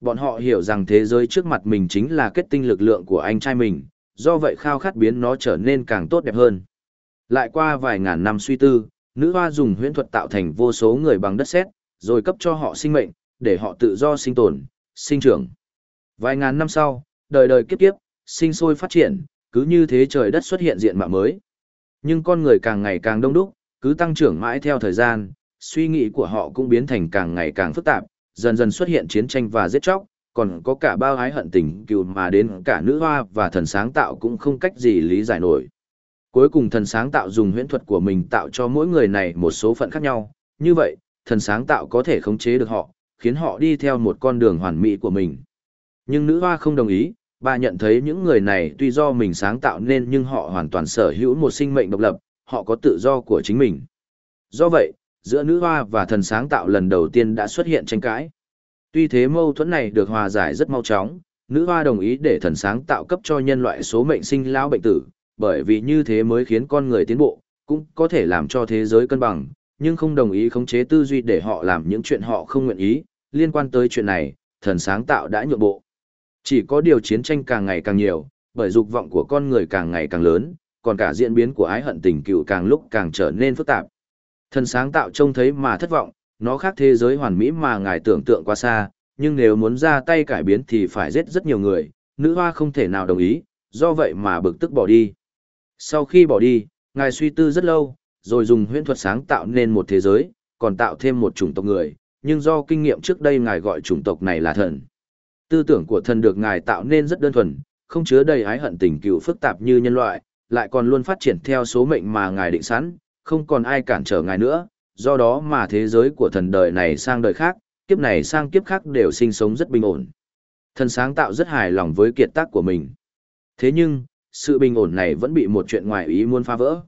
Bọn họ hiểu rằng thế giới trước mặt mình chính là kết tinh lực lượng của anh trai mình, do vậy khao khát biến nó trở nên càng tốt đẹp hơn. Lại qua vài ngàn năm suy tư, nữ hoa dùng huyễn thuật tạo thành vô số người bằng đất sét, rồi cấp cho họ sinh mệnh, để họ tự do sinh tồn, sinh trưởng. Vài ngàn năm sau, đời đời kiếp kiếp, sinh sôi phát triển, cứ như thế trời đất xuất hiện diện mạo mới. Nhưng con người càng ngày càng đông đúc, cứ tăng trưởng mãi theo thời gian, suy nghĩ của họ cũng biến thành càng ngày càng phức tạp, dần dần xuất hiện chiến tranh và giết chóc, còn có cả bao ái hận tình cừu mà đến cả nữ hoa và thần sáng tạo cũng không cách gì lý giải nổi. Cuối cùng thần sáng tạo dùng huyễn thuật của mình tạo cho mỗi người này một số phận khác nhau, như vậy, thần sáng tạo có thể khống chế được họ, khiến họ đi theo một con đường hoàn mỹ của mình. Nhưng nữ hoa không đồng ý, bà nhận thấy những người này tuy do mình sáng tạo nên nhưng họ hoàn toàn sở hữu một sinh mệnh độc lập, họ có tự do của chính mình. Do vậy, giữa nữ hoa và thần sáng tạo lần đầu tiên đã xuất hiện tranh cãi. Tuy thế mâu thuẫn này được hòa giải rất mau chóng, nữ hoa đồng ý để thần sáng tạo cấp cho nhân loại số mệnh sinh lão bệnh tử, bởi vì như thế mới khiến con người tiến bộ, cũng có thể làm cho thế giới cân bằng, nhưng không đồng ý khống chế tư duy để họ làm những chuyện họ không nguyện ý, liên quan tới chuyện này, thần sáng tạo đã nhượng bộ. Chỉ có điều chiến tranh càng ngày càng nhiều, bởi dục vọng của con người càng ngày càng lớn, còn cả diễn biến của ái hận tình cựu càng lúc càng trở nên phức tạp. Thần sáng tạo trông thấy mà thất vọng, nó khác thế giới hoàn mỹ mà ngài tưởng tượng quá xa, nhưng nếu muốn ra tay cải biến thì phải giết rất nhiều người, nữ hoa không thể nào đồng ý, do vậy mà bực tức bỏ đi. Sau khi bỏ đi, ngài suy tư rất lâu, rồi dùng huyễn thuật sáng tạo nên một thế giới, còn tạo thêm một chủng tộc người, nhưng do kinh nghiệm trước đây ngài gọi chủng tộc này là thần. Tư tưởng của thần được ngài tạo nên rất đơn thuần, không chứa đầy ái hận tình cựu phức tạp như nhân loại, lại còn luôn phát triển theo số mệnh mà ngài định sẵn, không còn ai cản trở ngài nữa, do đó mà thế giới của thần đời này sang đời khác, kiếp này sang kiếp khác đều sinh sống rất bình ổn. Thần sáng tạo rất hài lòng với kiệt tác của mình. Thế nhưng, sự bình ổn này vẫn bị một chuyện ngoài ý muốn phá vỡ.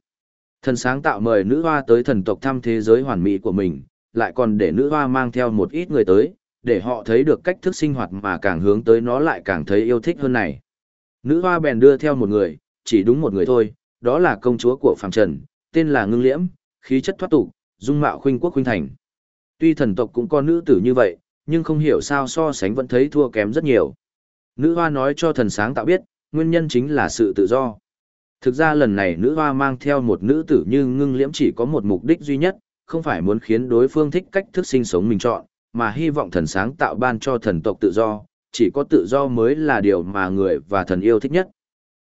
Thần sáng tạo mời nữ hoa tới thần tộc thăm thế giới hoàn mỹ của mình, lại còn để nữ hoa mang theo một ít người tới, để họ thấy được cách thức sinh hoạt mà càng hướng tới nó lại càng thấy yêu thích hơn này. Nữ hoa bèn đưa theo một người, chỉ đúng một người thôi, đó là công chúa của phàm trần, tên là Ngưng Liễm, khí chất thoát tục, dung mạo khuynh quốc khuynh thành. Tuy thần tộc cũng có nữ tử như vậy, nhưng không hiểu sao so sánh vẫn thấy thua kém rất nhiều. Nữ hoa nói cho thần sáng tạo biết, nguyên nhân chính là sự tự do. Thực ra lần này nữ hoa mang theo một nữ tử như ngưng liễm chỉ có một mục đích duy nhất, không phải muốn khiến đối phương thích cách thức sinh sống mình chọn, mà hy vọng thần sáng tạo ban cho thần tộc tự do, chỉ có tự do mới là điều mà người và thần yêu thích nhất.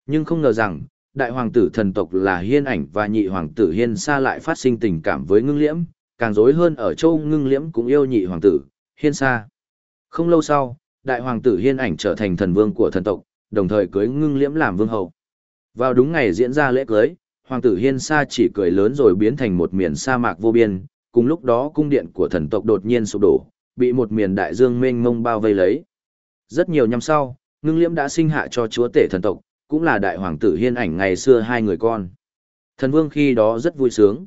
Nhưng không ngờ rằng, đại hoàng tử thần tộc là hiên ảnh và nhị hoàng tử hiên sa lại phát sinh tình cảm với ngưng liễm, càng dối hơn ở châu ngưng liễm cũng yêu nhị hoàng tử, hiên sa. Không lâu sau, đại hoàng tử hiên ảnh trở thành thần vương của thần tộc, đồng thời cưới ngưng liễm làm vương hậu. Vào đúng ngày diễn ra lễ cưới, hoàng tử hiên sa chỉ cười lớn rồi biến thành một miền sa mạc vô biên, cùng lúc đó cung điện của thần tộc đột nhiên sụp đổ, bị một miền đại dương mênh mông bao vây lấy. Rất nhiều năm sau, ngưng liễm đã sinh hạ cho chúa tể thần tộc, cũng là đại hoàng tử hiên ảnh ngày xưa hai người con. Thần vương khi đó rất vui sướng.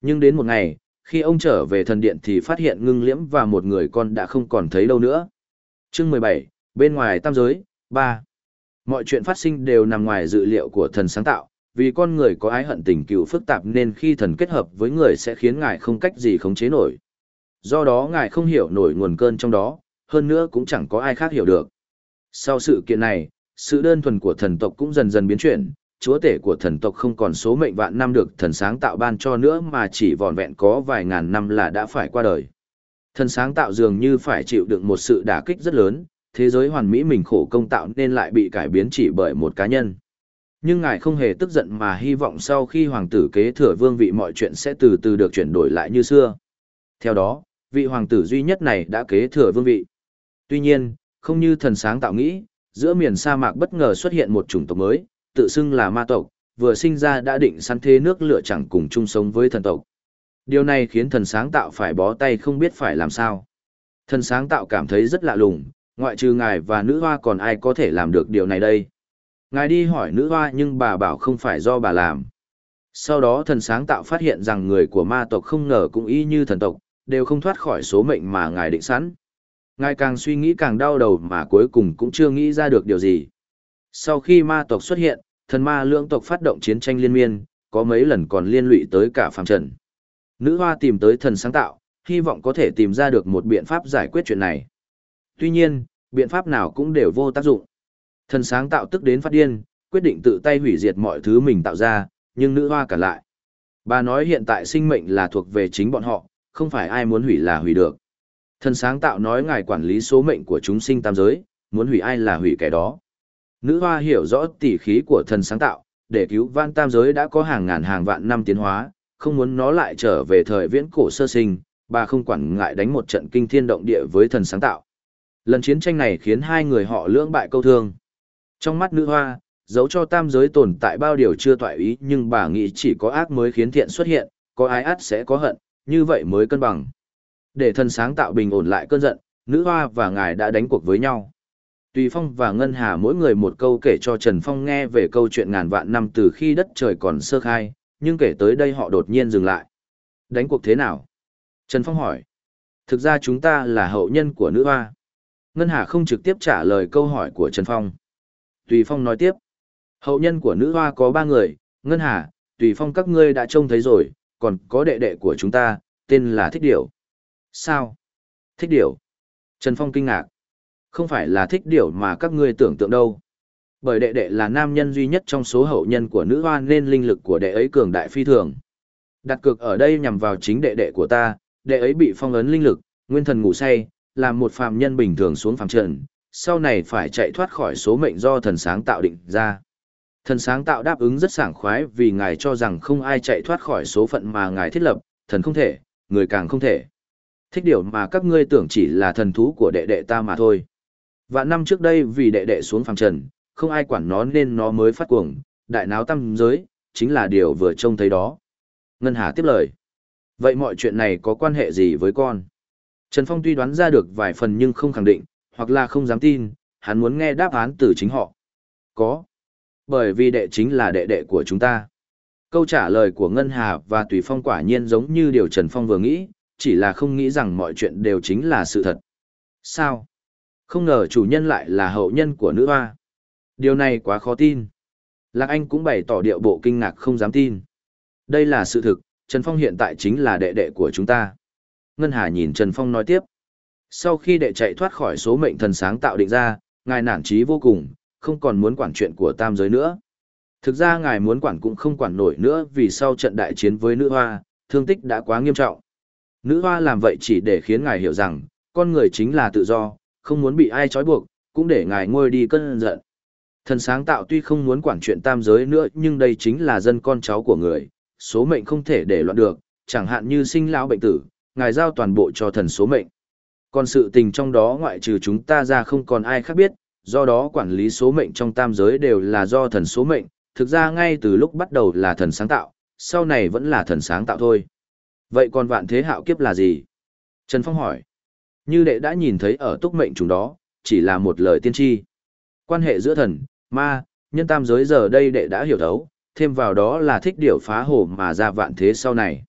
Nhưng đến một ngày, khi ông trở về thần điện thì phát hiện ngưng liễm và một người con đã không còn thấy đâu nữa. Chương mười bảy bên ngoài tam giới, ba Mọi chuyện phát sinh đều nằm ngoài dự liệu của thần sáng tạo, vì con người có ái hận tình cựu phức tạp nên khi thần kết hợp với người sẽ khiến ngài không cách gì khống chế nổi. Do đó ngài không hiểu nổi nguồn cơn trong đó, hơn nữa cũng chẳng có ai khác hiểu được. Sau sự kiện này, sự đơn thuần của thần tộc cũng dần dần biến chuyển, chúa tể của thần tộc không còn số mệnh vạn năm được thần sáng tạo ban cho nữa mà chỉ vòn vẹn có vài ngàn năm là đã phải qua đời. Thần sáng tạo dường như phải chịu đựng một sự đả kích rất lớn, thế giới hoàn mỹ mình khổ công tạo nên lại bị cải biến chỉ bởi một cá nhân. Nhưng ngài không hề tức giận mà hy vọng sau khi hoàng tử kế thừa vương vị mọi chuyện sẽ từ từ được chuyển đổi lại như xưa. Theo đó, vị hoàng tử duy nhất này đã kế thừa vương vị. Tuy nhiên, không như thần sáng tạo nghĩ, giữa miền sa mạc bất ngờ xuất hiện một chủng tộc mới, tự xưng là ma tộc, vừa sinh ra đã định săn thế nước lửa chẳng cùng chung sống với thần tộc. Điều này khiến thần sáng tạo phải bó tay không biết phải làm sao. Thần sáng tạo cảm thấy rất lạ lùng, ngoại trừ ngài và nữ hoa còn ai có thể làm được điều này đây. Ngài đi hỏi nữ hoa nhưng bà bảo không phải do bà làm. Sau đó thần sáng tạo phát hiện rằng người của ma tộc không ngờ cũng y như thần tộc, đều không thoát khỏi số mệnh mà ngài định sẵn. Ngài càng suy nghĩ càng đau đầu mà cuối cùng cũng chưa nghĩ ra được điều gì. Sau khi ma tộc xuất hiện, thần ma lưỡng tộc phát động chiến tranh liên miên, có mấy lần còn liên lụy tới cả phàm trần. Nữ hoa tìm tới thần sáng tạo, hy vọng có thể tìm ra được một biện pháp giải quyết chuyện này. Tuy nhiên, Biện pháp nào cũng đều vô tác dụng. Thần sáng tạo tức đến phát điên, quyết định tự tay hủy diệt mọi thứ mình tạo ra, nhưng nữ hoa cả lại. Bà nói hiện tại sinh mệnh là thuộc về chính bọn họ, không phải ai muốn hủy là hủy được. Thần sáng tạo nói ngài quản lý số mệnh của chúng sinh tam giới, muốn hủy ai là hủy kẻ đó. Nữ hoa hiểu rõ tỉ khí của thần sáng tạo, để cứu vãn tam giới đã có hàng ngàn hàng vạn năm tiến hóa, không muốn nó lại trở về thời viễn cổ sơ sinh, bà không quản ngại đánh một trận kinh thiên động địa với thần sáng tạo. Lần chiến tranh này khiến hai người họ lưỡng bại câu thương. Trong mắt nữ hoa, dẫu cho tam giới tồn tại bao điều chưa toại ý nhưng bà nghĩ chỉ có ác mới khiến thiện xuất hiện, có ai ác sẽ có hận, như vậy mới cân bằng. Để thần sáng tạo bình ổn lại cơn giận, nữ hoa và ngài đã đánh cuộc với nhau. Tùy Phong và Ngân Hà mỗi người một câu kể cho Trần Phong nghe về câu chuyện ngàn vạn năm từ khi đất trời còn sơ khai, nhưng kể tới đây họ đột nhiên dừng lại. Đánh cuộc thế nào? Trần Phong hỏi. Thực ra chúng ta là hậu nhân của nữ hoa. Ngân Hà không trực tiếp trả lời câu hỏi của Trần Phong. Tùy Phong nói tiếp. Hậu nhân của nữ hoa có ba người, Ngân Hà, Tùy Phong các ngươi đã trông thấy rồi, còn có đệ đệ của chúng ta, tên là Thích Điểu. Sao? Thích Điểu. Trần Phong kinh ngạc. Không phải là thích điểu mà các ngươi tưởng tượng đâu. Bởi đệ đệ là nam nhân duy nhất trong số hậu nhân của nữ hoa nên linh lực của đệ ấy cường đại phi thường. Đặt cược ở đây nhằm vào chính đệ đệ của ta, đệ ấy bị phong ấn linh lực, nguyên thần ngủ say, làm một phàm nhân bình thường xuống phàm trần, sau này phải chạy thoát khỏi số mệnh do thần sáng tạo định ra. Thần sáng tạo đáp ứng rất sảng khoái vì ngài cho rằng không ai chạy thoát khỏi số phận mà ngài thiết lập, thần không thể, người càng không thể. Thích điều mà các ngươi tưởng chỉ là thần thú của đệ đệ ta mà thôi. Vạn năm trước đây vì đệ đệ xuống phàm trần, không ai quản nó nên nó mới phát cuồng, đại náo tâm giới, chính là điều vừa trông thấy đó. Ngân Hà tiếp lời. Vậy mọi chuyện này có quan hệ gì với con? Trần Phong tuy đoán ra được vài phần nhưng không khẳng định, hoặc là không dám tin, hắn muốn nghe đáp án từ chính họ. Có. Bởi vì đệ chính là đệ đệ của chúng ta. Câu trả lời của Ngân Hà và Tùy Phong quả nhiên giống như điều Trần Phong vừa nghĩ, chỉ là không nghĩ rằng mọi chuyện đều chính là sự thật. Sao? Không ngờ chủ nhân lại là hậu nhân của nữ hoa. Điều này quá khó tin. Lạc Anh cũng bày tỏ điệu bộ kinh ngạc không dám tin. Đây là sự thực, Trần Phong hiện tại chính là đệ đệ của chúng ta. Ngân Hà nhìn Trần Phong nói tiếp. Sau khi đệ chạy thoát khỏi số mệnh thần sáng tạo định ra, ngài nản trí vô cùng, không còn muốn quản chuyện của tam giới nữa. Thực ra ngài muốn quản cũng không quản nổi nữa vì sau trận đại chiến với nữ hoa, thương tích đã quá nghiêm trọng. Nữ hoa làm vậy chỉ để khiến ngài hiểu rằng, con người chính là tự do, không muốn bị ai trói buộc, cũng để ngài ngôi đi cơn giận. Thần sáng tạo tuy không muốn quản chuyện tam giới nữa nhưng đây chính là dân con cháu của người, số mệnh không thể để loạn được, chẳng hạn như sinh lão bệnh tử, ngài giao toàn bộ cho thần số mệnh. Còn sự tình trong đó ngoại trừ chúng ta ra không còn ai khác biết, do đó quản lý số mệnh trong tam giới đều là do thần số mệnh, thực ra ngay từ lúc bắt đầu là thần sáng tạo, sau này vẫn là thần sáng tạo thôi. Vậy còn vạn thế hạo kiếp là gì? Trần Phong hỏi. Như đệ đã nhìn thấy ở túc mệnh chúng đó, chỉ là một lời tiên tri. Quan hệ giữa thần, ma, nhân tam giới giờ đây đệ đã hiểu thấu, thêm vào đó là thích điều phá hồ mà ra vạn thế sau này.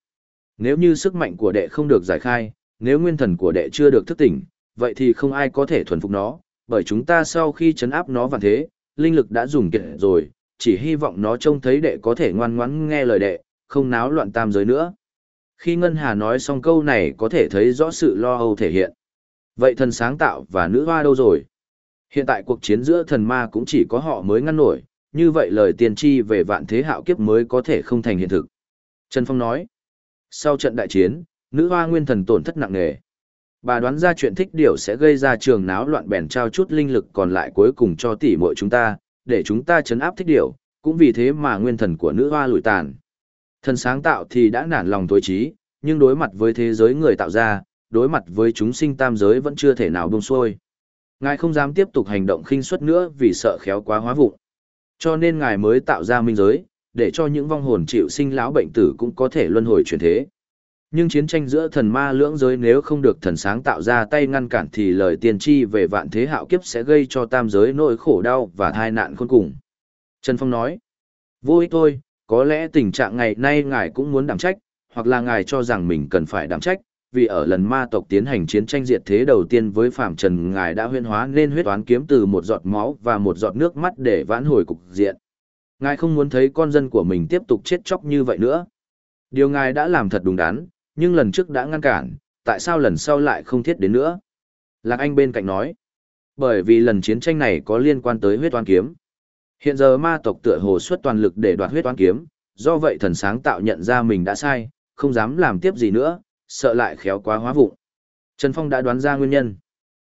Nếu như sức mạnh của đệ không được giải khai, nếu nguyên thần của đệ chưa được thức tỉnh, vậy thì không ai có thể thuần phục nó, bởi chúng ta sau khi chấn áp nó vạn thế, linh lực đã dùng kiệt rồi, chỉ hy vọng nó trông thấy đệ có thể ngoan ngoãn nghe lời đệ, không náo loạn tam giới nữa. Khi Ngân Hà nói xong câu này có thể thấy rõ sự lo âu thể hiện. Vậy thần sáng tạo và nữ hoa đâu rồi? Hiện tại cuộc chiến giữa thần ma cũng chỉ có họ mới ngăn nổi, như vậy lời tiên tri về vạn thế hạo kiếp mới có thể không thành hiện thực. Trần Phong nói, sau trận đại chiến, nữ hoa nguyên thần tổn thất nặng nề. Bà đoán ra chuyện thích điều sẽ gây ra trường náo loạn bèn trao chút linh lực còn lại cuối cùng cho tỷ muội chúng ta, để chúng ta chấn áp thích điều, cũng vì thế mà nguyên thần của nữ hoa lụi tàn. Thần sáng tạo thì đã nản lòng tối trí, nhưng đối mặt với thế giới người tạo ra, đối mặt với chúng sinh tam giới vẫn chưa thể nào buông xuôi. Ngài không dám tiếp tục hành động khinh suất nữa vì sợ khéo quá hóa vụng. Cho nên ngài mới tạo ra minh giới, để cho những vong hồn chịu sinh lão bệnh tử cũng có thể luân hồi chuyển thế. Nhưng chiến tranh giữa thần ma lưỡng giới nếu không được thần sáng tạo ra tay ngăn cản thì lời tiên tri về vạn thế hạo kiếp sẽ gây cho tam giới nỗi khổ đau và tai nạn khôn cùng. Trần Phong nói, vô ích thôi, có lẽ tình trạng ngày nay ngài cũng muốn đảm trách, hoặc là ngài cho rằng mình cần phải đảm trách, vì ở lần ma tộc tiến hành chiến tranh diệt thế đầu tiên với Phạm Trần ngài đã huyên hóa nên huyết toán kiếm từ một giọt máu và một giọt nước mắt để vãn hồi cục diện. Ngài không muốn thấy con dân của mình tiếp tục chết chóc như vậy nữa. Điều ngài đã làm thật đúng đắn, nhưng lần trước đã ngăn cản, tại sao lần sau lại không thiết đến nữa? Lạc Anh bên cạnh nói. Bởi vì lần chiến tranh này có liên quan tới huyết toán kiếm. Hiện giờ ma tộc tựa hồ xuất toàn lực để đoạt huyết toán kiếm, do vậy thần sáng tạo nhận ra mình đã sai, không dám làm tiếp gì nữa, sợ lại khéo quá hóa vụng. Trần Phong đã đoán ra nguyên nhân.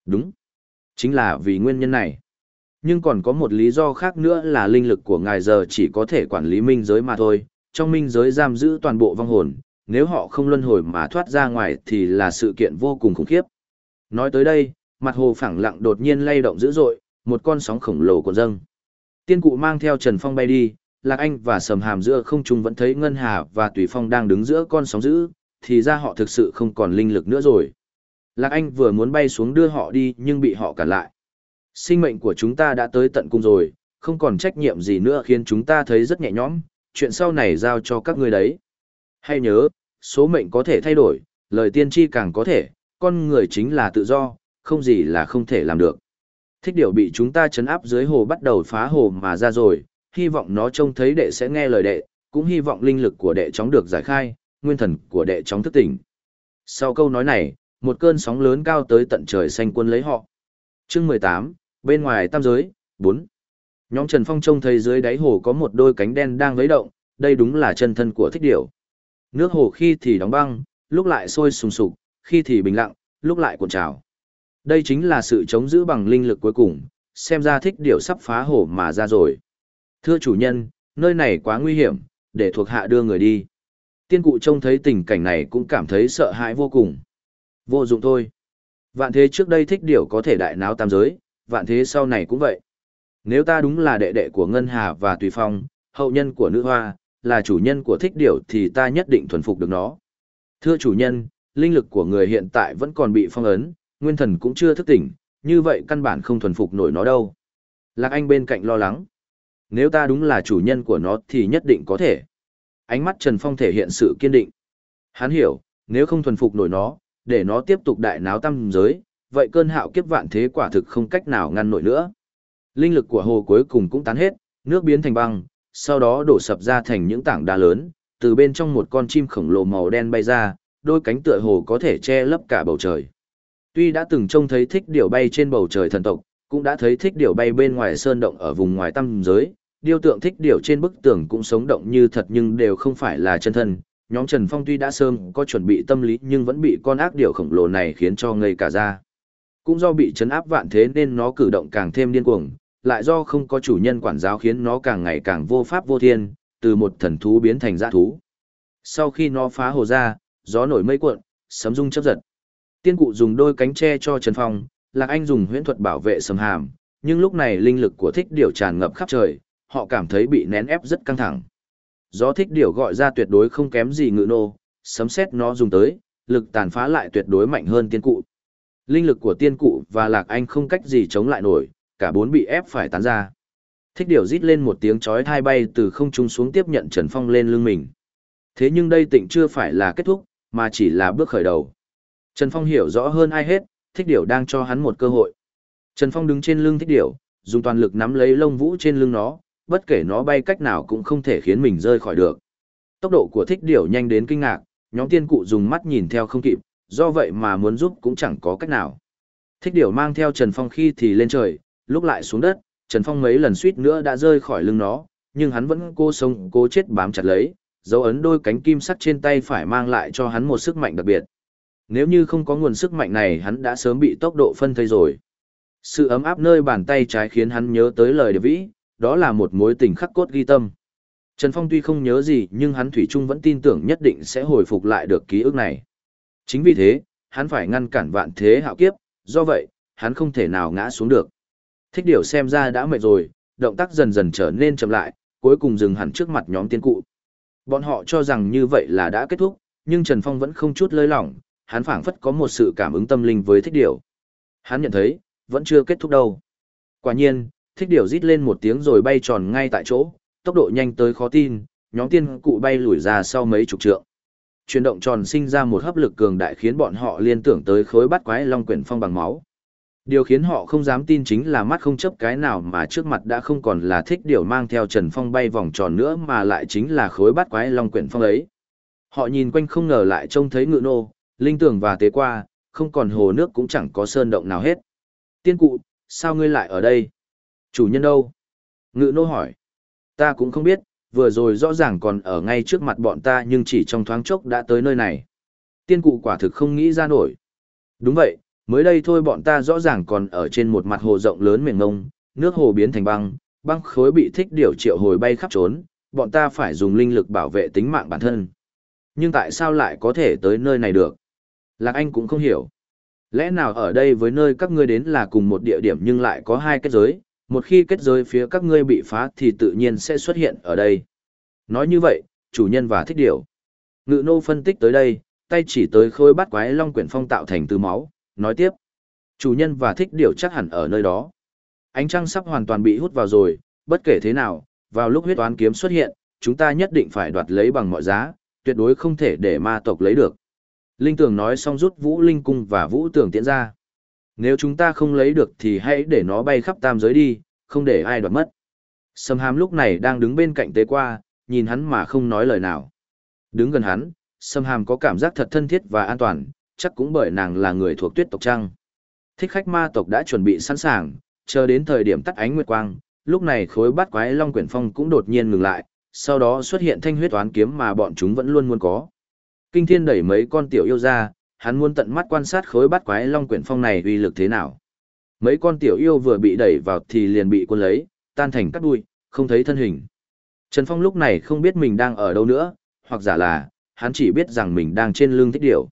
Đúng. Chính là vì nguyên nhân này. Nhưng còn có một lý do khác nữa là linh lực của ngài giờ chỉ có thể quản lý minh giới mà thôi, trong minh giới giam giữ toàn bộ vong hồn, nếu họ không luân hồi mà thoát ra ngoài thì là sự kiện vô cùng khủng khiếp. Nói tới đây, mặt hồ phẳng lặng đột nhiên lay động dữ dội, một con sóng khổng lồ cuộn dâng. Tiên cụ mang theo Trần Phong bay đi, Lạc Anh và Sầm Hàm giữa không trung vẫn thấy Ngân Hà và Tùy Phong đang đứng giữa con sóng dữ, thì ra họ thực sự không còn linh lực nữa rồi. Lạc Anh vừa muốn bay xuống đưa họ đi nhưng bị họ cản lại. Sinh mệnh của chúng ta đã tới tận cung rồi, không còn trách nhiệm gì nữa khiến chúng ta thấy rất nhẹ nhõm, chuyện sau này giao cho các ngươi đấy. Hay nhớ, số mệnh có thể thay đổi, lời tiên tri càng có thể, con người chính là tự do, không gì là không thể làm được. Thích điểu bị chúng ta chấn áp dưới hồ bắt đầu phá hồ mà ra rồi, hy vọng nó trông thấy đệ sẽ nghe lời đệ, cũng hy vọng linh lực của đệ chóng được giải khai, nguyên thần của đệ chóng thức tỉnh. Sau câu nói này, một cơn sóng lớn cao tới tận trời xanh quân lấy họ. Chương 18, bên ngoài tam giới, 4. Nhóm Trần Phong trông thấy dưới đáy hồ có một đôi cánh đen đang vấy động, đây đúng là chân thân của thích điểu. Nước hồ khi thì đóng băng, lúc lại sôi sùng sục, khi thì bình lặng, lúc lại cuộn trào. Đây chính là sự chống giữ bằng linh lực cuối cùng, xem ra thích điểu sắp phá hổ mà ra rồi. Thưa chủ nhân, nơi này quá nguy hiểm, để thuộc hạ đưa người đi. Tiên cụ trông thấy tình cảnh này cũng cảm thấy sợ hãi vô cùng. Vô dụng thôi. Vạn thế trước đây thích điểu có thể đại náo tam giới, vạn thế sau này cũng vậy. Nếu ta đúng là đệ đệ của Ngân Hà và Tùy Phong, hậu nhân của nữ hoa, là chủ nhân của thích điểu thì ta nhất định thuần phục được nó. Thưa chủ nhân, linh lực của người hiện tại vẫn còn bị phong ấn, nguyên thần cũng chưa thức tỉnh, như vậy căn bản không thuần phục nổi nó đâu. Lạc Anh bên cạnh lo lắng. Nếu ta đúng là chủ nhân của nó thì nhất định có thể. Ánh mắt Trần Phong thể hiện sự kiên định. Hắn hiểu, nếu không thuần phục nổi nó, để nó tiếp tục đại náo tâm giới, vậy cơn hạo kiếp vạn thế quả thực không cách nào ngăn nổi nữa. Linh lực của hồ cuối cùng cũng tán hết, nước biến thành băng, sau đó đổ sập ra thành những tảng đá lớn, từ bên trong một con chim khổng lồ màu đen bay ra, đôi cánh tựa hồ có thể che lấp cả bầu trời. Tuy đã từng trông thấy thích điểu bay trên bầu trời thần tộc, cũng đã thấy thích điểu bay bên ngoài sơn động ở vùng ngoài tâm giới, điêu tượng thích điểu trên bức tường cũng sống động như thật nhưng đều không phải là chân thân. Nhóm Trần Phong tuy đã sớm có chuẩn bị tâm lý nhưng vẫn bị con ác điểu khổng lồ này khiến cho ngây cả ra. Cũng do bị chấn áp vạn thế nên nó cử động càng thêm điên cuồng, lại do không có chủ nhân quản giáo khiến nó càng ngày càng vô pháp vô thiên, từ một thần thú biến thành dã thú. Sau khi nó phá hồ ra, gió nổi mây cuộn, sấm rung chớp giật. Tiên cụ dùng đôi cánh tre cho Trần Phong, Lạc Anh dùng huyễn thuật bảo vệ sầm hàm, nhưng lúc này linh lực của thích điểu tràn ngập khắp trời, họ cảm thấy bị nén ép rất căng thẳng. Gió thích điểu gọi ra tuyệt đối không kém gì ngự nô, sấm xét nó dùng tới, lực tàn phá lại tuyệt đối mạnh hơn tiên cụ. Linh lực của tiên cụ và Lạc Anh không cách gì chống lại nổi, cả bốn bị ép phải tán ra. Thích điểu rít lên một tiếng chói thai bay từ không trung xuống tiếp nhận Trần Phong lên lưng mình. Thế nhưng đây tịnh chưa phải là kết thúc, mà chỉ là bước khởi đầu. Trần Phong hiểu rõ hơn ai hết, thích điểu đang cho hắn một cơ hội. Trần Phong đứng trên lưng thích điểu, dùng toàn lực nắm lấy lông vũ trên lưng nó, bất kể nó bay cách nào cũng không thể khiến mình rơi khỏi được. Tốc độ của thích điểu nhanh đến kinh ngạc, nhóm tiên cụ dùng mắt nhìn theo không kịp, do vậy mà muốn giúp cũng chẳng có cách nào. Thích điểu mang theo Trần Phong khi thì lên trời, lúc lại xuống đất, Trần Phong mấy lần suýt nữa đã rơi khỏi lưng nó, nhưng hắn vẫn cố sống cố chết bám chặt lấy, dấu ấn đôi cánh kim sắt trên tay phải mang lại cho hắn một sức mạnh đặc biệt. Nếu như không có nguồn sức mạnh này hắn đã sớm bị tốc độ phân thây rồi. Sự ấm áp nơi bàn tay trái khiến hắn nhớ tới lời điệp vĩ, đó là một mối tình khắc cốt ghi tâm. Trần Phong tuy không nhớ gì nhưng hắn Thủy Trung vẫn tin tưởng nhất định sẽ hồi phục lại được ký ức này. Chính vì thế, hắn phải ngăn cản vạn thế hạo kiếp, do vậy, hắn không thể nào ngã xuống được. Thích điều xem ra đã mệt rồi, động tác dần dần trở nên chậm lại, cuối cùng dừng hẳn trước mặt nhóm tiên cụ. Bọn họ cho rằng như vậy là đã kết thúc, nhưng Trần Phong vẫn không chút lơi lỏng, hắn phảng phất có một sự cảm ứng tâm linh với thích điểu, Hắn nhận thấy, vẫn chưa kết thúc đâu. Quả nhiên, thích điểu rít lên một tiếng rồi bay tròn ngay tại chỗ, tốc độ nhanh tới khó tin, nhóm tiên cụ bay lùi ra sau mấy chục trượng. Chuyển động tròn sinh ra một hấp lực cường đại khiến bọn họ liên tưởng tới khối bắt quái long quyển phong bằng máu. Điều khiến họ không dám tin chính là mắt không chấp cái nào mà trước mặt đã không còn là thích điều mang theo Trần Phong bay vòng tròn nữa mà lại chính là khối bát quái long quyển phong ấy. Họ nhìn quanh không ngờ lại trông thấy ngự nô, linh tường và tế qua, không còn hồ nước cũng chẳng có sơn động nào hết. Tiên cụ, sao ngươi lại ở đây? Chủ nhân đâu? Ngự nô hỏi. Ta cũng không biết, vừa rồi rõ ràng còn ở ngay trước mặt bọn ta nhưng chỉ trong thoáng chốc đã tới nơi này. Tiên cụ quả thực không nghĩ ra nổi. Đúng vậy, mới đây thôi bọn ta rõ ràng còn ở trên một mặt hồ rộng lớn miền ngông, nước hồ biến thành băng, băng khối bị thích điều triệu hồi bay khắp trốn, bọn ta phải dùng linh lực bảo vệ tính mạng bản thân. Nhưng tại sao lại có thể tới nơi này được? Lạc Anh cũng không hiểu. Lẽ nào ở đây với nơi các ngươi đến là cùng một địa điểm nhưng lại có hai kết giới, một khi kết giới phía các ngươi bị phá thì tự nhiên sẽ xuất hiện ở đây. Nói như vậy, chủ nhân và thích điều. Ngự nô phân tích tới đây, tay chỉ tới khối bát quái long quyển phong tạo thành từ máu, nói tiếp. Chủ nhân và thích điều chắc hẳn ở nơi đó. Ánh trăng sắp hoàn toàn bị hút vào rồi, bất kể thế nào, vào lúc huyết toán kiếm xuất hiện, chúng ta nhất định phải đoạt lấy bằng mọi giá, tuyệt đối không thể để ma tộc lấy được. Linh Tường nói xong rút Vũ Linh Cung và Vũ Tường tiễn ra. Nếu chúng ta không lấy được thì hãy để nó bay khắp tam giới đi, không để ai đoạt mất. Sầm hàm lúc này đang đứng bên cạnh tế qua, nhìn hắn mà không nói lời nào. Đứng gần hắn, Sầm hàm có cảm giác thật thân thiết và an toàn, chắc cũng bởi nàng là người thuộc tuyết tộc trăng. Thích khách ma tộc đã chuẩn bị sẵn sàng, chờ đến thời điểm tắt ánh nguyệt quang, lúc này khối bát quái long quyển phong cũng đột nhiên ngừng lại, sau đó xuất hiện thanh huyết toán kiếm mà bọn chúng vẫn luôn muốn có. Kinh thiên đẩy mấy con tiểu yêu ra, hắn muốn tận mắt quan sát khối bát quái long quyển phong này uy lực thế nào. Mấy con tiểu yêu vừa bị đẩy vào thì liền bị quân lấy, tan thành cắt đuôi, không thấy thân hình. Trần Phong lúc này không biết mình đang ở đâu nữa, hoặc giả là, hắn chỉ biết rằng mình đang trên lưng thích điểu.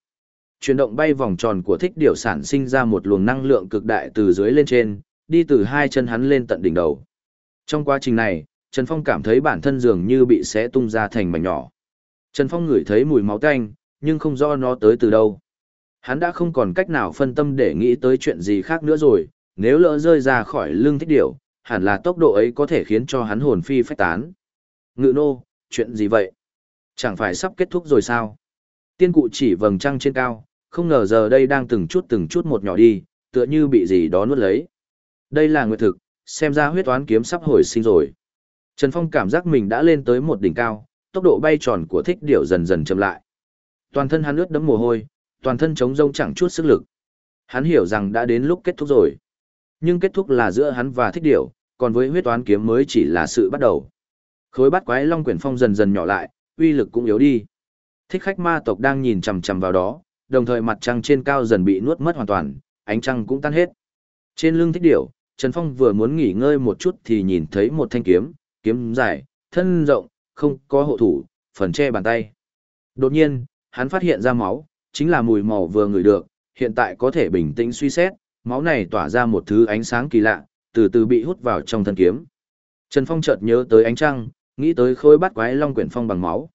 Chuyển động bay vòng tròn của thích điểu sản sinh ra một luồng năng lượng cực đại từ dưới lên trên, đi từ hai chân hắn lên tận đỉnh đầu. Trong quá trình này, Trần Phong cảm thấy bản thân dường như bị xé tung ra thành mảnh nhỏ. Trần Phong ngửi thấy mùi máu tanh, nhưng không rõ nó tới từ đâu. Hắn đã không còn cách nào phân tâm để nghĩ tới chuyện gì khác nữa rồi, nếu lỡ rơi ra khỏi lưng thích điểu, hẳn là tốc độ ấy có thể khiến cho hắn hồn phi phách tán. Ngự nô, chuyện gì vậy? Chẳng phải sắp kết thúc rồi sao? Tiên cụ chỉ vầng trăng trên cao, không ngờ giờ đây đang từng chút từng chút một nhỏ đi, tựa như bị gì đó nuốt lấy. Đây là nguyệt thực, xem ra huyết toán kiếm sắp hồi sinh rồi. Trần Phong cảm giác mình đã lên tới một đỉnh cao, tốc độ bay tròn của thích điểu dần dần chậm lại. Toàn thân hắn ướt đẫm mồ hôi, toàn thân trống rông chẳng chút sức lực. Hắn hiểu rằng đã đến lúc kết thúc rồi. Nhưng kết thúc là giữa hắn và thích điểu, còn với huyết toán kiếm mới chỉ là sự bắt đầu. Khối bát quái long quyển phong dần dần nhỏ lại, uy lực cũng yếu đi. Thích khách ma tộc đang nhìn chằm chằm vào đó, đồng thời mặt trăng trên cao dần bị nuốt mất hoàn toàn, ánh trăng cũng tan hết. Trên lưng thích điểu, Trần Phong vừa muốn nghỉ ngơi một chút thì nhìn thấy một thanh kiếm, kiếm dài, thân rộng, không có hộ thủ, phần che bàn tay. Đột nhiên, hắn phát hiện ra máu, chính là mùi màu vừa ngửi được, hiện tại có thể bình tĩnh suy xét, máu này tỏa ra một thứ ánh sáng kỳ lạ, từ từ bị hút vào trong thân kiếm. Trần Phong chợt nhớ tới ánh trăng, nghĩ tới khối bát quái long quyển phong bằng máu.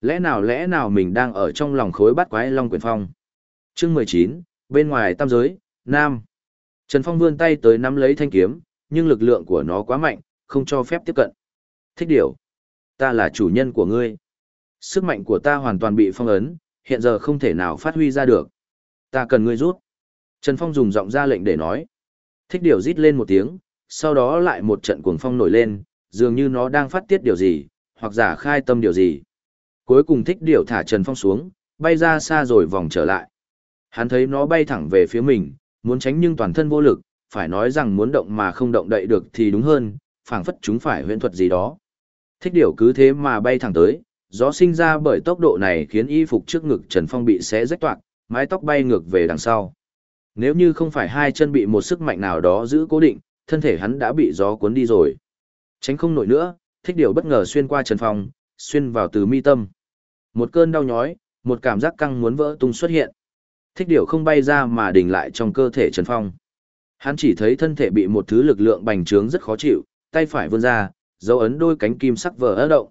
Lẽ nào lẽ nào mình đang ở trong lòng khối bát quái long quyển phong? Chương 19, bên ngoài tam giới, nam. Trần Phong vươn tay tới nắm lấy thanh kiếm, nhưng lực lượng của nó quá mạnh, không cho phép tiếp cận. Thích điều. Ta là chủ nhân của ngươi. Sức mạnh của ta hoàn toàn bị phong ấn, hiện giờ không thể nào phát huy ra được. Ta cần ngươi rút. Trần Phong dùng giọng ra lệnh để nói. Thích điều rít lên một tiếng, sau đó lại một trận cuồng phong nổi lên, dường như nó đang phát tiết điều gì, hoặc giả khai tâm điều gì. Cuối cùng thích điều thả Trần Phong xuống, bay ra xa rồi vòng trở lại. Hắn thấy nó bay thẳng về phía mình, muốn tránh nhưng toàn thân vô lực, phải nói rằng muốn động mà không động đậy được thì đúng hơn, phảng phất chúng phải huyễn thuật gì đó. Thích Điểu cứ thế mà bay thẳng tới, gió sinh ra bởi tốc độ này khiến y phục trước ngực Trần Phong bị xé rách toạc, mái tóc bay ngược về đằng sau. Nếu như không phải hai chân bị một sức mạnh nào đó giữ cố định, thân thể hắn đã bị gió cuốn đi rồi. Tránh không nổi nữa, thích Điểu bất ngờ xuyên qua Trần Phong, xuyên vào từ mi tâm. Một cơn đau nhói, một cảm giác căng muốn vỡ tung xuất hiện. Thích Điểu không bay ra mà đình lại trong cơ thể Trần Phong. Hắn chỉ thấy thân thể bị một thứ lực lượng bành trướng rất khó chịu, tay phải vươn ra, dấu ấn đôi cánh kim sắc vỡ ớt động.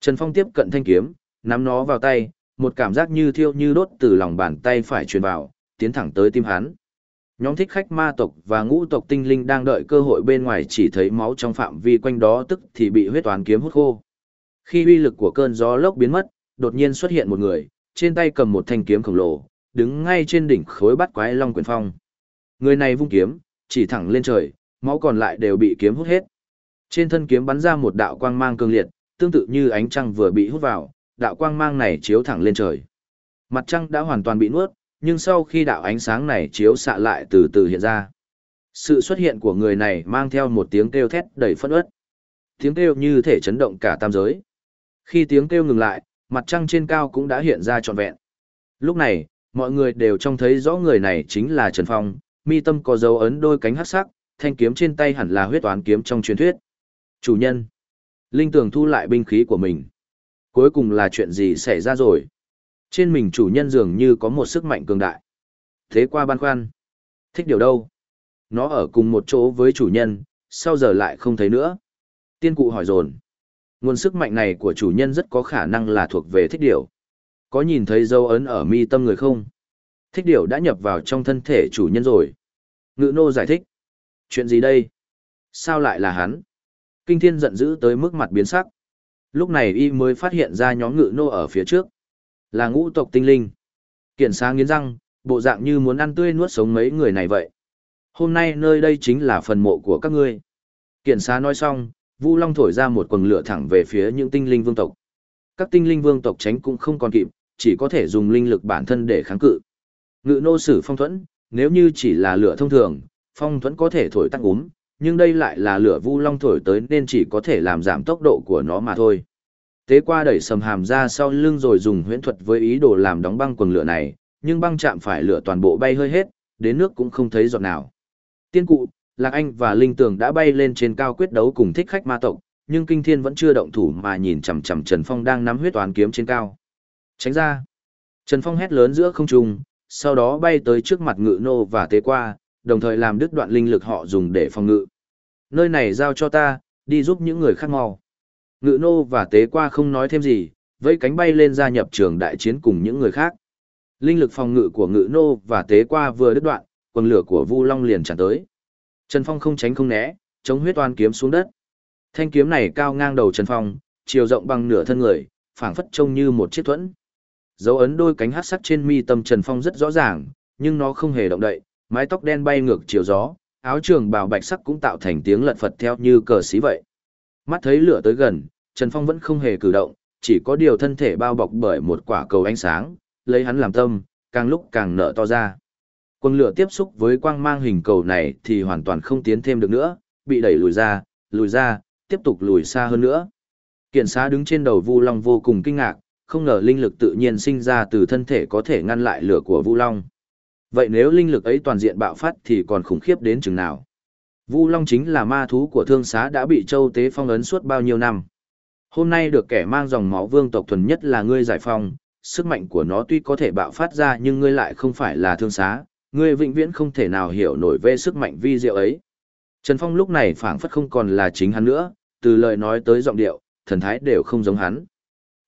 Trần Phong tiếp cận thanh kiếm, nắm nó vào tay, một cảm giác như thiêu như đốt từ lòng bàn tay phải truyền vào, tiến thẳng tới tim hắn. Nhóm thích khách ma tộc và ngũ tộc tinh linh đang đợi cơ hội bên ngoài chỉ thấy máu trong phạm vi quanh đó tức thì bị huyết toán kiếm hút khô. Khi uy lực của cơn gió lốc biến mất, đột nhiên xuất hiện một người, trên tay cầm một thanh kiếm khổng lồ, đứng ngay trên đỉnh khối bắt quái long quyền phong. Người này vung kiếm, chỉ thẳng lên trời, máu còn lại đều bị kiếm hút hết. Trên thân kiếm bắn ra một đạo quang mang cường liệt, tương tự như ánh trăng vừa bị hút vào, đạo quang mang này chiếu thẳng lên trời. Mặt trăng đã hoàn toàn bị nuốt, nhưng sau khi đạo ánh sáng này chiếu xạ lại từ từ hiện ra. Sự xuất hiện của người này mang theo một tiếng kêu thét đầy phẫn uất. Tiếng kêu như thể chấn động cả tam giới. Khi tiếng kêu ngừng lại, mặt trăng trên cao cũng đã hiện ra trọn vẹn. Lúc này, mọi người đều trông thấy rõ người này chính là Trần Phong, mi tâm có dấu ấn đôi cánh hắc sắc, thanh kiếm trên tay hẳn là huyết toán kiếm trong truyền thuyết. Chủ nhân. Linh Tường thu lại binh khí của mình. Cuối cùng là chuyện gì xảy ra rồi? Trên mình chủ nhân dường như có một sức mạnh cường đại. Thế qua ban khoăn. Thích điều đâu? Nó ở cùng một chỗ với chủ nhân, sau giờ lại không thấy nữa. Tiên cụ hỏi dồn. Nguồn sức mạnh này của chủ nhân rất có khả năng là thuộc về thích điều. Có nhìn thấy dấu ấn ở mi tâm người không? Thích điều đã nhập vào trong thân thể chủ nhân rồi. Ngự nô giải thích. Chuyện gì đây? Sao lại là hắn? Kinh thiên giận dữ tới mức mặt biến sắc. Lúc này y mới phát hiện ra nhóm ngự nô ở phía trước. Là ngũ tộc tinh linh. Kiện xá nghiến răng, bộ dạng như muốn ăn tươi nuốt sống mấy người này vậy. Hôm nay nơi đây chính là phần mộ của các ngươi. Kiện xá nói xong, Vu Long thổi ra một quần lửa thẳng về phía những tinh linh vương tộc. Các tinh linh vương tộc tránh cũng không còn kịp, chỉ có thể dùng linh lực bản thân để kháng cự. Ngự nô sử phong thuẫn, nếu như chỉ là lửa thông thường, phong thuẫn có thể thổi tắt úm, nhưng đây lại là lửa Vu Long thổi tới nên chỉ có thể làm giảm tốc độ của nó mà thôi. Tế qua đẩy sầm hàm ra sau lưng rồi dùng huyễn thuật với ý đồ làm đóng băng quần lửa này, nhưng băng chạm phải lửa toàn bộ bay hơi hết, đến nước cũng không thấy giọt nào. Tiên cụ, Lạc Anh và Linh Tường đã bay lên trên cao quyết đấu cùng thích khách ma tộc, nhưng Kinh Thiên vẫn chưa động thủ mà nhìn chằm chằm Trần Phong đang nắm huyết toán kiếm trên cao. Tránh ra. Trần Phong hét lớn giữa không trung, sau đó bay tới trước mặt ngự nô và tế qua, đồng thời làm đứt đoạn linh lực họ dùng để phòng ngự. Nơi này giao cho ta, đi giúp những người khác mau. Ngự nô và tế qua không nói thêm gì, vẫy cánh bay lên gia nhập trường đại chiến cùng những người khác. Linh lực phòng ngự của ngự nô và tế qua vừa đứt đoạn, quần lửa của Vu Long liền tràn tới. Trần Phong không tránh không né, chống huyết oan kiếm xuống đất. Thanh kiếm này cao ngang đầu Trần Phong, chiều rộng bằng nửa thân người, phảng phất trông như một chiếc thuẫn. Dấu ấn đôi cánh hát sắc trên mi tâm Trần Phong rất rõ ràng, nhưng nó không hề động đậy, mái tóc đen bay ngược chiều gió, áo trường bào bạch sắc cũng tạo thành tiếng lật phật theo như cờ xí vậy. Mắt thấy lửa tới gần, Trần Phong vẫn không hề cử động, chỉ có điều thân thể bao bọc bởi một quả cầu ánh sáng, lấy hắn làm tâm, càng lúc càng nở to ra. Quân lửa tiếp xúc với quang mang hình cầu này thì hoàn toàn không tiến thêm được nữa, bị đẩy lùi ra, lùi ra, tiếp tục lùi xa hơn nữa. Kiện xá đứng trên đầu Vu Long vô cùng kinh ngạc, không ngờ linh lực tự nhiên sinh ra từ thân thể có thể ngăn lại lửa của Vu Long. Vậy nếu linh lực ấy toàn diện bạo phát thì còn khủng khiếp đến chừng nào? Vu Long chính là ma thú của thương xá đã bị châu tế phong ấn suốt bao nhiêu năm. Hôm nay được kẻ mang dòng máu vương tộc thuần nhất là ngươi giải phong, sức mạnh của nó tuy có thể bạo phát ra nhưng ngươi lại không phải là thương xá, ngươi vĩnh viễn không thể nào hiểu nổi về sức mạnh vi diệu ấy. Trần Phong lúc này phảng phất không còn là chính hắn nữa, từ lời nói tới giọng điệu, thần thái đều không giống hắn.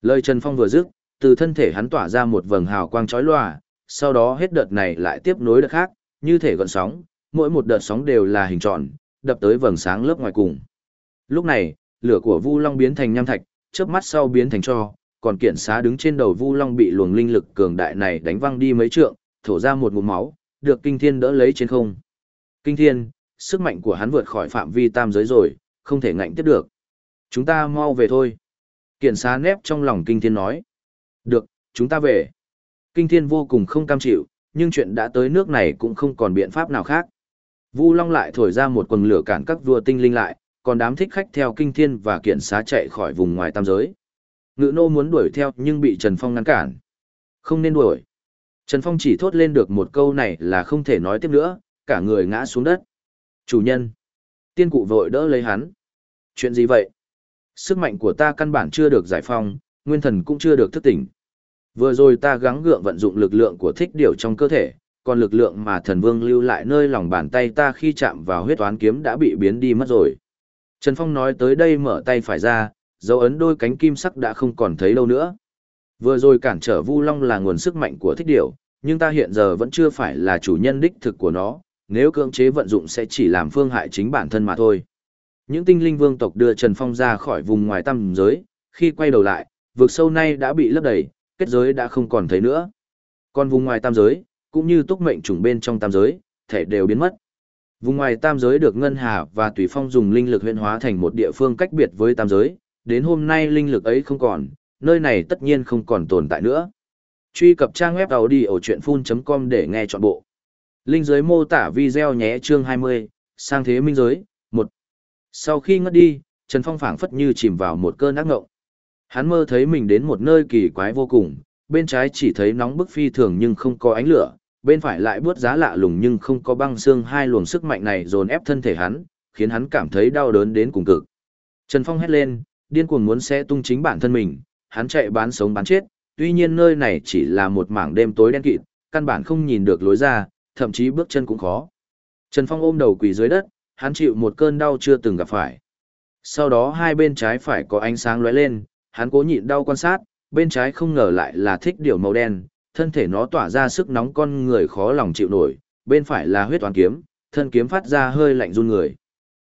Lời Trần Phong vừa dứt, từ thân thể hắn tỏa ra một vầng hào quang chói lòa, sau đó hết đợt này lại tiếp nối đợt khác, như thể gọn sóng, mỗi một đợt sóng đều là hình tròn, đập tới vầng sáng lớp ngoài cùng. Lúc này, lửa của Vu Long biến thành nham thạch, chớp mắt sau biến thành tro, còn kiện xá đứng trên đầu Vu Long bị luồng linh lực cường đại này đánh văng đi mấy trượng, thổ ra một ngụm máu, được Kinh Thiên đỡ lấy trên không. Kinh Thiên, sức mạnh của hắn vượt khỏi phạm vi tam giới rồi, không thể ngạnh tiếp được. Chúng ta mau về thôi. Kiện xá nép trong lòng Kinh Thiên nói. Được, chúng ta về. Kinh Thiên vô cùng không cam chịu, nhưng chuyện đã tới nước này cũng không còn biện pháp nào khác. Vu Long lại thổi ra một quần lửa cản các vua tinh linh lại, còn đám thích khách theo Kinh Thiên và Kiện xá chạy khỏi vùng ngoài tam giới. Ngự nô muốn đuổi theo nhưng bị Trần Phong ngăn cản. Không nên đuổi. Trần Phong chỉ thốt lên được một câu này là không thể nói tiếp nữa, cả người ngã xuống đất. Chủ nhân. Tiên cụ vội đỡ lấy hắn. Chuyện gì vậy? Sức mạnh của ta căn bản chưa được giải phong, nguyên thần cũng chưa được thức tỉnh. Vừa rồi ta gắng gượng vận dụng lực lượng của thích điều trong cơ thể, còn lực lượng mà thần vương lưu lại nơi lòng bàn tay ta khi chạm vào huyết toán kiếm đã bị biến đi mất rồi. Trần Phong nói tới đây mở tay phải ra, dấu ấn đôi cánh kim sắc đã không còn thấy đâu nữa. Vừa rồi cản trở Vu Long là nguồn sức mạnh của thích điểu, nhưng ta hiện giờ vẫn chưa phải là chủ nhân đích thực của nó, nếu cưỡng chế vận dụng sẽ chỉ làm phương hại chính bản thân mà thôi. Những tinh linh vương tộc đưa Trần Phong ra khỏi vùng ngoài tam giới, khi quay đầu lại, vực sâu nay đã bị lấp đầy, kết giới đã không còn thấy nữa. Còn vùng ngoài tam giới, cũng như túc mệnh trùng bên trong tam giới, thể đều biến mất. Vùng ngoài tam giới được Ngân Hà và Tùy Phong dùng linh lực huyện hóa thành một địa phương cách biệt với tam giới, đến hôm nay linh lực ấy không còn, nơi này tất nhiên không còn tồn tại nữa. Truy cập trang web audio chuyện com để nghe trọn bộ. Linh giới mô tả video nhé chương 20, sang thế minh giới, một. Sau khi ngất đi, Trần Phong phảng phất như chìm vào một cơn ác ngộng. Hắn mơ thấy mình đến một nơi kỳ quái vô cùng, bên trái chỉ thấy nóng bức phi thường nhưng không có ánh lửa, bên phải lại bước giá lạ lùng nhưng không có băng xương hai luồng sức mạnh này dồn ép thân thể hắn, khiến hắn cảm thấy đau đớn đến cùng cực. Trần Phong hét lên, điên cuồng muốn xé tung chính bản thân mình, hắn chạy bán sống bán chết, tuy nhiên nơi này chỉ là một mảng đêm tối đen kịt, căn bản không nhìn được lối ra, thậm chí bước chân cũng khó. Trần Phong ôm đầu quỳ dưới đất, hắn chịu một cơn đau chưa từng gặp phải. Sau đó hai bên trái phải có ánh sáng lóe lên, hắn cố nhịn đau quan sát, bên trái không ngờ lại là thích điều màu đen, thân thể nó tỏa ra sức nóng con người khó lòng chịu nổi, bên phải là huyết toán kiếm, thân kiếm phát ra hơi lạnh run người.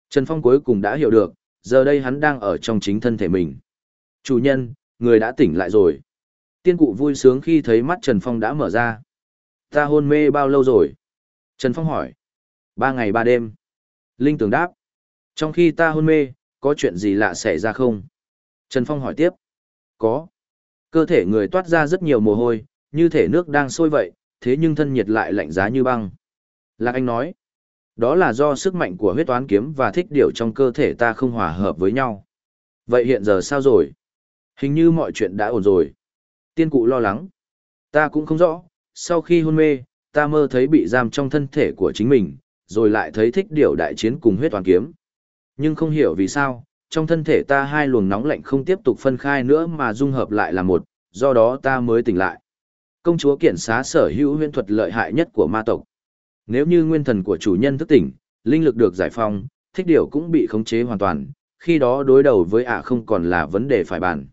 Trần Phong cuối cùng đã hiểu được, giờ đây hắn đang ở trong chính thân thể mình. Chủ nhân, người đã tỉnh lại rồi. Tiên cụ vui sướng khi thấy mắt Trần Phong đã mở ra. Ta hôn mê bao lâu rồi? Trần Phong hỏi. Ba ngày ba đêm. Linh tường đáp. Trong khi ta hôn mê, có chuyện gì lạ xảy ra không? Trần Phong hỏi tiếp. Có. Cơ thể người toát ra rất nhiều mồ hôi, như thể nước đang sôi vậy, thế nhưng thân nhiệt lại lạnh giá như băng. Lạc Anh nói. Đó là do sức mạnh của huyết toán kiếm và thích điều trong cơ thể ta không hòa hợp với nhau. Vậy hiện giờ sao rồi? Hình như mọi chuyện đã ổn rồi. Tiên cụ lo lắng. Ta cũng không rõ, sau khi hôn mê, ta mơ thấy bị giam trong thân thể của chính mình, rồi lại thấy thích điều đại chiến cùng huyết toán kiếm. Nhưng không hiểu vì sao, trong thân thể ta hai luồng nóng lạnh không tiếp tục phân khai nữa mà dung hợp lại là một, do đó ta mới tỉnh lại. Công chúa kiện xá sở hữu huyễn thuật lợi hại nhất của ma tộc. Nếu như nguyên thần của chủ nhân thức tỉnh, linh lực được giải phóng, thích điều cũng bị khống chế hoàn toàn, khi đó đối đầu với ả không còn là vấn đề phải bàn.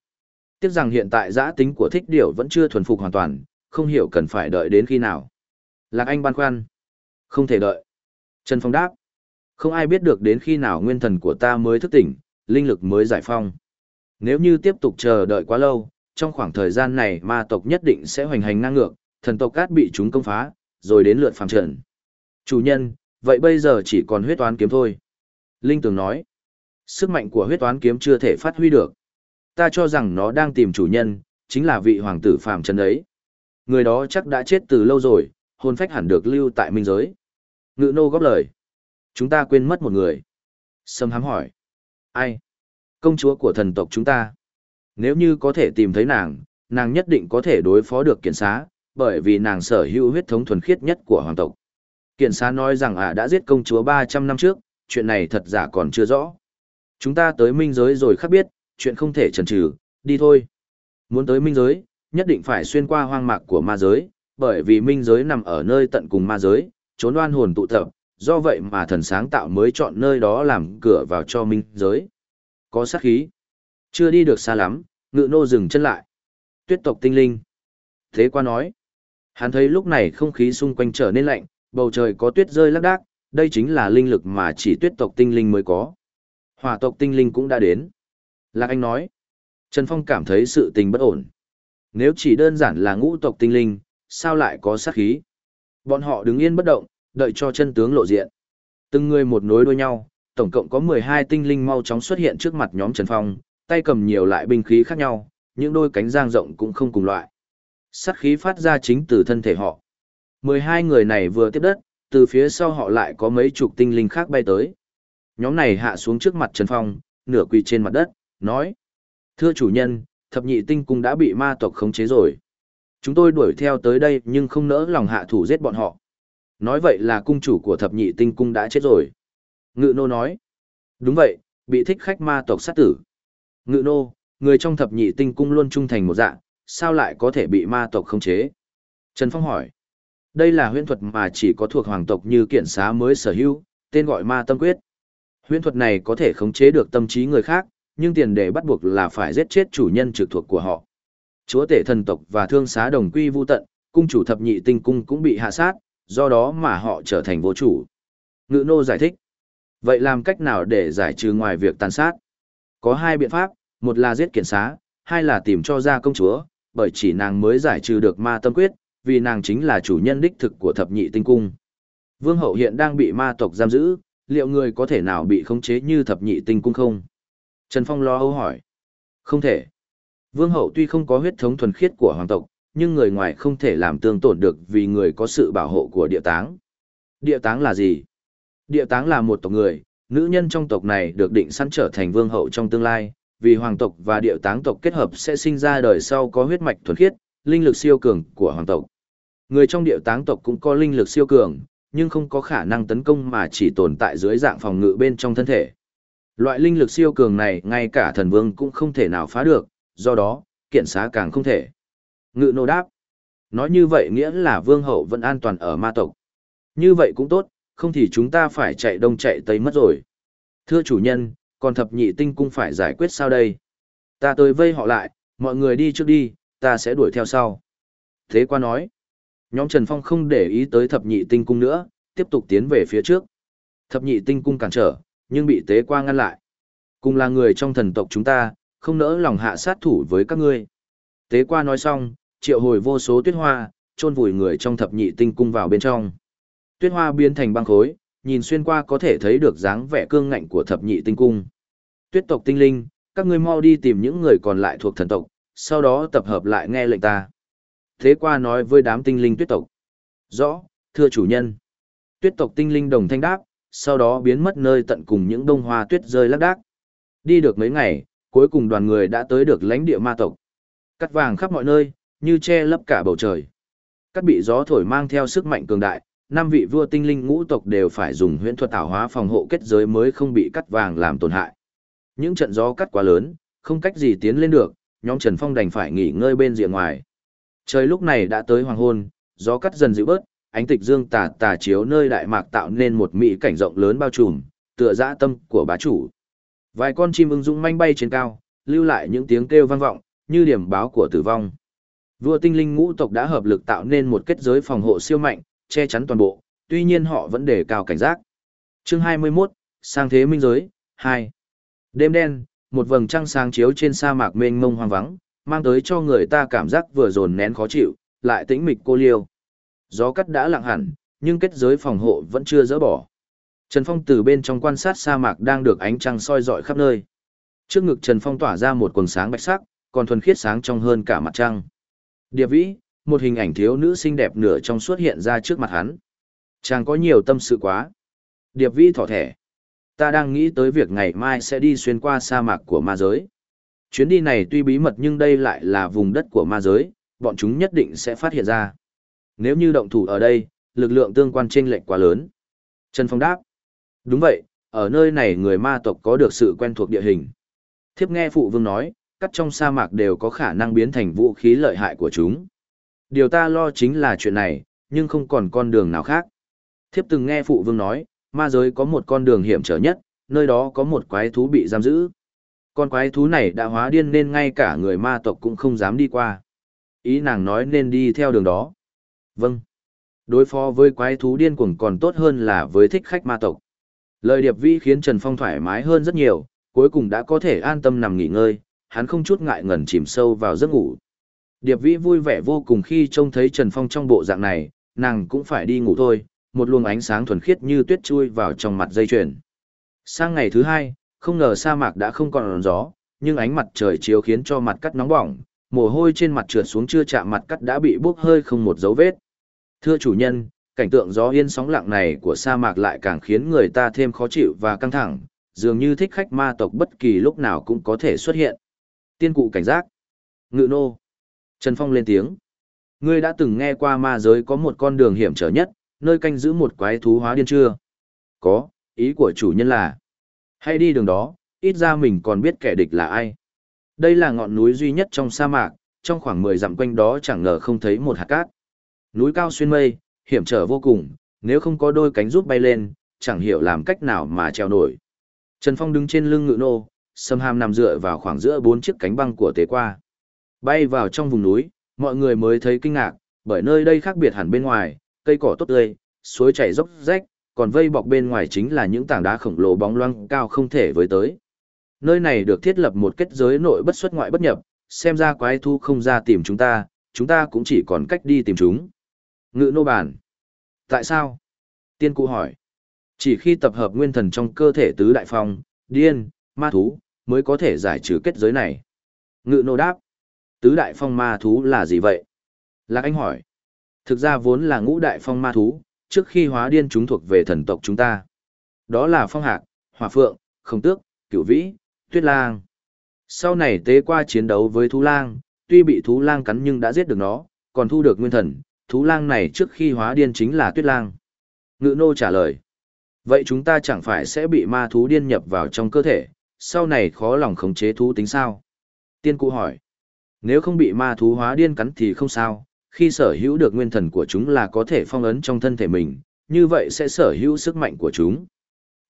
Tiếc rằng hiện tại giã tính của thích điều vẫn chưa thuần phục hoàn toàn, không hiểu cần phải đợi đến khi nào. Lạc Anh băn khoăn. Không thể đợi. Trần Phong đáp. Không ai biết được đến khi nào nguyên thần của ta mới thức tỉnh, linh lực mới giải phong. Nếu như tiếp tục chờ đợi quá lâu, trong khoảng thời gian này ma tộc nhất định sẽ hoành hành ngang ngược, thần tộc cát bị chúng công phá, rồi đến lượt phàm trần. Chủ nhân, vậy bây giờ chỉ còn huyết toán kiếm thôi. Linh Tường nói, sức mạnh của huyết toán kiếm chưa thể phát huy được. Ta cho rằng nó đang tìm chủ nhân, chính là vị hoàng tử phàm trần ấy. Người đó chắc đã chết từ lâu rồi, hồn phách hẳn được lưu tại minh giới. Ngự nô góp lời. Chúng ta quên mất một người. Sâm hám hỏi. Ai? Công chúa của thần tộc chúng ta. Nếu như có thể tìm thấy nàng, nàng nhất định có thể đối phó được kiện xá, bởi vì nàng sở hữu huyết thống thuần khiết nhất của hoàng tộc. Kiện xá nói rằng ả đã giết công chúa 300 năm trước, chuyện này thật giả còn chưa rõ. Chúng ta tới minh giới rồi khắc biết, chuyện không thể chần chừ, đi thôi. Muốn tới minh giới, nhất định phải xuyên qua hoang mạc của ma giới, bởi vì minh giới nằm ở nơi tận cùng ma giới, trốn oan hồn tụ tập, do vậy mà thần sáng tạo mới chọn nơi đó làm cửa vào cho minh giới. Có sát khí. Chưa đi được xa lắm, ngự nô dừng chân lại. Tuyết tộc tinh linh. Thế qua nói. Hắn thấy lúc này không khí xung quanh trở nên lạnh, bầu trời có tuyết rơi lác đác, đây chính là linh lực mà chỉ tuyết tộc tinh linh mới có. Hỏa tộc tinh linh cũng đã đến. Lạc Anh nói. Trần Phong cảm thấy sự tình bất ổn. Nếu chỉ đơn giản là ngũ tộc tinh linh, sao lại có sát khí? Bọn họ đứng yên bất động, đợi cho chân tướng lộ diện. Từng người một nối đuôi nhau, tổng cộng có 12 tinh linh mau chóng xuất hiện trước mặt nhóm Trần Phong, tay cầm nhiều loại binh khí khác nhau, những đôi cánh giang rộng cũng không cùng loại. Sát khí phát ra chính từ thân thể họ. 12 người này vừa tiếp đất, từ phía sau họ lại có mấy chục tinh linh khác bay tới. Nhóm này hạ xuống trước mặt Trần Phong, nửa quỳ trên mặt đất, nói. Thưa chủ nhân, thập nhị tinh cung đã bị ma tộc khống chế rồi. Chúng tôi đuổi theo tới đây nhưng không nỡ lòng hạ thủ giết bọn họ. Nói vậy là cung chủ của thập nhị tinh cung đã chết rồi. Ngự nô nói. Đúng vậy, bị thích khách ma tộc sát tử. Ngự nô, người trong thập nhị tinh cung luôn trung thành một dạng, sao lại có thể bị ma tộc khống chế? Trần Phong hỏi. Đây là huyễn thuật mà chỉ có thuộc hoàng tộc như kiện xá mới sở hữu, tên gọi ma tâm quyết. Huyễn thuật này có thể khống chế được tâm trí người khác, nhưng tiền đề bắt buộc là phải giết chết chủ nhân trực thuộc của họ. Chúa tể thần tộc và thương xá đồng quy vu tận, cung chủ thập nhị tinh cung cũng bị hạ sát, do đó mà họ trở thành vô chủ. Ngự nô giải thích. Vậy làm cách nào để giải trừ ngoài việc tàn sát? Có hai biện pháp, một là giết kiện xá, hai là tìm cho ra công chúa, bởi chỉ nàng mới giải trừ được ma tâm quyết, vì nàng chính là chủ nhân đích thực của thập nhị tinh cung. Vương hậu hiện đang bị ma tộc giam giữ, liệu người có thể nào bị khống chế như thập nhị tinh cung không? Trần Phong lo âu hỏi. Không thể. Vương hậu tuy không có huyết thống thuần khiết của hoàng tộc, nhưng người ngoài không thể làm tương tổn được vì người có sự bảo hộ của địa táng. Địa táng là gì? Địa táng là một tộc người, nữ nhân trong tộc này được định sẵn trở thành vương hậu trong tương lai, vì hoàng tộc và địa táng tộc kết hợp sẽ sinh ra đời sau có huyết mạch thuần khiết, linh lực siêu cường của hoàng tộc. Người trong địa táng tộc cũng có linh lực siêu cường, nhưng không có khả năng tấn công mà chỉ tồn tại dưới dạng phòng ngự bên trong thân thể. Loại linh lực siêu cường này ngay cả thần vương cũng không thể nào phá được, do đó, kiện xá càng không thể. Ngự nô đáp. Nói như vậy nghĩa là vương hậu vẫn an toàn ở ma tộc. Như vậy cũng tốt, không thì chúng ta phải chạy đông chạy tây mất rồi. Thưa chủ nhân, còn thập nhị tinh cung phải giải quyết sao đây? Ta tới vây họ lại, mọi người đi trước đi, ta sẽ đuổi theo sau. Thế qua nói, nhóm Trần Phong không để ý tới thập nhị tinh cung nữa, tiếp tục tiến về phía trước. Thập nhị tinh cung cản trở, nhưng bị tế qua ngăn lại. Cùng là người trong thần tộc chúng ta, không nỡ lòng hạ sát thủ với các ngươi. Tế qua nói xong, triệu hồi vô số tuyết hoa, chôn vùi người trong thập nhị tinh cung vào bên trong. Tuyết hoa biến thành băng khối, nhìn xuyên qua có thể thấy được dáng vẻ cương ngạnh của thập nhị tinh cung. Tuyết tộc tinh linh, các ngươi mau đi tìm những người còn lại thuộc thần tộc, sau đó tập hợp lại nghe lệnh ta. Thế qua nói với đám tinh linh tuyết tộc. Rõ, thưa chủ nhân. Tuyết tộc tinh linh đồng thanh đáp, sau đó biến mất nơi tận cùng những đông hoa tuyết rơi lác đác. Đi được mấy ngày, cuối cùng đoàn người đã tới được lãnh địa ma tộc. Cắt vàng khắp mọi nơi, như che lấp cả bầu trời. Cắt bị gió thổi mang theo sức mạnh cường đại, năm vị vua tinh linh ngũ tộc đều phải dùng huyễn thuật tạo hóa phòng hộ kết giới mới không bị cắt vàng làm tổn hại. Những trận gió cắt quá lớn, không cách gì tiến lên được, nhóm Trần Phong đành phải nghỉ ngơi bên rìa ngoài. Trời lúc này đã tới hoàng hôn, gió cắt dần dịu bớt, ánh tịch dương tà tà chiếu nơi đại mạc tạo nên một mỹ cảnh rộng lớn bao trùm, tựa dã tâm của bá chủ. Vài con chim ưng dũng manh bay trên cao, lưu lại những tiếng kêu vang vọng, như điểm báo của tử vong. Vua tinh linh ngũ tộc đã hợp lực tạo nên một kết giới phòng hộ siêu mạnh, che chắn toàn bộ, tuy nhiên họ vẫn đề cao cảnh giác. Chương 21, sang thế minh giới, 2. Đêm đen, một vầng trăng sáng chiếu trên sa mạc mênh mông hoang vắng, mang tới cho người ta cảm giác vừa dồn nén khó chịu, lại tĩnh mịch cô liêu. Gió cắt đã lặng hẳn, nhưng kết giới phòng hộ vẫn chưa dỡ bỏ. Trần Phong từ bên trong quan sát sa mạc đang được ánh trăng soi rọi khắp nơi. Trước ngực Trần Phong tỏa ra một quần sáng bạch sắc, còn thuần khiết sáng trong hơn cả mặt trăng. Điệp vĩ, một hình ảnh thiếu nữ xinh đẹp nửa trong suốt hiện ra trước mặt hắn. Chàng có nhiều tâm sự quá. Điệp vĩ thỏ thẻ. Ta đang nghĩ tới việc ngày mai sẽ đi xuyên qua sa mạc của ma giới. Chuyến đi này tuy bí mật nhưng đây lại là vùng đất của ma giới, bọn chúng nhất định sẽ phát hiện ra. Nếu như động thủ ở đây, lực lượng tương quan chênh lệch quá lớn. Trần Phong đáp. Đúng vậy, ở nơi này người ma tộc có được sự quen thuộc địa hình. Thiếp nghe phụ vương nói, cắt trong sa mạc đều có khả năng biến thành vũ khí lợi hại của chúng. Điều ta lo chính là chuyện này, nhưng không còn con đường nào khác. Thiếp từng nghe phụ vương nói, ma giới có một con đường hiểm trở nhất, nơi đó có một quái thú bị giam giữ. Con quái thú này đã hóa điên nên ngay cả người ma tộc cũng không dám đi qua. Ý nàng nói nên đi theo đường đó. Vâng. Đối phó với quái thú điên cuồng còn tốt hơn là với thích khách ma tộc. Lời điệp vi khiến Trần Phong thoải mái hơn rất nhiều, cuối cùng đã có thể an tâm nằm nghỉ ngơi, hắn không chút ngại ngần chìm sâu vào giấc ngủ. Điệp Vĩ vui vẻ vô cùng khi trông thấy Trần Phong trong bộ dạng này, nàng cũng phải đi ngủ thôi, một luồng ánh sáng thuần khiết như tuyết chui vào trong mặt dây chuyền. Sang ngày thứ hai, không ngờ sa mạc đã không còn gió, nhưng ánh mặt trời chiếu khiến cho mặt cắt nóng bỏng, mồ hôi trên mặt trượt xuống chưa chạm mặt cắt đã bị bốc hơi không một dấu vết. Thưa chủ nhân, cảnh tượng gió yên sóng lặng này của sa mạc lại càng khiến người ta thêm khó chịu và căng thẳng, dường như thích khách ma tộc bất kỳ lúc nào cũng có thể xuất hiện. Tiên cụ cảnh giác. Ngự nô. Trần Phong lên tiếng. Ngươi đã từng nghe qua ma giới có một con đường hiểm trở nhất, nơi canh giữ một quái thú hóa điên chưa? Có, ý của chủ nhân là. Hãy đi đường đó, ít ra mình còn biết kẻ địch là ai. Đây là ngọn núi duy nhất trong sa mạc, trong khoảng 10 dặm quanh đó chẳng ngờ không thấy một hạt cát. Núi cao xuyên mây, hiểm trở vô cùng, nếu không có đôi cánh giúp bay lên, chẳng hiểu làm cách nào mà treo nổi. Trần Phong đứng trên lưng ngự nô, sâm Ham nằm dựa vào khoảng giữa bốn chiếc cánh băng của tế qua. Bay vào trong vùng núi, mọi người mới thấy kinh ngạc, bởi nơi đây khác biệt hẳn bên ngoài, cây cỏ tốt tươi, suối chảy dốc rách, còn vây bọc bên ngoài chính là những tảng đá khổng lồ bóng loang cao không thể với tới. Nơi này được thiết lập một kết giới nội bất xuất ngoại bất nhập, xem ra quái thu không ra tìm chúng ta, chúng ta cũng chỉ còn cách đi tìm chúng. Ngự nô bản. Tại sao? Tiên cụ hỏi. Chỉ khi tập hợp nguyên thần trong cơ thể tứ đại phong, điên, ma thú, mới có thể giải trừ kết giới này. Ngự nô đáp. Tứ đại phong ma thú là gì vậy? Lạc Anh hỏi. Thực ra vốn là ngũ đại phong ma thú, trước khi hóa điên chúng thuộc về thần tộc chúng ta. Đó là phong hạc, hỏa phượng, không tước, cửu vĩ, tuyết lang. Sau này tế qua chiến đấu với thú lang, tuy bị thú lang cắn nhưng đã giết được nó, còn thu được nguyên thần, thú lang này trước khi hóa điên chính là tuyết lang. Ngự nô trả lời. Vậy chúng ta chẳng phải sẽ bị ma thú điên nhập vào trong cơ thể, sau này khó lòng khống chế thú tính sao? Tiên cụ hỏi. Nếu không bị ma thú hóa điên cắn thì không sao, khi sở hữu được nguyên thần của chúng là có thể phong ấn trong thân thể mình, như vậy sẽ sở hữu sức mạnh của chúng.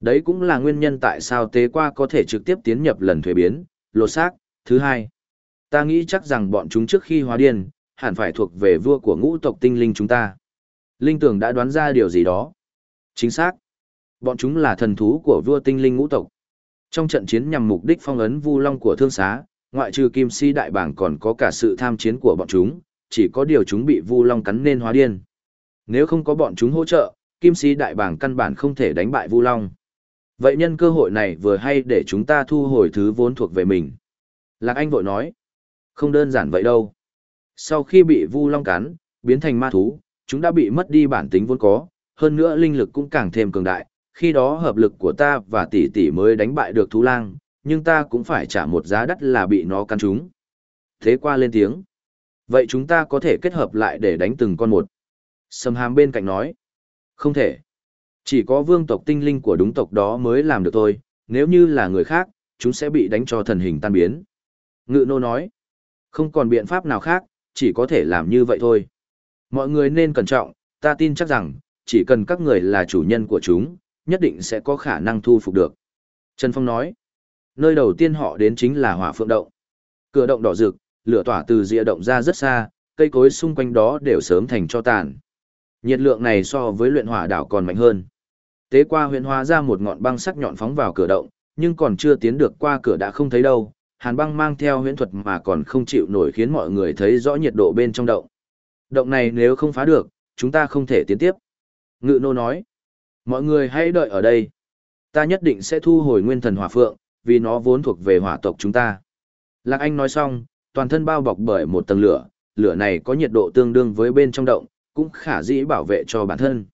Đấy cũng là nguyên nhân tại sao tế qua có thể trực tiếp tiến nhập lần thuế biến, lột xác. Thứ hai, ta nghĩ chắc rằng bọn chúng trước khi hóa điên, hẳn phải thuộc về vua của ngũ tộc tinh linh chúng ta. Linh tưởng đã đoán ra điều gì đó. Chính xác. Bọn chúng là thần thú của vua tinh linh ngũ tộc. Trong trận chiến nhằm mục đích phong ấn vu long của thương xá, ngoại trừ kim si đại bảng còn có cả sự tham chiến của bọn chúng, chỉ có điều chúng bị vu long cắn nên hóa điên. Nếu không có bọn chúng hỗ trợ, kim si đại bảng căn bản không thể đánh bại vu long. Vậy nhân cơ hội này vừa hay để chúng ta thu hồi thứ vốn thuộc về mình. Lạc Anh vội nói, không đơn giản vậy đâu. Sau khi bị vu long cắn, biến thành ma thú, chúng đã bị mất đi bản tính vốn có, hơn nữa linh lực cũng càng thêm cường đại, khi đó hợp lực của ta và tỷ tỷ mới đánh bại được thú lang, nhưng ta cũng phải trả một giá đắt là bị nó cắn chúng. Thế qua lên tiếng. Vậy chúng ta có thể kết hợp lại để đánh từng con một. Sầm hàm bên cạnh nói. Không thể. Chỉ có vương tộc tinh linh của đúng tộc đó mới làm được thôi, nếu như là người khác, chúng sẽ bị đánh cho thần hình tan biến. Ngự nô nói. Không còn biện pháp nào khác, chỉ có thể làm như vậy thôi. Mọi người nên cẩn trọng, ta tin chắc rằng, chỉ cần các người là chủ nhân của chúng, nhất định sẽ có khả năng thu phục được. Trần Phong nói, nơi đầu tiên họ đến chính là hỏa phượng động. Cửa động đỏ rực, lửa tỏa từ rìa động ra rất xa, cây cối xung quanh đó đều sớm thành cho tàn. Nhiệt lượng này so với luyện hỏa đảo còn mạnh hơn. Tế qua huyện hóa ra một ngọn băng sắc nhọn phóng vào cửa động, nhưng còn chưa tiến được qua cửa đã không thấy đâu. Hàn băng mang theo huyễn thuật mà còn không chịu nổi khiến mọi người thấy rõ nhiệt độ bên trong động. Động này nếu không phá được, chúng ta không thể tiến tiếp. Ngự nô nói. Mọi người hãy đợi ở đây. Ta nhất định sẽ thu hồi nguyên thần hỏa phượng, vì nó vốn thuộc về hỏa tộc chúng ta. Lạc Anh nói xong, toàn thân bao bọc bởi một tầng lửa, lửa này có nhiệt độ tương đương với bên trong động, cũng khả dĩ bảo vệ cho bản thân.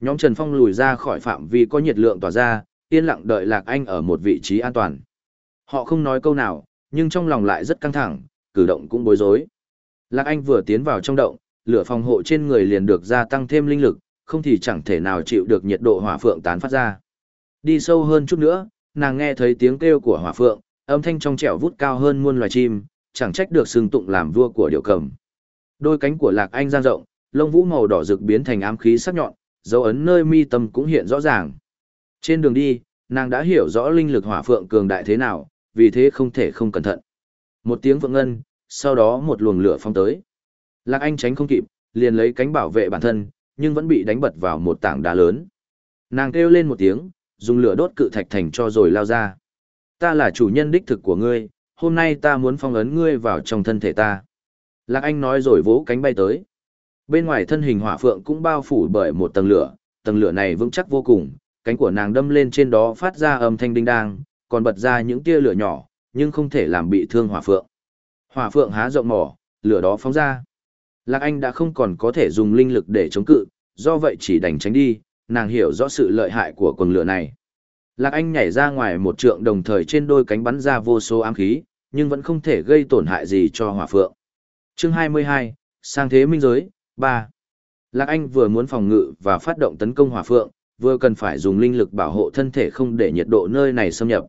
Nhóm Trần Phong lùi ra khỏi phạm vi có nhiệt lượng tỏa ra, yên lặng đợi Lạc Anh ở một vị trí an toàn. Họ không nói câu nào, nhưng trong lòng lại rất căng thẳng, cử động cũng bối rối. Lạc Anh vừa tiến vào trong động, lửa phòng hộ trên người liền được gia tăng thêm linh lực, không thì chẳng thể nào chịu được nhiệt độ hỏa phượng tán phát ra. Đi sâu hơn chút nữa, nàng nghe thấy tiếng kêu của hỏa phượng, âm thanh trong trẻo vút cao hơn muôn loài chim, chẳng trách được xưng tụng làm vua của điệu cầm. Đôi cánh của Lạc Anh giang rộng, lông vũ màu đỏ rực biến thành ám khí sắc nhọn, dấu ấn nơi mi tâm cũng hiện rõ ràng. Trên đường đi, nàng đã hiểu rõ linh lực hỏa phượng cường đại thế nào, vì thế không thể không cẩn thận. Một tiếng vượng ngân, sau đó một luồng lửa phong tới. Lạc Anh tránh không kịp, liền lấy cánh bảo vệ bản thân, nhưng vẫn bị đánh bật vào một tảng đá lớn. Nàng kêu lên một tiếng, dùng lửa đốt cự thạch thành cho rồi lao ra. Ta là chủ nhân đích thực của ngươi, hôm nay ta muốn phong ấn ngươi vào trong thân thể ta. Lạc Anh nói rồi vỗ cánh bay tới. Bên ngoài thân hình hỏa phượng cũng bao phủ bởi một tầng lửa, tầng lửa này vững chắc vô cùng, cánh của nàng đâm lên trên đó phát ra âm thanh đinh đang, còn bật ra những tia lửa nhỏ, nhưng không thể làm bị thương hỏa phượng. Hỏa phượng há rộng mỏ, lửa đó phóng ra. Lạc Anh đã không còn có thể dùng linh lực để chống cự, do vậy chỉ đành tránh đi, nàng hiểu rõ sự lợi hại của quần lửa này. Lạc Anh nhảy ra ngoài một trượng đồng thời trên đôi cánh bắn ra vô số ám khí, nhưng vẫn không thể gây tổn hại gì cho hỏa phượng. Chương 22, Sang thế minh giới, 3. Lạc Anh vừa muốn phòng ngự và phát động tấn công hỏa phượng, vừa cần phải dùng linh lực bảo hộ thân thể không để nhiệt độ nơi này xâm nhập.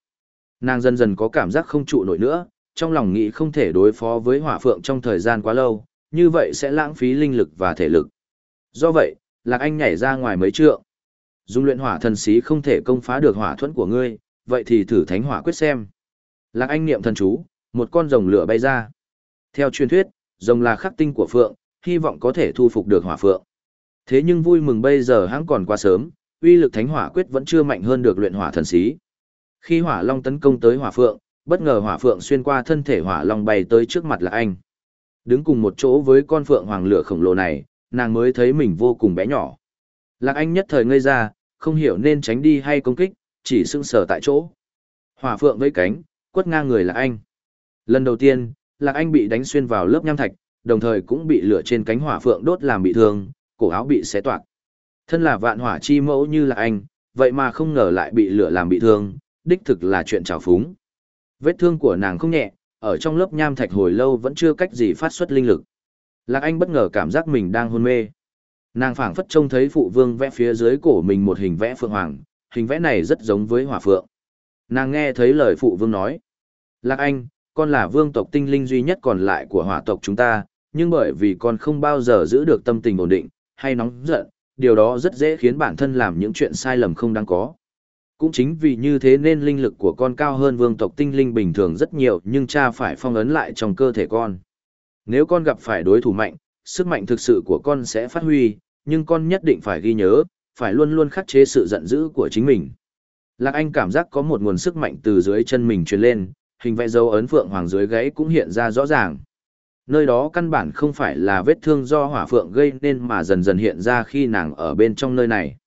Nàng dần dần có cảm giác không trụ nổi nữa, trong lòng nghĩ không thể đối phó với hỏa phượng trong thời gian quá lâu, như vậy sẽ lãng phí linh lực và thể lực. Do vậy, Lạc Anh nhảy ra ngoài mấy trượng. Dung luyện hỏa thần sĩ không thể công phá được hỏa thuẫn của ngươi, vậy thì thử thánh hỏa quyết xem. Lạc Anh niệm thần chú, một con rồng lửa bay ra. Theo truyền thuyết, rồng là khắc tinh của phượng, hy vọng có thể thu phục được hỏa phượng. Thế nhưng vui mừng bây giờ hãng còn quá sớm, uy lực thánh hỏa quyết vẫn chưa mạnh hơn được luyện hỏa thần sĩ. Khi hỏa long tấn công tới hỏa phượng, bất ngờ hỏa phượng xuyên qua thân thể hỏa long bay tới trước mặt Lạc Anh. Đứng cùng một chỗ với con phượng hoàng lửa khổng lồ này, nàng mới thấy mình vô cùng bé nhỏ. Lạc Anh nhất thời ngây ra, không hiểu nên tránh đi hay công kích, chỉ sững sờ tại chỗ. Hỏa phượng với cánh, quất ngang người Lạc Anh. Lần đầu tiên, Lạc Anh bị đánh xuyên vào lớp nham thạch, đồng thời cũng bị lửa trên cánh hỏa phượng đốt làm bị thương, cổ áo bị xé toạc. Thân là vạn hỏa chi mẫu như Lạc Anh, vậy mà không ngờ lại bị lửa làm bị thương, đích thực là chuyện trào phúng. Vết thương của nàng không nhẹ, ở trong lớp nham thạch hồi lâu vẫn chưa cách gì phát xuất linh lực. Lạc Anh bất ngờ cảm giác mình đang hôn mê. Nàng phảng phất trông thấy phụ vương vẽ phía dưới cổ mình một hình vẽ phượng hoàng, hình vẽ này rất giống với hỏa phượng. Nàng nghe thấy lời phụ vương nói. Lạc Anh, con là vương tộc tinh linh duy nhất còn lại của hỏa tộc chúng ta, nhưng bởi vì con không bao giờ giữ được tâm tình ổn định, hay nóng giận, điều đó rất dễ khiến bản thân làm những chuyện sai lầm không đáng có. Cũng chính vì như thế nên linh lực của con cao hơn vương tộc tinh linh bình thường rất nhiều nhưng cha phải phong ấn lại trong cơ thể con. Nếu con gặp phải đối thủ mạnh, sức mạnh thực sự của con sẽ phát huy, nhưng con nhất định phải ghi nhớ, phải luôn luôn khắc chế sự giận dữ của chính mình. Lạc Anh cảm giác có một nguồn sức mạnh từ dưới chân mình truyền lên, hình vẽ dấu ấn phượng hoàng dưới gáy cũng hiện ra rõ ràng. Nơi đó căn bản không phải là vết thương do hỏa phượng gây nên mà dần dần hiện ra khi nàng ở bên trong nơi này.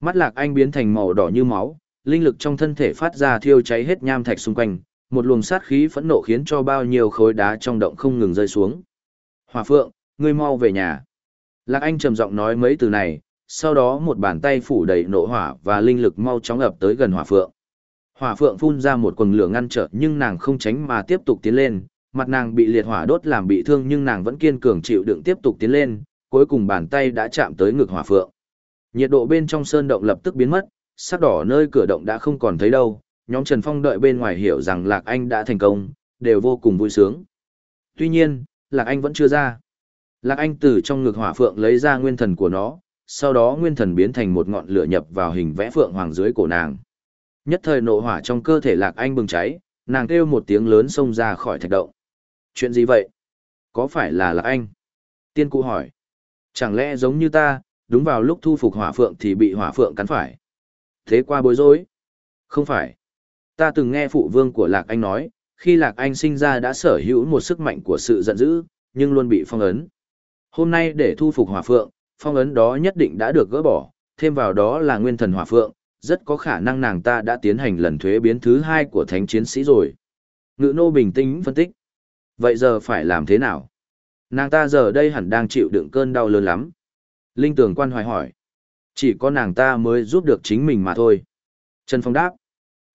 Mắt Lạc Anh biến thành màu đỏ như máu, linh lực trong thân thể phát ra thiêu cháy hết nham thạch xung quanh, một luồng sát khí phẫn nộ khiến cho bao nhiêu khối đá trong động không ngừng rơi xuống. Hòa phượng, ngươi mau về nhà. Lạc Anh trầm giọng nói mấy từ này, sau đó một bàn tay phủ đầy nộ hỏa và linh lực mau chóng ập tới gần Hòa phượng. Hỏa phượng phun ra một quần lửa ngăn trở nhưng nàng không tránh mà tiếp tục tiến lên, mặt nàng bị liệt hỏa đốt làm bị thương nhưng nàng vẫn kiên cường chịu đựng tiếp tục tiến lên, cuối cùng bàn tay đã chạm tới ngực hỏa phượng. Nhiệt độ bên trong sơn động lập tức biến mất, sắc đỏ nơi cửa động đã không còn thấy đâu, nhóm Trần Phong đợi bên ngoài hiểu rằng Lạc Anh đã thành công, đều vô cùng vui sướng. Tuy nhiên, Lạc Anh vẫn chưa ra. Lạc Anh từ trong ngực hỏa phượng lấy ra nguyên thần của nó, sau đó nguyên thần biến thành một ngọn lửa nhập vào hình vẽ phượng hoàng dưới cổ nàng. Nhất thời nộ hỏa trong cơ thể Lạc Anh bừng cháy, nàng kêu một tiếng lớn xông ra khỏi thạch động. Chuyện gì vậy? Có phải là Lạc Anh? Tiên cụ hỏi. Chẳng lẽ giống như ta, đúng vào lúc thu phục hỏa phượng thì bị hỏa phượng cắn phải? Thế qua bối rối? Không phải. Ta từng nghe phụ vương của Lạc Anh nói, khi Lạc Anh sinh ra đã sở hữu một sức mạnh của sự giận dữ, nhưng luôn bị phong ấn. Hôm nay để thu phục hỏa phượng, phong ấn đó nhất định đã được gỡ bỏ, thêm vào đó là nguyên thần hỏa phượng, rất có khả năng nàng ta đã tiến hành lần thuế biến thứ hai của thánh chiến sĩ rồi. Ngự nô bình tĩnh phân tích. Vậy giờ phải làm thế nào? Nàng ta giờ đây hẳn đang chịu đựng cơn đau lớn lắm. Linh tường quan hoài hỏi. Chỉ có nàng ta mới giúp được chính mình mà thôi. Trần Phong đáp.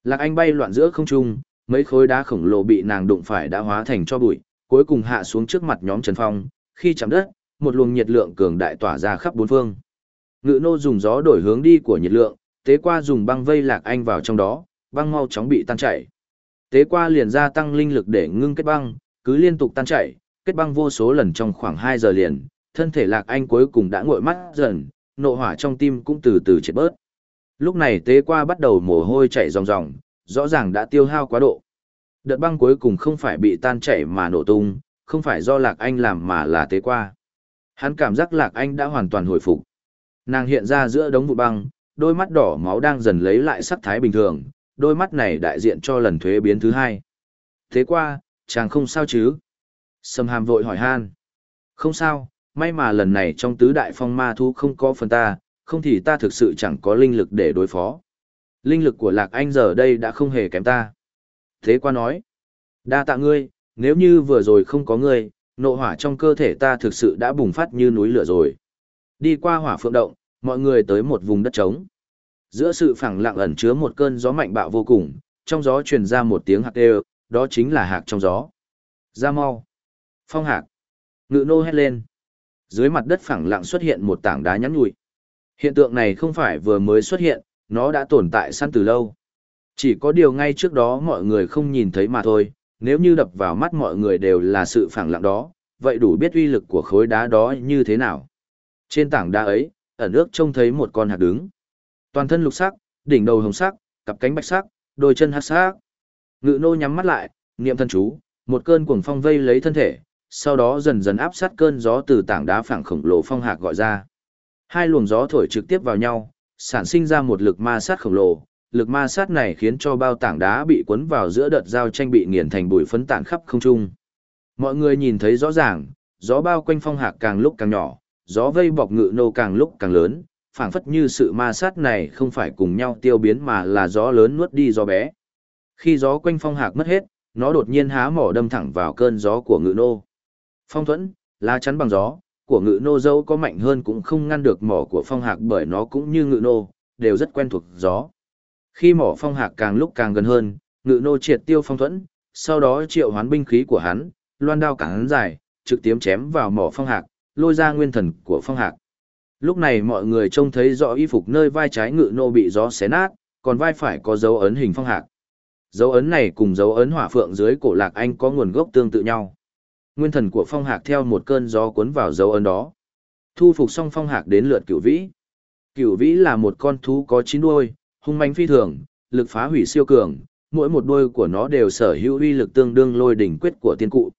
Lạc Anh bay loạn giữa không trung, mấy khối đá khổng lồ bị nàng đụng phải đã hóa thành cho bụi, cuối cùng hạ xuống trước mặt nhóm Trần Phong. Khi chạm đất, một luồng nhiệt lượng cường đại tỏa ra khắp bốn phương. Ngự nô dùng gió đổi hướng đi của nhiệt lượng, tế qua dùng băng vây Lạc Anh vào trong đó, băng mau chóng bị tan chảy. Tế qua liền gia tăng linh lực để ngưng kết băng, cứ liên tục tan chảy, kết băng vô số lần trong khoảng 2 giờ liền, thân thể Lạc Anh cuối cùng đã nguội mắt dần, nộ hỏa trong tim cũng từ từ chết bớt. Lúc này tế qua bắt đầu mồ hôi chảy ròng ròng, rõ ràng đã tiêu hao quá độ. Đợt băng cuối cùng không phải bị tan chảy mà nổ tung, không phải do Lạc Anh làm mà là tế qua. Hắn cảm giác Lạc Anh đã hoàn toàn hồi phục. Nàng hiện ra giữa đống vụ băng, đôi mắt đỏ máu đang dần lấy lại sắc thái bình thường, đôi mắt này đại diện cho lần thuế biến thứ hai. Thế qua, chàng không sao chứ? Sầm hàm vội hỏi han. Không sao, may mà lần này trong tứ đại phong ma thu không có phần ta, không thì ta thực sự chẳng có linh lực để đối phó. Linh lực của Lạc Anh giờ đây đã không hề kém ta. Thế qua nói. Đa tạ ngươi, nếu như vừa rồi không có ngươi, nộ hỏa trong cơ thể ta thực sự đã bùng phát như núi lửa rồi. Đi qua hỏa phượng động, mọi người tới một vùng đất trống. Giữa sự phẳng lặng ẩn chứa một cơn gió mạnh bạo vô cùng, trong gió truyền ra một tiếng hạc đều, đó chính là hạc trong gió. Ra mau. Phong hạc. Ngự nô hét lên. Dưới mặt đất phẳng lặng xuất hiện một tảng đá nhắn nhụi. Hiện tượng này không phải vừa mới xuất hiện, nó đã tồn tại săn từ lâu. Chỉ có điều ngay trước đó mọi người không nhìn thấy mà thôi, nếu như đập vào mắt mọi người đều là sự phẳng lặng đó, vậy đủ biết uy lực của khối đá đó như thế nào. Trên tảng đá ấy, ẩn ước trông thấy một con hạc đứng. Toàn thân lục sắc, đỉnh đầu hồng sắc, cặp cánh bạch sắc, đôi chân hắc sắc. Ngự nô nhắm mắt lại, niệm thân chú, một cơn cuồng phong vây lấy thân thể, sau đó dần dần áp sát cơn gió từ tảng đá phẳng khổng lồ phong hạc gọi ra. Hai luồng gió thổi trực tiếp vào nhau, sản sinh ra một lực ma sát khổng lồ. Lực ma sát này khiến cho bao tảng đá bị cuốn vào giữa đợt giao tranh bị nghiền thành bụi phấn tản khắp không trung. Mọi người nhìn thấy rõ ràng, gió bao quanh phong hạc càng lúc càng nhỏ, gió vây bọc ngự nô càng lúc càng lớn, phảng phất như sự ma sát này không phải cùng nhau tiêu biến mà là gió lớn nuốt đi gió bé. Khi gió quanh phong hạc mất hết, nó đột nhiên há mỏ đâm thẳng vào cơn gió của ngự nô. Phong thuẫn, lá chắn bằng gió, của ngự nô dâu có mạnh hơn cũng không ngăn được mỏ của phong hạc bởi nó cũng như ngự nô, đều rất quen thuộc gió. Khi mỏ phong hạc càng lúc càng gần hơn, ngự nô triệt tiêu phong thuẫn, sau đó triệu hoán binh khí của hắn, loan đao cản dài, trực tiếp chém vào mỏ phong hạc, lôi ra nguyên thần của phong hạc. Lúc này mọi người trông thấy rõ y phục nơi vai trái ngự nô bị gió xé nát, còn vai phải có dấu ấn hình phong hạc. Dấu ấn này cùng dấu ấn hỏa phượng dưới cổ lạc anh có nguồn gốc tương tự nhau. Nguyên thần của phong hạc theo một cơn gió cuốn vào dấu ấn đó. Thu phục xong phong hạc đến lượt cửu vĩ. Cửu vĩ là một con thú có chín đuôi, hung manh phi thường, lực phá hủy siêu cường, mỗi một đuôi của nó đều sở hữu uy lực tương đương lôi đỉnh quyết của tiên cụ.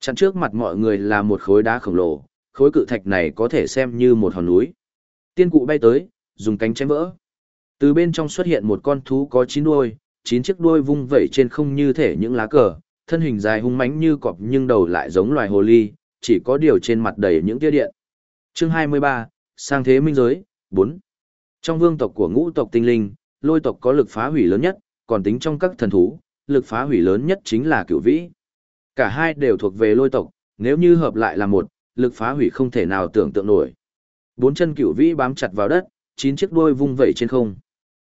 Chặn trước mặt mọi người là một khối đá khổng lồ, khối cự thạch này có thể xem như một hòn núi. Tiên cụ bay tới, dùng cánh chém vỡ. Từ bên trong xuất hiện một con thú có chín đuôi, chín chiếc đuôi vung vẩy trên không như thể những lá cờ, thân hình dài hung mãnh như cọp nhưng đầu lại giống loài hồ ly, chỉ có điều trên mặt đầy những tia điện. Chương 23, sang thế minh giới, 4. Trong vương tộc của ngũ tộc tinh linh, lôi tộc có lực phá hủy lớn nhất, còn tính trong các thần thú, lực phá hủy lớn nhất chính là cửu vĩ. Cả hai đều thuộc về lôi tộc, nếu như hợp lại là một, lực phá hủy không thể nào tưởng tượng nổi. Bốn chân cửu vĩ bám chặt vào đất, chín chiếc đuôi vung vẩy trên không.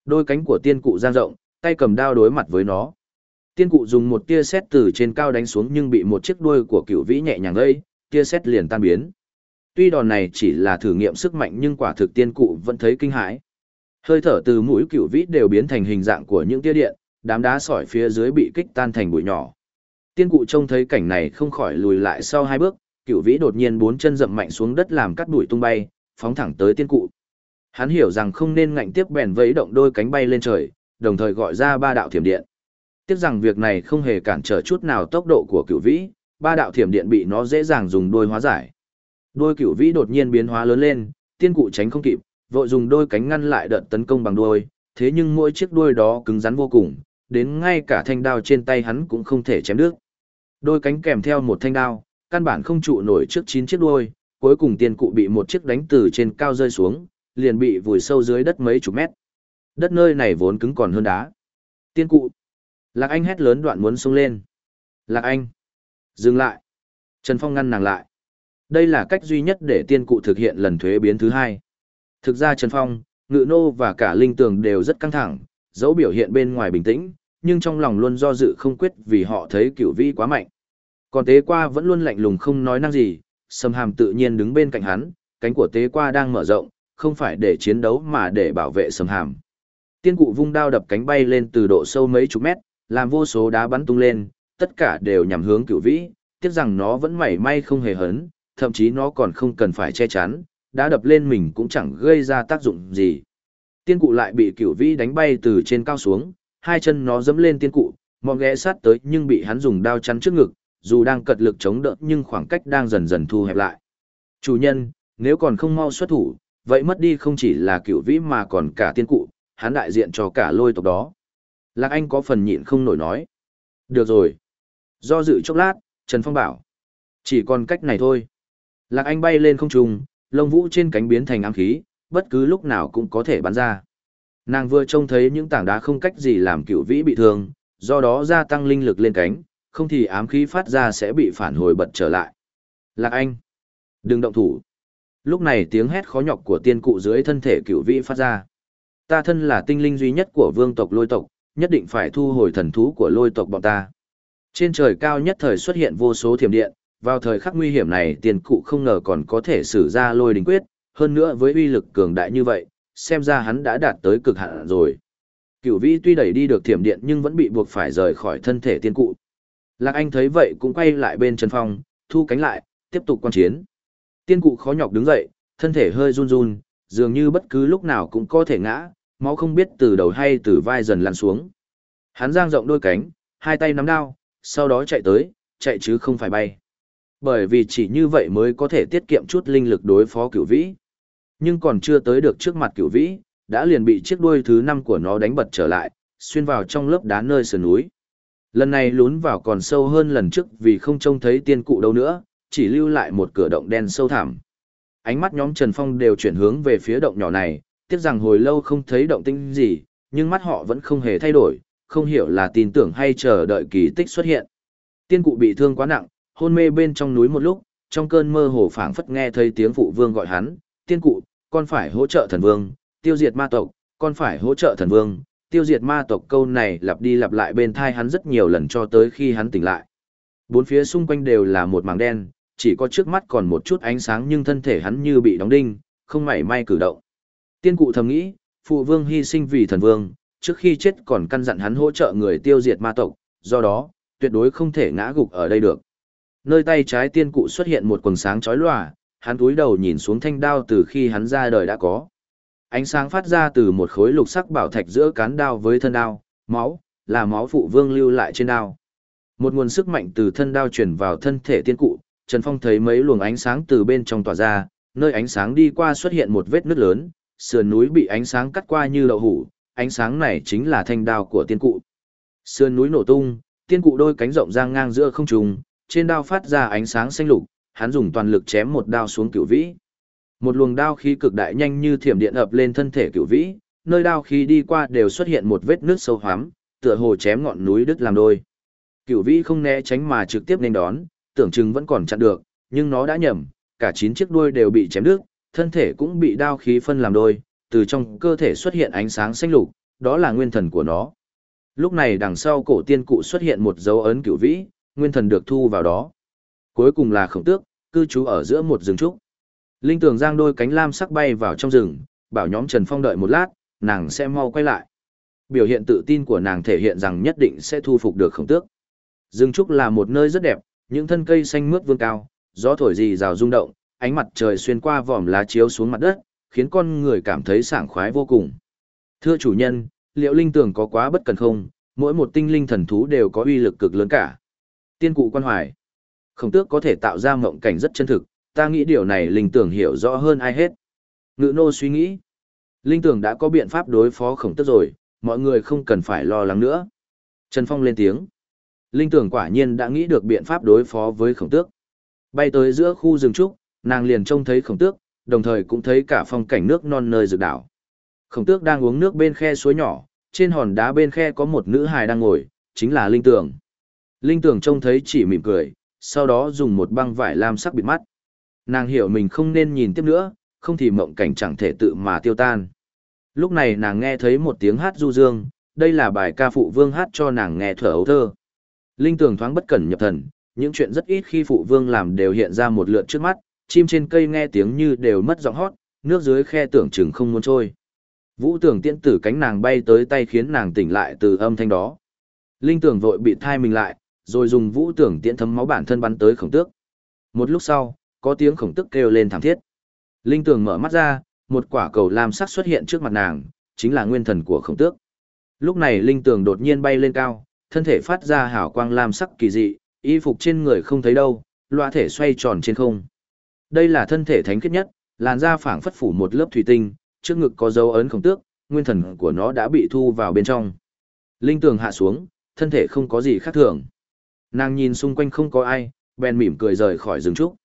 Đôi cánh của tiên cụ giang rộng, tay cầm đao đối mặt với nó. Tiên cụ dùng một tia sét từ trên cao đánh xuống nhưng bị một chiếc đuôi của cửu vĩ nhẹ nhàng gây, tia sét liền tan biến. Tuy đòn này chỉ là thử nghiệm sức mạnh nhưng quả thực tiên cụ vẫn thấy kinh hãi. Hơi thở từ mũi cửu vĩ đều biến thành hình dạng của những tia điện, đám đá sỏi phía dưới bị kích tan thành bụi nhỏ. Tiên cụ trông thấy cảnh này không khỏi lùi lại sau hai bước, cửu vĩ đột nhiên bốn chân dậm mạnh xuống đất làm cắt bụi tung bay, phóng thẳng tới tiên cụ. Hắn hiểu rằng không nên ngạnh tiếp bèn vẫy động đôi cánh bay lên trời, đồng thời gọi ra ba đạo thiểm điện. Tiếc rằng việc này không hề cản trở chút nào tốc độ của cửu vĩ, ba đạo thiểm điện bị nó dễ dàng dùng đôi hóa giải. Đôi cửu vĩ đột nhiên biến hóa lớn lên, tiên cụ tránh không kịp, vội dùng đôi cánh ngăn lại đợt tấn công bằng đuôi, thế nhưng mỗi chiếc đuôi đó cứng rắn vô cùng, đến ngay cả thanh đao trên tay hắn cũng không thể chém đứt. Đôi cánh kèm theo một thanh đao, căn bản không trụ nổi trước chín chiếc đuôi, cuối cùng tiên cụ bị một chiếc đánh từ trên cao rơi xuống, liền bị vùi sâu dưới đất mấy chục mét. Đất nơi này vốn cứng còn hơn đá. Tiên cụ. Lạc Anh hét lớn đoạn muốn xông lên. Lạc Anh. Dừng lại. Trần Phong ngăn nàng lại. Đây là cách duy nhất để tiên cụ thực hiện lần thuế biến thứ hai. Thực ra Trần Phong, Ngự Nô và cả Linh Tường đều rất căng thẳng, dẫu biểu hiện bên ngoài bình tĩnh, nhưng trong lòng luôn do dự không quyết vì họ thấy cửu vĩ quá mạnh. Còn tế qua vẫn luôn lạnh lùng không nói năng gì, sầm hàm tự nhiên đứng bên cạnh hắn, cánh của tế qua đang mở rộng, không phải để chiến đấu mà để bảo vệ sầm hàm. Tiên cụ vung đao đập cánh bay lên từ độ sâu mấy chục mét, làm vô số đá bắn tung lên, tất cả đều nhằm hướng cửu vĩ, tiếc rằng nó vẫn mảy may không hề hấn, thậm chí nó còn không cần phải che chắn, đá đập lên mình cũng chẳng gây ra tác dụng gì. Tiên cụ lại bị cửu vĩ đánh bay từ trên cao xuống, hai chân nó dẫm lên tiên cụ, mong ghé sát tới nhưng bị hắn dùng đao chắn trước ngực, dù đang cật lực chống đỡ nhưng khoảng cách đang dần dần thu hẹp lại. Chủ nhân, nếu còn không mau xuất thủ, vậy mất đi không chỉ là cửu vĩ mà còn cả tiên cụ, hắn đại diện cho cả lôi tộc đó. Lạc Anh có phần nhịn không nổi nói. Được rồi. Do dự chốc lát, Trần Phong bảo. Chỉ còn cách này thôi. Lạc Anh bay lên không trung, lông vũ trên cánh biến thành ám khí, bất cứ lúc nào cũng có thể bắn ra. Nàng vừa trông thấy những tảng đá không cách gì làm cửu vĩ bị thương, do đó gia tăng linh lực lên cánh, không thì ám khí phát ra sẽ bị phản hồi bật trở lại. Lạc Anh! Đừng động thủ! Lúc này tiếng hét khó nhọc của tiên cụ dưới thân thể cửu vĩ phát ra. Ta thân là tinh linh duy nhất của vương tộc lôi tộc, nhất định phải thu hồi thần thú của lôi tộc bọn ta. Trên trời cao nhất thời xuất hiện vô số thiểm điện, vào thời khắc nguy hiểm này tiền cụ không ngờ còn có thể sử ra lôi đình quyết, hơn nữa với uy lực cường đại như vậy, xem ra hắn đã đạt tới cực hạn rồi. Cửu vĩ tuy đẩy đi được thiểm điện nhưng vẫn bị buộc phải rời khỏi thân thể tiên cụ. Lạc Anh thấy vậy cũng quay lại bên Trần Phong, thu cánh lại, tiếp tục quan chiến. Tiên cụ khó nhọc đứng dậy, thân thể hơi run run, dường như bất cứ lúc nào cũng có thể ngã, máu không biết từ đầu hay từ vai dần lăn xuống. Hắn giang rộng đôi cánh, hai tay nắm đao, sau đó chạy tới, chạy chứ không phải bay. Bởi vì chỉ như vậy mới có thể tiết kiệm chút linh lực đối phó cửu vĩ. Nhưng còn chưa tới được trước mặt cửu vĩ, đã liền bị chiếc đuôi thứ năm của nó đánh bật trở lại, xuyên vào trong lớp đá nơi sườn núi. Lần này lún vào còn sâu hơn lần trước vì không trông thấy tiên cụ đâu nữa, chỉ lưu lại một cửa động đen sâu thẳm. Ánh mắt nhóm Trần Phong đều chuyển hướng về phía động nhỏ này, tiếc rằng hồi lâu không thấy động tĩnh gì, nhưng mắt họ vẫn không hề thay đổi, không hiểu là tin tưởng hay chờ đợi kỳ tích xuất hiện. Tiên cụ bị thương quá nặng, hôn mê bên trong núi một lúc, trong cơn mơ hồ phảng phất nghe thấy tiếng phụ vương gọi hắn, tiên cụ, con phải hỗ trợ thần vương, tiêu diệt ma tộc, con phải hỗ trợ thần vương, tiêu diệt ma tộc câu này lặp đi lặp lại bên thai hắn rất nhiều lần cho tới khi hắn tỉnh lại. Bốn phía xung quanh đều là một mảng đen, chỉ có trước mắt còn một chút ánh sáng nhưng thân thể hắn như bị đóng đinh, không mảy may cử động. Tiên cụ thầm nghĩ, phụ vương hy sinh vì thần vương, trước khi chết còn căn dặn hắn hỗ trợ người tiêu diệt ma tộc, do đó, tuyệt đối không thể ngã gục ở đây được. Nơi tay trái tiên cụ xuất hiện một quần sáng chói lòa, hắn cúi đầu nhìn xuống thanh đao từ khi hắn ra đời đã có. Ánh sáng phát ra từ một khối lục sắc bảo thạch giữa cán đao với thân đao, máu, là máu phụ vương lưu lại trên đao. Một nguồn sức mạnh từ thân đao truyền vào thân thể tiên cụ, Trần Phong thấy mấy luồng ánh sáng từ bên trong tỏa ra, nơi ánh sáng đi qua xuất hiện một vết nứt lớn, sườn núi bị ánh sáng cắt qua như đậu hủ, ánh sáng này chính là thanh đao của tiên cụ. Sườn núi nổ tung, tiên cụ đôi cánh rộng giang ngang giữa không trung, trên đao phát ra ánh sáng xanh lục, hắn dùng toàn lực chém một đao xuống cửu vĩ. Một luồng đao khí cực đại nhanh như thiểm điện ập lên thân thể cửu vĩ, nơi đao khí đi qua đều xuất hiện một vết nứt sâu hoắm, tựa hồ chém ngọn núi đứt làm đôi. Cửu vĩ không né tránh mà trực tiếp nên đón, tưởng chừng vẫn còn chặn được, nhưng nó đã nhầm, cả chín chiếc đuôi đều bị chém đứt, thân thể cũng bị đao khí phân làm đôi, từ trong cơ thể xuất hiện ánh sáng xanh lục, đó là nguyên thần của nó. Lúc này đằng sau cổ tiên cụ xuất hiện một dấu ấn cửu vĩ, nguyên thần được thu vào đó. Cuối cùng là khổng tước, cư trú ở giữa một rừng trúc. Linh tường giang đôi cánh lam sắc bay vào trong rừng, bảo nhóm Trần Phong đợi một lát, nàng sẽ mau quay lại. Biểu hiện tự tin của nàng thể hiện rằng nhất định sẽ thu phục được khổng tước. Rừng trúc là một nơi rất đẹp, những thân cây xanh mướt vương cao, gió thổi gì rào rung động, ánh mặt trời xuyên qua vòm lá chiếu xuống mặt đất, khiến con người cảm thấy sảng khoái vô cùng. Thưa chủ nhân, liệu linh tường có quá bất cần không, mỗi một tinh linh thần thú đều có uy lực cực lớn cả. Tiên cụ quan hoài. Khổng tước có thể tạo ra mộng cảnh rất chân thực, ta nghĩ điều này linh tường hiểu rõ hơn ai hết. Ngự nô suy nghĩ. Linh tường đã có biện pháp đối phó khổng tước rồi, mọi người không cần phải lo lắng nữa. Trần Phong lên tiếng. Linh tường quả nhiên đã nghĩ được biện pháp đối phó với khổng tước. Bay tới giữa khu rừng trúc, nàng liền trông thấy khổng tước, đồng thời cũng thấy cả phong cảnh nước non nơi rực đảo. Khổng tước đang uống nước bên khe suối nhỏ, trên hòn đá bên khe có một nữ hài đang ngồi, chính là Linh Tường. Linh Tường trông thấy chỉ mỉm cười, sau đó dùng một băng vải lam sắc bịt mắt. Nàng hiểu mình không nên nhìn tiếp nữa, không thì mộng cảnh chẳng thể tự mà tiêu tan. Lúc này nàng nghe thấy một tiếng hát du dương, đây là bài ca phụ vương hát cho nàng nghe thở ấu thơ. Linh Tường thoáng bất cẩn nhập thần, những chuyện rất ít khi phụ vương làm đều hiện ra một lượt trước mắt, chim trên cây nghe tiếng như đều mất giọng hót, nước dưới khe tưởng chừng không muốn trôi. Vũ tưởng tiễn tử cánh nàng bay tới tay khiến nàng tỉnh lại từ âm thanh đó. Linh tưởng vội bị thai mình lại, rồi dùng vũ tưởng tiễn thấm máu bản thân bắn tới khổng tước. Một lúc sau, có tiếng khổng tước kêu lên thảm thiết. Linh tưởng mở mắt ra, một quả cầu lam sắc xuất hiện trước mặt nàng, chính là nguyên thần của khổng tước. Lúc này linh tưởng đột nhiên bay lên cao, thân thể phát ra hào quang lam sắc kỳ dị, y phục trên người không thấy đâu, loa thể xoay tròn trên không. Đây là thân thể thánh khiết nhất, làn da phảng phất phủ một lớp thủy tinh, trước ngực có dấu ấn khổng tước, nguyên thần của nó đã bị thu vào bên trong. Linh tường hạ xuống, thân thể không có gì khác thường. Nàng nhìn xung quanh không có ai, bèn mỉm cười rời khỏi rừng trúc.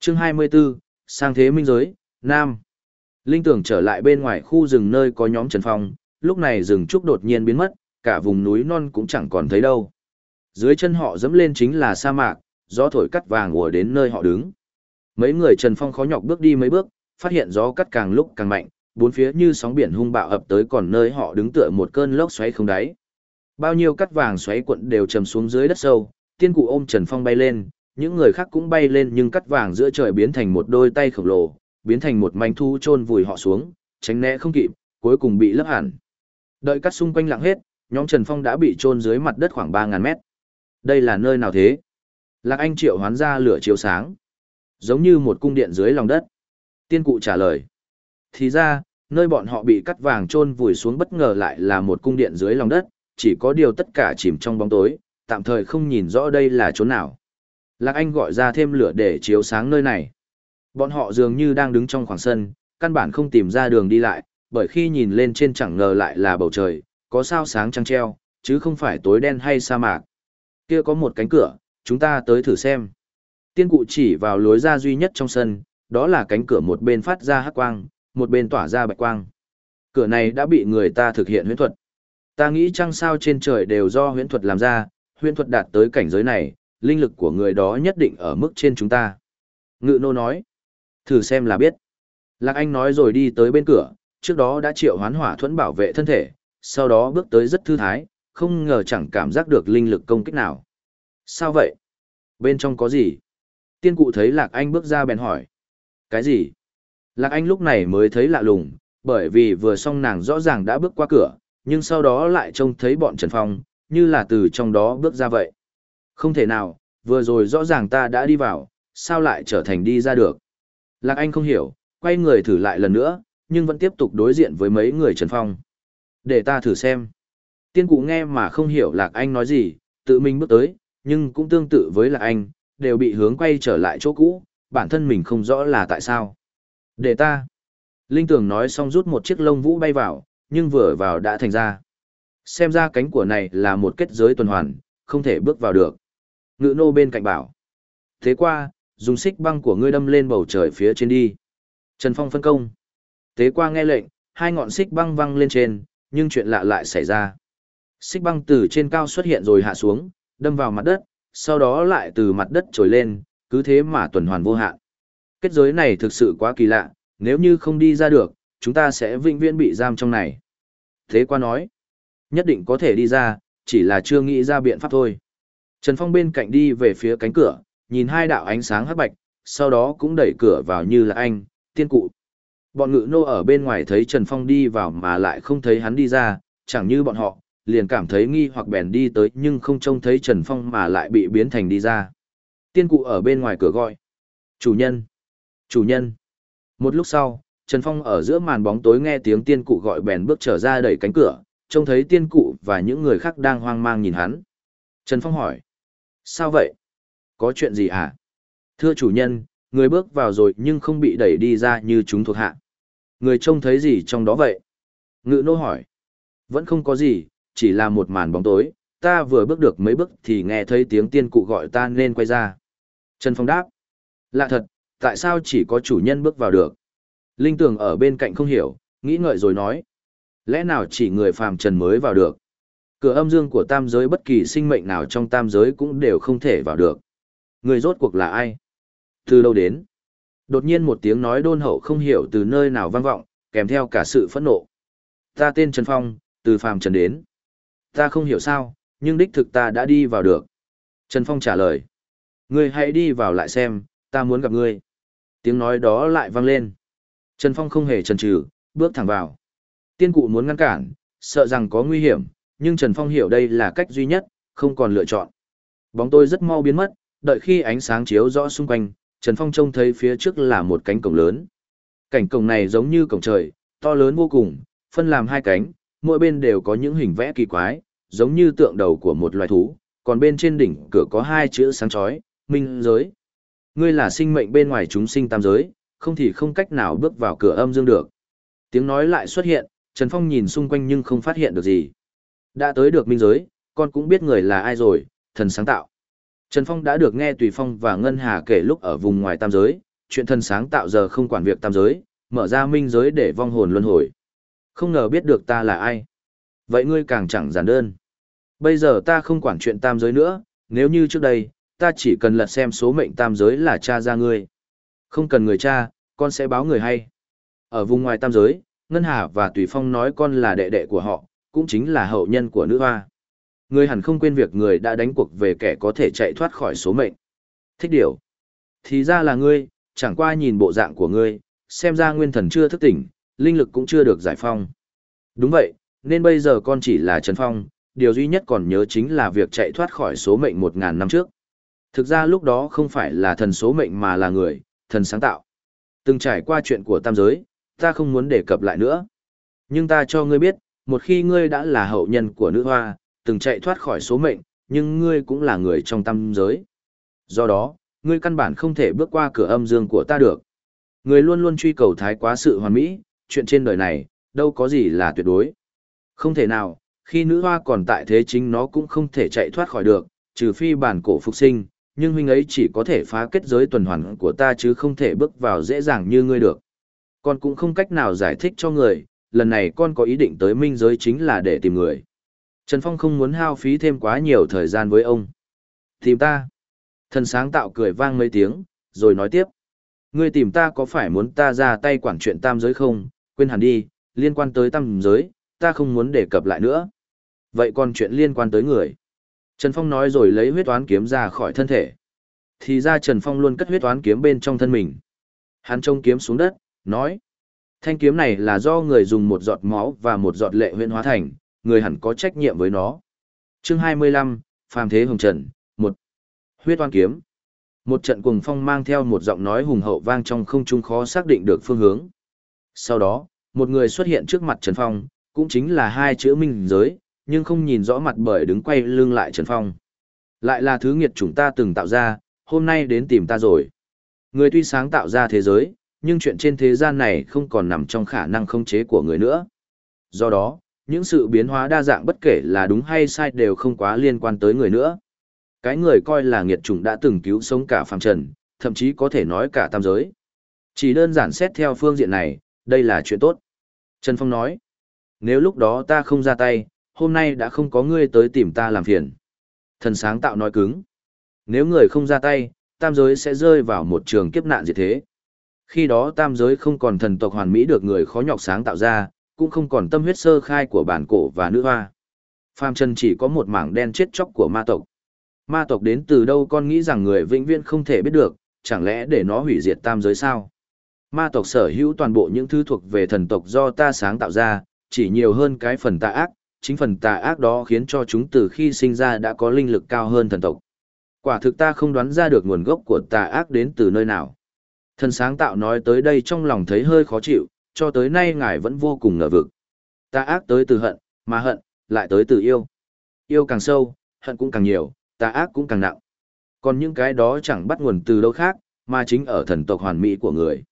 Chương 24, sang thế minh giới, Nam. Linh tường trở lại bên ngoài khu rừng nơi có nhóm Trần Phong, lúc này rừng trúc đột nhiên biến mất, cả vùng núi non cũng chẳng còn thấy đâu. Dưới chân họ dẫm lên chính là sa mạc, gió thổi cắt vàng ùa đến nơi họ đứng. Mấy người Trần Phong khó nhọc bước đi mấy bước, phát hiện gió cắt càng lúc càng mạnh, bốn phía như sóng biển hung bạo ập tới còn nơi họ đứng tựa một cơn lốc xoáy không đáy. Bao nhiêu cắt vàng xoáy cuộn đều trầm xuống dưới đất sâu, tiên cụ ôm Trần Phong bay lên, những người khác cũng bay lên nhưng cắt vàng giữa trời biến thành một đôi tay khổng lồ, biến thành một manh thu chôn vùi họ xuống, tránh né không kịp, cuối cùng bị lấp hẳn. Đợi cắt xung quanh lặng hết, nhóm Trần Phong đã bị chôn dưới mặt đất khoảng ba ngàn mét. Đây là nơi nào thế? Lạc Anh triệu hoán ra lửa chiếu sáng. Giống như một cung điện dưới lòng đất. Tiên cụ trả lời. Thì ra, nơi bọn họ bị cắt vàng chôn vùi xuống bất ngờ lại là một cung điện dưới lòng đất, chỉ có điều tất cả chìm trong bóng tối, tạm thời không nhìn rõ đây là chỗ nào. Lạc Anh gọi ra thêm lửa để chiếu sáng nơi này. Bọn họ dường như đang đứng trong khoảng sân, căn bản không tìm ra đường đi lại, bởi khi nhìn lên trên chẳng ngờ lại là bầu trời, có sao sáng trăng treo, chứ không phải tối đen hay sa mạc. Kia có một cánh cửa, chúng ta tới thử xem. Tiên cụ chỉ vào lối ra duy nhất trong sân, đó là cánh cửa một bên phát ra hắc quang, một bên tỏa ra bạch quang. Cửa này đã bị người ta thực hiện huyễn thuật. Ta nghĩ chăng sao trên trời đều do huyễn thuật làm ra, huyễn thuật đạt tới cảnh giới này, linh lực của người đó nhất định ở mức trên chúng ta. Ngự nô nói. Thử xem là biết. Lạc Anh nói rồi đi tới bên cửa, trước đó đã triệu hoán hỏa thuẫn bảo vệ thân thể, sau đó bước tới rất thư thái, không ngờ chẳng cảm giác được linh lực công kích nào. Sao vậy? Bên trong có gì? Tiên cụ thấy Lạc Anh bước ra bèn hỏi. Cái gì? Lạc Anh lúc này mới thấy lạ lùng, bởi vì vừa xong nàng rõ ràng đã bước qua cửa, nhưng sau đó lại trông thấy bọn Trần Phong, như là từ trong đó bước ra vậy. Không thể nào, vừa rồi rõ ràng ta đã đi vào, sao lại trở thành đi ra được? Lạc Anh không hiểu, quay người thử lại lần nữa, nhưng vẫn tiếp tục đối diện với mấy người Trần Phong. Để ta thử xem. Tiên cụ nghe mà không hiểu Lạc Anh nói gì, tự mình bước tới, nhưng cũng tương tự với Lạc Anh, đều bị hướng quay trở lại chỗ cũ, bản thân mình không rõ là tại sao. Để ta. Linh Tưởng nói xong rút một chiếc lông vũ bay vào, nhưng vừa vào đã thành ra. Xem ra cánh của này là một kết giới tuần hoàn, không thể bước vào được. Ngự nô bên cạnh bảo. Thế qua, dùng xích băng của ngươi đâm lên bầu trời phía trên đi. Trần Phong phân công. Tế qua nghe lệnh, hai ngọn xích băng văng lên trên, nhưng chuyện lạ lại xảy ra. Xích băng từ trên cao xuất hiện rồi hạ xuống, đâm vào mặt đất, sau đó lại từ mặt đất trồi lên, cứ thế mà tuần hoàn vô hạn. Kết giới này thực sự quá kỳ lạ, nếu như không đi ra được, chúng ta sẽ vĩnh viễn bị giam trong này. Thế qua nói, nhất định có thể đi ra, chỉ là chưa nghĩ ra biện pháp thôi. Trần Phong bên cạnh đi về phía cánh cửa, nhìn hai đạo ánh sáng hắc bạch, sau đó cũng đẩy cửa vào như là anh, tiên cụ. Bọn ngự nô ở bên ngoài thấy Trần Phong đi vào mà lại không thấy hắn đi ra, chẳng như bọn họ, liền cảm thấy nghi hoặc bèn đi tới nhưng không trông thấy Trần Phong mà lại bị biến thành đi ra. Tiên cụ ở bên ngoài cửa gọi. Chủ nhân! Chủ nhân! Một lúc sau, Trần Phong ở giữa màn bóng tối nghe tiếng tiên cụ gọi bèn bước trở ra đẩy cánh cửa, trông thấy tiên cụ và những người khác đang hoang mang nhìn hắn. Trần Phong hỏi. Sao vậy? Có chuyện gì hả? Thưa chủ nhân, người bước vào rồi nhưng không bị đẩy đi ra như chúng thuộc hạ. Người trông thấy gì trong đó vậy? Ngự nô hỏi. Vẫn không có gì, chỉ là một màn bóng tối, ta vừa bước được mấy bước thì nghe thấy tiếng tiên cụ gọi ta nên quay ra. Trần Phong đáp. Lạ thật, tại sao chỉ có chủ nhân bước vào được? Linh Tường ở bên cạnh không hiểu, nghĩ ngợi rồi nói. Lẽ nào chỉ người phàm trần mới vào được? Cửa âm dương của tam giới bất kỳ sinh mệnh nào trong tam giới cũng đều không thể vào được. Người rốt cuộc là ai? Từ đâu đến? Đột nhiên một tiếng nói đôn hậu không hiểu từ nơi nào vang vọng, kèm theo cả sự phẫn nộ. Ta tên Trần Phong, từ phàm trần đến. Ta không hiểu sao, nhưng đích thực ta đã đi vào được. Trần Phong trả lời. Ngươi hãy đi vào lại xem, ta muốn gặp ngươi. Tiếng nói đó lại vang lên. Trần Phong không hề chần chừ, bước thẳng vào. Tiên cụ muốn ngăn cản, sợ rằng có nguy hiểm, nhưng Trần Phong hiểu đây là cách duy nhất, không còn lựa chọn. Bóng tôi rất mau biến mất, đợi khi ánh sáng chiếu rõ xung quanh, Trần Phong trông thấy phía trước là một cánh cổng lớn. Cảnh cổng này giống như cổng trời, to lớn vô cùng, phân làm hai cánh, mỗi bên đều có những hình vẽ kỳ quái, giống như tượng đầu của một loài thú, còn bên trên đỉnh cửa có hai chữ sáng chói, minh giới. Ngươi là sinh mệnh bên ngoài chúng sinh tam giới, không thì không cách nào bước vào cửa âm dương được. Tiếng nói lại xuất hiện, Trần Phong nhìn xung quanh nhưng không phát hiện được gì. Đã tới được minh giới, con cũng biết người là ai rồi, thần sáng tạo. Trần Phong đã được nghe Tùy Phong và Ngân Hà kể lúc ở vùng ngoài tam giới, chuyện thần sáng tạo giờ không quản việc tam giới, mở ra minh giới để vong hồn luân hồi. Không ngờ biết được ta là ai. Vậy ngươi càng chẳng giản đơn. Bây giờ ta không quản chuyện tam giới nữa, nếu như trước đây, ta chỉ cần lật xem số mệnh tam giới là cha ra ngươi. Không cần người cha, con sẽ báo người hay. Ở vùng ngoài tam giới, Ngân Hà và Tùy Phong nói con là đệ đệ của họ, cũng chính là hậu nhân của nữ hoa. Người hẳn không quên việc người đã đánh cuộc về kẻ có thể chạy thoát khỏi số mệnh. Thích điều. Thì ra là ngươi, chẳng qua nhìn bộ dạng của ngươi, xem ra nguyên thần chưa thức tỉnh, linh lực cũng chưa được giải phong. Đúng vậy, nên bây giờ con chỉ là Trần Phong, điều duy nhất còn nhớ chính là việc chạy thoát khỏi số mệnh một ngàn năm trước. Thực ra lúc đó không phải là thần số mệnh mà là người, thần sáng tạo. Từng trải qua chuyện của tam giới, ta không muốn đề cập lại nữa. Nhưng ta cho ngươi biết, một khi ngươi đã là hậu nhân của nữ hoa, từng chạy thoát khỏi số mệnh, nhưng ngươi cũng là người trong tam giới. Do đó, ngươi căn bản không thể bước qua cửa âm dương của ta được. Ngươi luôn luôn truy cầu thái quá sự hoàn mỹ, chuyện trên đời này, đâu có gì là tuyệt đối. Không thể nào, khi nữ hoa còn tại thế chính nó cũng không thể chạy thoát khỏi được, trừ phi bản cổ phục sinh, nhưng huynh ấy chỉ có thể phá kết giới tuần hoàn của ta chứ không thể bước vào dễ dàng như ngươi được. Con cũng không cách nào giải thích cho người, lần này con có ý định tới minh giới chính là để tìm người. Trần Phong không muốn hao phí thêm quá nhiều thời gian với ông. Tìm ta. Thần sáng tạo cười vang mấy tiếng, rồi nói tiếp. Ngươi tìm ta có phải muốn ta ra tay quản chuyện tam giới không? Quên hẳn đi, liên quan tới tam giới, ta không muốn đề cập lại nữa. Vậy còn chuyện liên quan tới người. Trần Phong nói rồi lấy huyết toán kiếm ra khỏi thân thể. Thì ra Trần Phong luôn cất huyết toán kiếm bên trong thân mình. Hắn trông kiếm xuống đất, nói. Thanh kiếm này là do người dùng một giọt máu và một giọt lệ huyễn hóa thành, người hẳn có trách nhiệm với nó. Chương 25, Phàm Thế Hồng Trần, 1. Huyết toán kiếm. Một trận cuồng phong mang theo một giọng nói hùng hậu vang trong không trung khó xác định được phương hướng. Sau đó, một người xuất hiện trước mặt Trần Phong, cũng chính là hai chữ minh giới, nhưng không nhìn rõ mặt bởi đứng quay lưng lại Trần Phong. Lại là thứ nghiệt chúng ta từng tạo ra, hôm nay đến tìm ta rồi. Người tuy sáng tạo ra thế giới, nhưng chuyện trên thế gian này không còn nằm trong khả năng khống chế của người nữa. Do đó, những sự biến hóa đa dạng bất kể là đúng hay sai đều không quá liên quan tới người nữa. Cái người coi là nghiệt chủng đã từng cứu sống cả phàm trần, thậm chí có thể nói cả tam giới. Chỉ đơn giản xét theo phương diện này, đây là chuyện tốt. Trần Phong nói, nếu lúc đó ta không ra tay, hôm nay đã không có ngươi tới tìm ta làm phiền. Thần sáng tạo nói cứng. Nếu người không ra tay, tam giới sẽ rơi vào một trường kiếp nạn diệt thế. Khi đó tam giới không còn thần tộc hoàn mỹ được người khó nhọc sáng tạo ra, cũng không còn tâm huyết sơ khai của bản cổ và nữ hoa. Phàm Trần chỉ có một mảng đen chết chóc của ma tộc. Ma tộc đến từ đâu con nghĩ rằng người vĩnh viễn không thể biết được, chẳng lẽ để nó hủy diệt tam giới sao? Ma tộc sở hữu toàn bộ những thứ thuộc về thần tộc do ta sáng tạo ra, chỉ nhiều hơn cái phần tà ác, chính phần tà ác đó khiến cho chúng từ khi sinh ra đã có linh lực cao hơn thần tộc. Quả thực ta không đoán ra được nguồn gốc của tà ác đến từ nơi nào. Thần sáng tạo nói tới đây trong lòng thấy hơi khó chịu, cho tới nay ngài vẫn vô cùng ngờ vực. Tà ác tới từ hận, mà hận, lại tới từ yêu. Yêu càng sâu, hận cũng càng nhiều, tà ác cũng càng nặng. Còn những cái đó chẳng bắt nguồn từ đâu khác, mà chính ở thần tộc hoàn mỹ của người.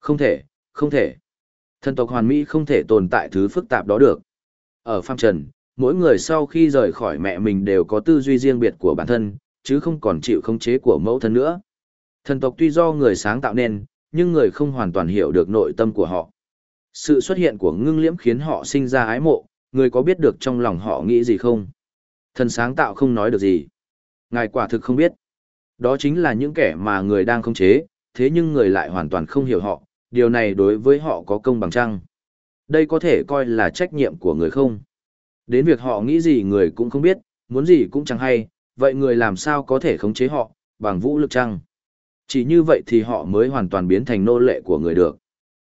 Không thể, không thể. Thần tộc hoàn mỹ không thể tồn tại thứ phức tạp đó được. Ở phong trần, mỗi người sau khi rời khỏi mẹ mình đều có tư duy riêng biệt của bản thân, chứ không còn chịu khống chế của mẫu thân nữa. Thần tộc tuy do người sáng tạo nên, nhưng người không hoàn toàn hiểu được nội tâm của họ. Sự xuất hiện của ngưng liễm khiến họ sinh ra ái mộ, người có biết được trong lòng họ nghĩ gì không? Thần sáng tạo không nói được gì. Ngài quả thực không biết. Đó chính là những kẻ mà người đang khống chế, thế nhưng người lại hoàn toàn không hiểu họ, điều này đối với họ có công bằng chăng? Đây có thể coi là trách nhiệm của người không? Đến việc họ nghĩ gì người cũng không biết, muốn gì cũng chẳng hay, vậy người làm sao có thể khống chế họ, bằng vũ lực chăng? Chỉ như vậy thì họ mới hoàn toàn biến thành nô lệ của người được.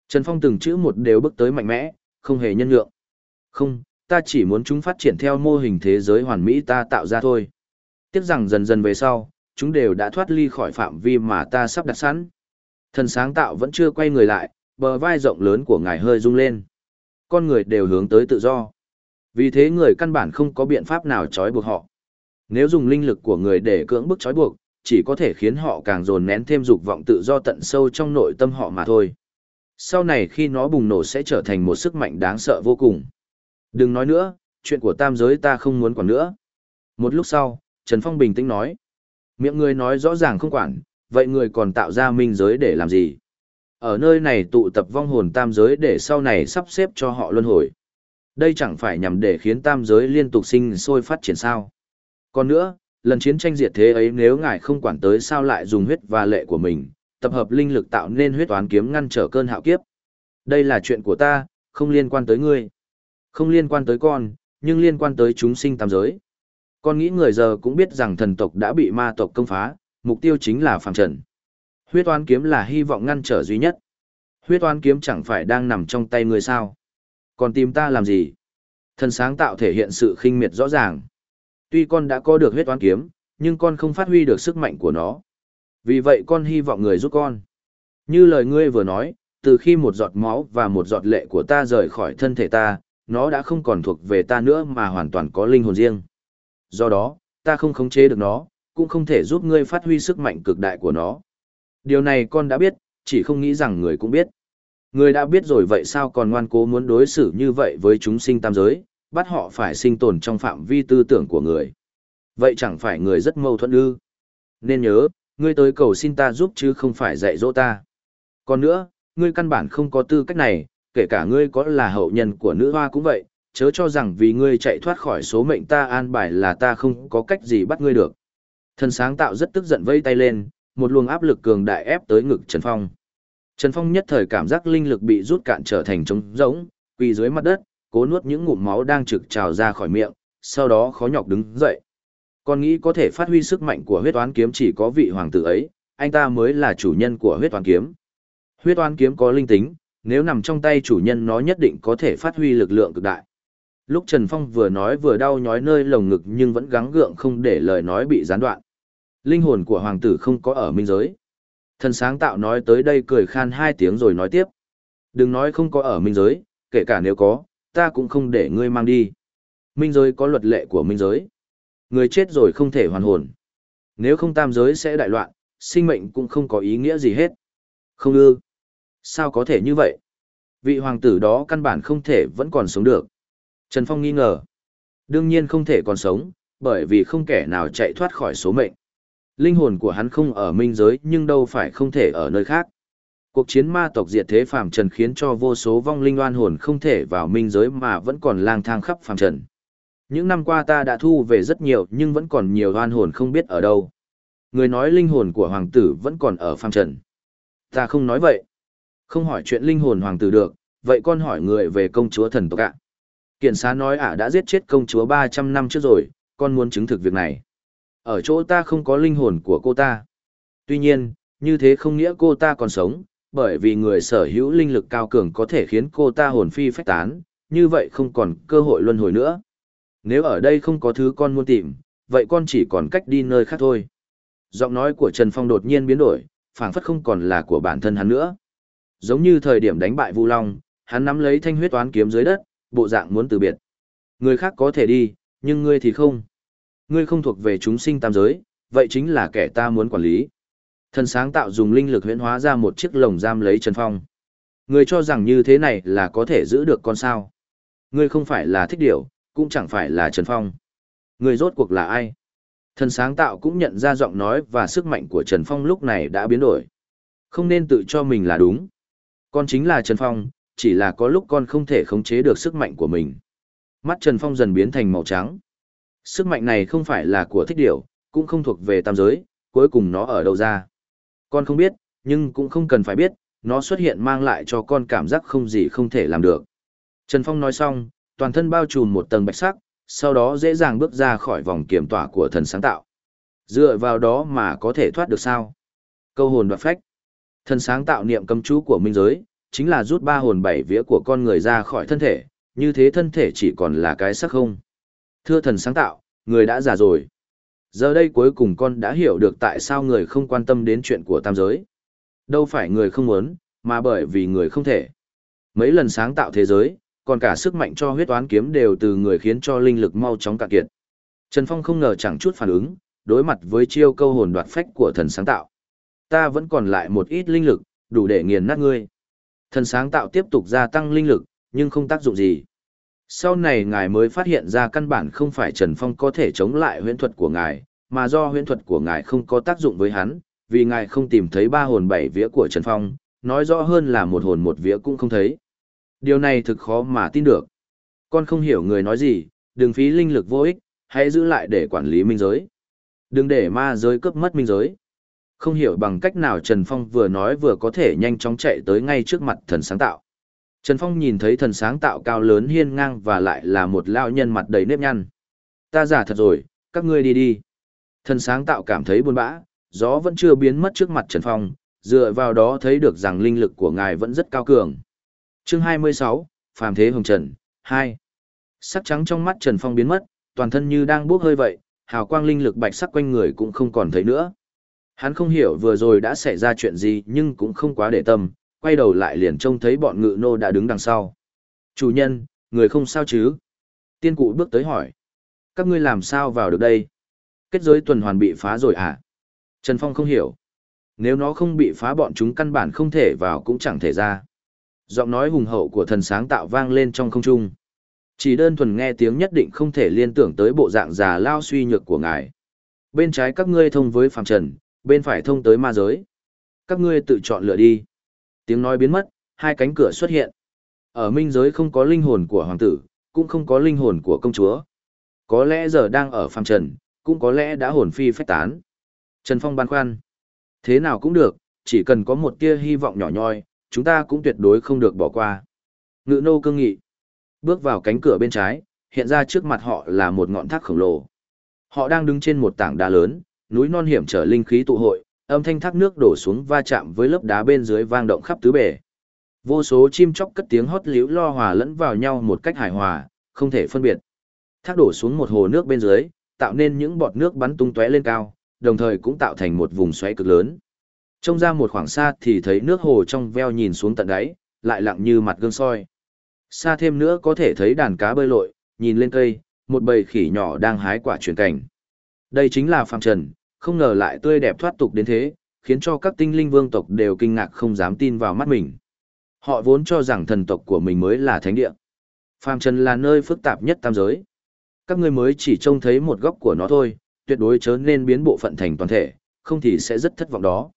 Trần Phong từng chữ một đều bước tới mạnh mẽ, không hề nhân nhượng. Không, ta chỉ muốn chúng phát triển theo mô hình thế giới hoàn mỹ ta tạo ra thôi. Tiếc rằng dần dần về sau, chúng đều đã thoát ly khỏi phạm vi mà ta sắp đặt sẵn. Thần sáng tạo vẫn chưa quay người lại, bờ vai rộng lớn của ngài hơi rung lên. Con người đều hướng tới tự do. Vì thế người căn bản không có biện pháp nào trói buộc họ. Nếu dùng linh lực của người để cưỡng bức trói buộc, chỉ có thể khiến họ càng dồn nén thêm dục vọng tự do tận sâu trong nội tâm họ mà thôi. Sau này khi nó bùng nổ sẽ trở thành một sức mạnh đáng sợ vô cùng. Đừng nói nữa, chuyện của tam giới ta không muốn quản nữa. Một lúc sau, Trần Phong bình tĩnh nói. Miệng người nói rõ ràng không quản, vậy người còn tạo ra minh giới để làm gì? Ở nơi này tụ tập vong hồn tam giới để sau này sắp xếp cho họ luân hồi. Đây chẳng phải nhằm để khiến tam giới liên tục sinh sôi phát triển sao. Còn nữa, lần chiến tranh diệt thế ấy nếu ngài không quản tới sao lại dùng huyết và lệ của mình, tập hợp linh lực tạo nên huyết toán kiếm ngăn trở cơn hạo kiếp. Đây là chuyện của ta, không liên quan tới ngươi. Không liên quan tới con, nhưng liên quan tới chúng sinh tam giới. Con nghĩ người giờ cũng biết rằng thần tộc đã bị ma tộc công phá, mục tiêu chính là phàm trần. Huyết oán kiếm là hy vọng ngăn trở duy nhất. Huyết oán kiếm chẳng phải đang nằm trong tay người sao. Còn tìm ta làm gì? Thần sáng tạo thể hiện sự khinh miệt rõ ràng. Tuy con đã có được huyết oán kiếm, nhưng con không phát huy được sức mạnh của nó. Vì vậy con hy vọng người giúp con. Như lời ngươi vừa nói, từ khi một giọt máu và một giọt lệ của ta rời khỏi thân thể ta, nó đã không còn thuộc về ta nữa mà hoàn toàn có linh hồn riêng. Do đó, ta không khống chế được nó, cũng không thể giúp ngươi phát huy sức mạnh cực đại của nó. Điều này con đã biết, chỉ không nghĩ rằng người cũng biết. Người đã biết rồi vậy sao còn ngoan cố muốn đối xử như vậy với chúng sinh tam giới, bắt họ phải sinh tồn trong phạm vi tư tưởng của người. Vậy chẳng phải người rất mâu thuẫn ư. Nên nhớ, ngươi tới cầu xin ta giúp chứ không phải dạy dỗ ta. Còn nữa, ngươi căn bản không có tư cách này, kể cả ngươi có là hậu nhân của nữ hoa cũng vậy, chớ cho rằng vì ngươi chạy thoát khỏi số mệnh ta an bài là ta không có cách gì bắt ngươi được. Thần sáng tạo rất tức giận vây tay lên, một luồng áp lực cường đại ép tới ngực Trần Phong. Trần Phong nhất thời cảm giác linh lực bị rút cạn trở thành trống rỗng, quỳ dưới mặt đất, cố nuốt những ngụm máu đang trực trào ra khỏi miệng, sau đó khó nhọc đứng dậy. Con nghĩ có thể phát huy sức mạnh của huyết toán kiếm chỉ có vị hoàng tử ấy, anh ta mới là chủ nhân của huyết toán kiếm. Huyết toán kiếm có linh tính, nếu nằm trong tay chủ nhân nó nhất định có thể phát huy lực lượng cực đại. Lúc Trần Phong vừa nói vừa đau nhói nơi lồng ngực nhưng vẫn gắng gượng không để lời nói bị gián đoạn. Linh hồn của hoàng tử không có ở minh giới. Thần sáng tạo nói tới đây cười khan hai tiếng rồi nói tiếp. Đừng nói không có ở minh giới, kể cả nếu có, ta cũng không để ngươi mang đi. Minh giới có luật lệ của minh giới. Người chết rồi không thể hoàn hồn. Nếu không tam giới sẽ đại loạn, sinh mệnh cũng không có ý nghĩa gì hết. Không ư. Sao có thể như vậy? Vị hoàng tử đó căn bản không thể vẫn còn sống được. Trần Phong nghi ngờ. Đương nhiên không thể còn sống, bởi vì không kẻ nào chạy thoát khỏi số mệnh. Linh hồn của hắn không ở minh giới nhưng đâu phải không thể ở nơi khác. Cuộc chiến ma tộc diệt thế phàm trần khiến cho vô số vong linh oan hồn không thể vào minh giới mà vẫn còn lang thang khắp phàm trần. Những năm qua ta đã thu về rất nhiều nhưng vẫn còn nhiều oan hồn không biết ở đâu. Người nói linh hồn của hoàng tử vẫn còn ở phàm trần. Ta không nói vậy. Không hỏi chuyện linh hồn hoàng tử được, vậy con hỏi người về công chúa thần tộc ạ. Kiện xá nói ả đã giết chết công chúa 300 năm trước rồi, con muốn chứng thực việc này. Ở chỗ ta không có linh hồn của cô ta. Tuy nhiên, như thế không nghĩa cô ta còn sống, bởi vì người sở hữu linh lực cao cường có thể khiến cô ta hồn phi phách tán, như vậy không còn cơ hội luân hồi nữa. Nếu ở đây không có thứ con muốn tìm, vậy con chỉ còn cách đi nơi khác thôi. Giọng nói của Trần Phong đột nhiên biến đổi, phảng phất không còn là của bản thân hắn nữa. Giống như thời điểm đánh bại Vu Long, hắn nắm lấy thanh huyết toán kiếm dưới đất, bộ dạng muốn từ biệt. Người khác có thể đi, nhưng ngươi thì không. Ngươi không thuộc về chúng sinh tam giới, vậy chính là kẻ ta muốn quản lý. Thần sáng tạo dùng linh lực huyễn hóa ra một chiếc lồng giam lấy Trần Phong. Ngươi cho rằng như thế này là có thể giữ được con sao. Ngươi không phải là thích điểu, cũng chẳng phải là Trần Phong. Ngươi rốt cuộc là ai? Thần sáng tạo cũng nhận ra giọng nói và sức mạnh của Trần Phong lúc này đã biến đổi. Không nên tự cho mình là đúng. Con chính là Trần Phong, chỉ là có lúc con không thể khống chế được sức mạnh của mình. Mắt Trần Phong dần biến thành màu trắng. Sức mạnh này không phải là của thích điểu, cũng không thuộc về tam giới, cuối cùng nó ở đâu ra. Con không biết, nhưng cũng không cần phải biết, nó xuất hiện mang lại cho con cảm giác không gì không thể làm được. Trần Phong nói xong, toàn thân bao trùm một tầng bạch sắc, sau đó dễ dàng bước ra khỏi vòng kiểm tỏa của thần sáng tạo. Dựa vào đó mà có thể thoát được sao? Câu hồn đoạt phách. Thần sáng tạo niệm cấm chú của minh giới, chính là rút ba hồn bảy vía của con người ra khỏi thân thể, như thế thân thể chỉ còn là cái sắc không. Thưa thần sáng tạo, người đã già rồi. Giờ đây cuối cùng con đã hiểu được tại sao người không quan tâm đến chuyện của tam giới. Đâu phải người không muốn, mà bởi vì người không thể. Mấy lần sáng tạo thế giới, còn cả sức mạnh cho huyết toán kiếm đều từ người khiến cho linh lực mau chóng cạn kiệt. Trần Phong không ngờ chẳng chút phản ứng, đối mặt với chiêu câu hồn đoạt phách của thần sáng tạo. Ta vẫn còn lại một ít linh lực, đủ để nghiền nát ngươi. Thần sáng tạo tiếp tục gia tăng linh lực, nhưng không tác dụng gì. Sau này ngài mới phát hiện ra căn bản không phải Trần Phong có thể chống lại huyễn thuật của ngài, mà do huyễn thuật của ngài không có tác dụng với hắn, vì ngài không tìm thấy ba hồn bảy vía của Trần Phong, nói rõ hơn là một hồn một vía cũng không thấy. Điều này thực khó mà tin được. Con không hiểu người nói gì, đừng phí linh lực vô ích, hãy giữ lại để quản lý minh giới. Đừng để ma giới cướp mất minh giới. Không hiểu bằng cách nào Trần Phong vừa nói vừa có thể nhanh chóng chạy tới ngay trước mặt thần sáng tạo. Trần Phong nhìn thấy thần sáng tạo cao lớn hiên ngang và lại là một lao nhân mặt đầy nếp nhăn. Ta giả thật rồi, các ngươi đi đi. Thần sáng tạo cảm thấy buồn bã, gió vẫn chưa biến mất trước mặt Trần Phong, dựa vào đó thấy được rằng linh lực của ngài vẫn rất cao cường. Chương 26, Phàm Thế Hồng Trần, 2. Sắc trắng trong mắt Trần Phong biến mất, toàn thân như đang bốc hơi vậy, hào quang linh lực bạch sắc quanh người cũng không còn thấy nữa. Hắn không hiểu vừa rồi đã xảy ra chuyện gì nhưng cũng không quá để tâm, quay đầu lại liền trông thấy bọn ngự nô đã đứng đằng sau. Chủ nhân, người không sao chứ? Tiên cụ bước tới hỏi. Các ngươi làm sao vào được đây? Kết giới tuần hoàn bị phá rồi à? Trần Phong không hiểu. Nếu nó không bị phá bọn chúng căn bản không thể vào cũng chẳng thể ra. Giọng nói hùng hậu của thần sáng tạo vang lên trong không trung. Chỉ đơn thuần nghe tiếng nhất định không thể liên tưởng tới bộ dạng già lao suy nhược của ngài. Bên trái các ngươi thông với phàm trần, bên phải thông tới ma giới. Các ngươi tự chọn lựa đi. Tiếng nói biến mất, hai cánh cửa xuất hiện. Ở minh giới không có linh hồn của hoàng tử, cũng không có linh hồn của công chúa. Có lẽ giờ đang ở phàm trần, cũng có lẽ đã hồn phi phách tán. Trần Phong băn khoăn. Thế nào cũng được, chỉ cần có một tia hy vọng nhỏ nhoi, chúng ta cũng tuyệt đối không được bỏ qua. Ngự nô cương nghị. Bước vào cánh cửa bên trái, hiện ra trước mặt họ là một ngọn thác khổng lồ. Họ đang đứng trên một tảng đá lớn, núi non hiểm trở linh khí tụ hội, âm thanh thác nước đổ xuống va chạm với lớp đá bên dưới vang động khắp tứ bề. Vô số chim chóc cất tiếng hót líu lo hòa lẫn vào nhau một cách hài hòa, không thể phân biệt. Thác đổ xuống một hồ nước bên dưới, tạo nên những bọt nước bắn tung tóe lên cao, đồng thời cũng tạo thành một vùng xoáy cực lớn. Trông ra một khoảng xa thì thấy nước hồ trong veo nhìn xuống tận đáy, lại lặng như mặt gương soi. Xa thêm nữa có thể thấy đàn cá bơi lội, nhìn lên cây, một bầy khỉ nhỏ đang hái quả truyền cảnh. Đây chính là phàm trần, không ngờ lại tươi đẹp thoát tục đến thế, khiến cho các tinh linh vương tộc đều kinh ngạc không dám tin vào mắt mình. Họ vốn cho rằng thần tộc của mình mới là thánh địa. Phàm trần là nơi phức tạp nhất tam giới. Các ngươi mới chỉ trông thấy một góc của nó thôi, tuyệt đối chớ nên biến bộ phận thành toàn thể, không thì sẽ rất thất vọng đó.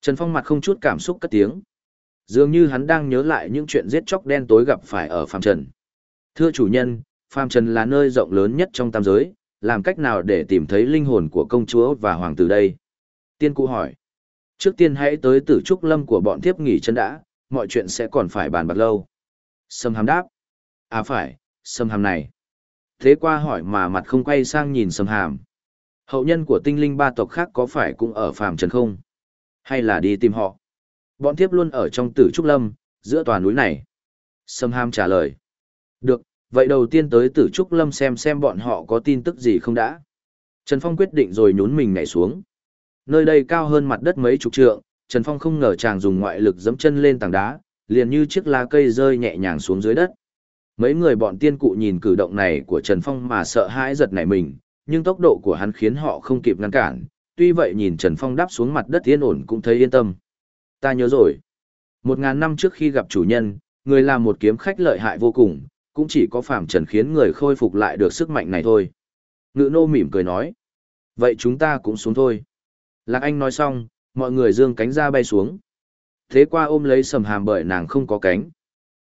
Trần Phong mặt không chút cảm xúc cất tiếng. Dường như hắn đang nhớ lại những chuyện giết chóc đen tối gặp phải ở Phàm Trần. Thưa chủ nhân, Phàm Trần là nơi rộng lớn nhất trong tam giới, làm cách nào để tìm thấy linh hồn của công chúa và hoàng tử đây? Tiên cụ hỏi. Trước tiên hãy tới tử trúc lâm của bọn thiếp nghỉ chân đã, mọi chuyện sẽ còn phải bàn bạc lâu. Sâm hàm đáp. À phải, sâm hàm này. Thế qua hỏi mà mặt không quay sang nhìn sâm hàm. Hậu nhân của tinh linh ba tộc khác có phải cũng ở phàm trần không? Hay là đi tìm họ? Bọn thiếp luôn ở trong tử trúc lâm, giữa tòa núi này. Sâm hàm trả lời. Được, vậy đầu tiên tới tử trúc lâm xem xem bọn họ có tin tức gì không đã. Trần Phong quyết định rồi nhún mình nhảy xuống. Nơi đây cao hơn mặt đất mấy chục trượng, Trần Phong không ngờ chàng dùng ngoại lực dẫm chân lên tảng đá, liền như chiếc lá cây rơi nhẹ nhàng xuống dưới đất. Mấy người bọn tiên cụ nhìn cử động này của Trần Phong mà sợ hãi giật nảy mình, nhưng tốc độ của hắn khiến họ không kịp ngăn cản, tuy vậy nhìn Trần Phong đáp xuống mặt đất yên ổn cũng thấy yên tâm. Ta nhớ rồi. Một ngàn năm trước khi gặp chủ nhân, người là một kiếm khách lợi hại vô cùng, cũng chỉ có phàm trần khiến người khôi phục lại được sức mạnh này thôi. Ngự nô mỉm cười nói. Vậy chúng ta cũng xuống thôi. Lạc Anh nói xong, mọi người dương cánh ra bay xuống. Thế qua ôm lấy sầm hàm bởi nàng không có cánh.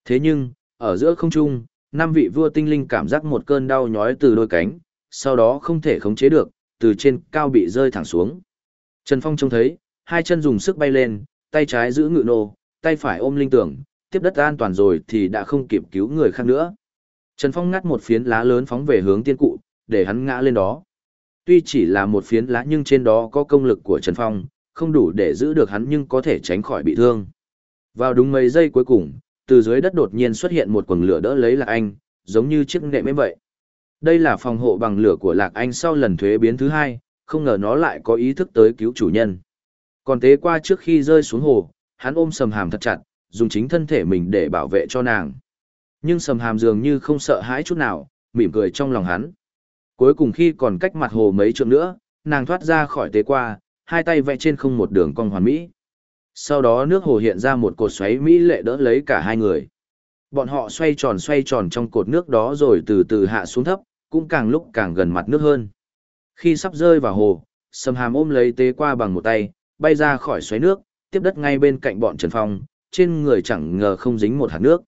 Thế nhưng, ở giữa không trung, năm vị vua tinh linh cảm giác một cơn đau nhói từ đôi cánh, sau đó không thể khống chế được, từ trên cao bị rơi thẳng xuống. Trần Phong trông thấy, hai chân dùng sức bay lên, tay trái giữ ngự nô, tay phải ôm linh tưởng, tiếp đất an toàn rồi thì đã không kịp cứu người khác nữa. Trần Phong ngắt một phiến lá lớn phóng về hướng tiên cụ, để hắn ngã lên đó. Tuy chỉ là một phiến lá nhưng trên đó có công lực của Trần Phong, không đủ để giữ được hắn nhưng có thể tránh khỏi bị thương. Vào đúng mấy giây cuối cùng, từ dưới đất đột nhiên xuất hiện một quần lửa đỡ lấy Lạc Anh, giống như chiếc nệm ấy vậy. Đây là phòng hộ bằng lửa của Lạc Anh sau lần thuế biến thứ hai, không ngờ nó lại có ý thức tới cứu chủ nhân. Còn tế qua trước khi rơi xuống hồ, hắn ôm sầm hàm thật chặt, dùng chính thân thể mình để bảo vệ cho nàng. Nhưng sầm hàm dường như không sợ hãi chút nào, mỉm cười trong lòng hắn. Cuối cùng khi còn cách mặt hồ mấy trượng nữa, nàng thoát ra khỏi tế qua, hai tay vẽ trên không một đường cong hoàn mỹ. Sau đó nước hồ hiện ra một cột xoáy mỹ lệ đỡ lấy cả hai người. Bọn họ xoay tròn xoay tròn trong cột nước đó rồi từ từ hạ xuống thấp, cũng càng lúc càng gần mặt nước hơn. Khi sắp rơi vào hồ, Sầm Hàm ôm lấy tế qua bằng một tay, bay ra khỏi xoáy nước, tiếp đất ngay bên cạnh bọn Trần Phong, trên người chẳng ngờ không dính một hạt nước.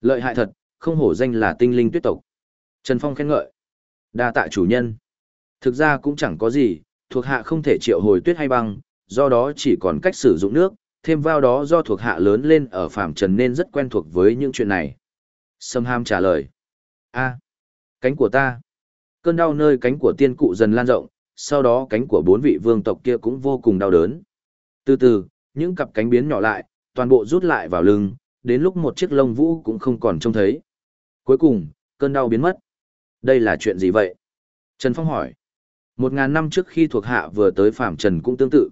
Lợi hại thật, không hổ danh là tinh linh tuyết tộc. Trần Phong khen ngợi. Đa tạ chủ nhân. Thực ra cũng chẳng có gì, thuộc hạ không thể triệu hồi tuyết hay băng, do đó chỉ còn cách sử dụng nước, thêm vào đó do thuộc hạ lớn lên ở phạm trần nên rất quen thuộc với những chuyện này. Sâm Ham trả lời. a cánh của ta. Cơn đau nơi cánh của tiên cụ dần lan rộng, sau đó cánh của bốn vị vương tộc kia cũng vô cùng đau đớn. Từ từ, những cặp cánh biến nhỏ lại, toàn bộ rút lại vào lưng, đến lúc một chiếc lông vũ cũng không còn trông thấy. Cuối cùng, cơn đau biến mất. Đây là chuyện gì vậy? Trần Phong hỏi. Một ngàn năm trước khi thuộc hạ vừa tới Phạm Trần cũng tương tự.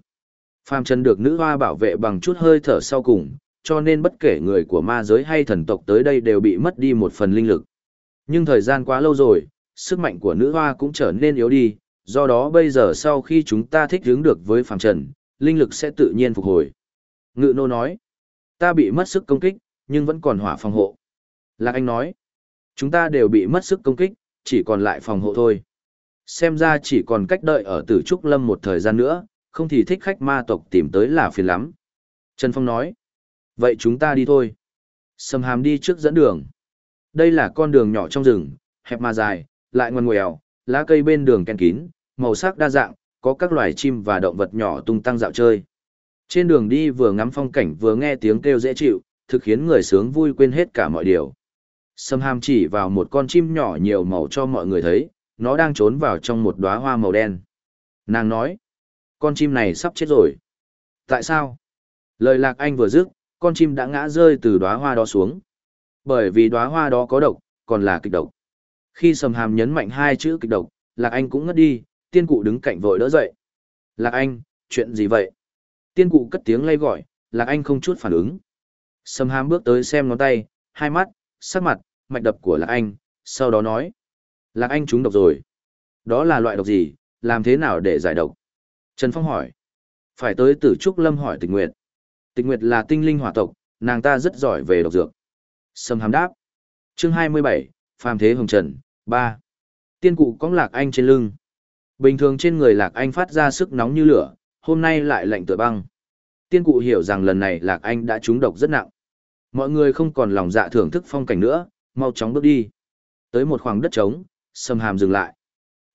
Phạm Trần được nữ hoa bảo vệ bằng chút hơi thở sau cùng, cho nên bất kể người của ma giới hay thần tộc tới đây đều bị mất đi một phần linh lực. Nhưng thời gian quá lâu rồi, sức mạnh của nữ hoa cũng trở nên yếu đi, do đó bây giờ sau khi chúng ta thích hướng được với Phạm Trần, linh lực sẽ tự nhiên phục hồi. Ngự nô nói, ta bị mất sức công kích, nhưng vẫn còn hỏa phòng hộ. Lạc Anh nói, chúng ta đều bị mất sức công kích, chỉ còn lại phòng hộ thôi. Xem ra chỉ còn cách đợi ở tử trúc lâm một thời gian nữa, không thì thích khách ma tộc tìm tới là phiền lắm. Trần Phong nói, vậy chúng ta đi thôi. Sầm hàm đi trước dẫn đường. Đây là con đường nhỏ trong rừng, hẹp mà dài, lại ngoằn ngoèo, lá cây bên đường kèn kín, màu sắc đa dạng, có các loài chim và động vật nhỏ tung tăng dạo chơi. Trên đường đi vừa ngắm phong cảnh vừa nghe tiếng kêu dễ chịu, thực khiến người sướng vui quên hết cả mọi điều. Sâm hàm chỉ vào một con chim nhỏ nhiều màu cho mọi người thấy, nó đang trốn vào trong một đóa hoa màu đen. Nàng nói, con chim này sắp chết rồi. Tại sao? Lời lạc anh vừa dứt, con chim đã ngã rơi từ đóa hoa đó xuống. Bởi vì đóa hoa đó có độc, còn là kịch độc. Khi sầm hàm nhấn mạnh hai chữ kịch độc, lạc anh cũng ngất đi, tiên cụ đứng cạnh vội đỡ dậy. Lạc anh, chuyện gì vậy? Tiên cụ cất tiếng lay gọi, lạc anh không chút phản ứng. Sầm Hám bước tới xem ngón tay, hai mắt, sắc mặt, mạch đập của lạc anh, sau đó nói. Lạc anh trúng độc rồi. Đó là loại độc gì, làm thế nào để giải độc? Trần Phong hỏi. Phải tới tử Trúc Lâm hỏi tịch nguyệt. Tịch nguyệt là tinh linh hỏa tộc, nàng ta rất giỏi về độc dược. Sầm Hám đáp. Chương 27, Phàm Thế Hồng Trần, 3. Tiên cụ cong lạc anh trên lưng. Bình thường trên người lạc anh phát ra sức nóng như lửa, hôm nay lại lạnh tựa băng. Tiên cụ hiểu rằng lần này lạc anh đã trúng độc rất nặng. Mọi người không còn lòng dạ thưởng thức phong cảnh nữa, mau chóng bước đi. Tới một khoảng đất trống, sầm hàm dừng lại.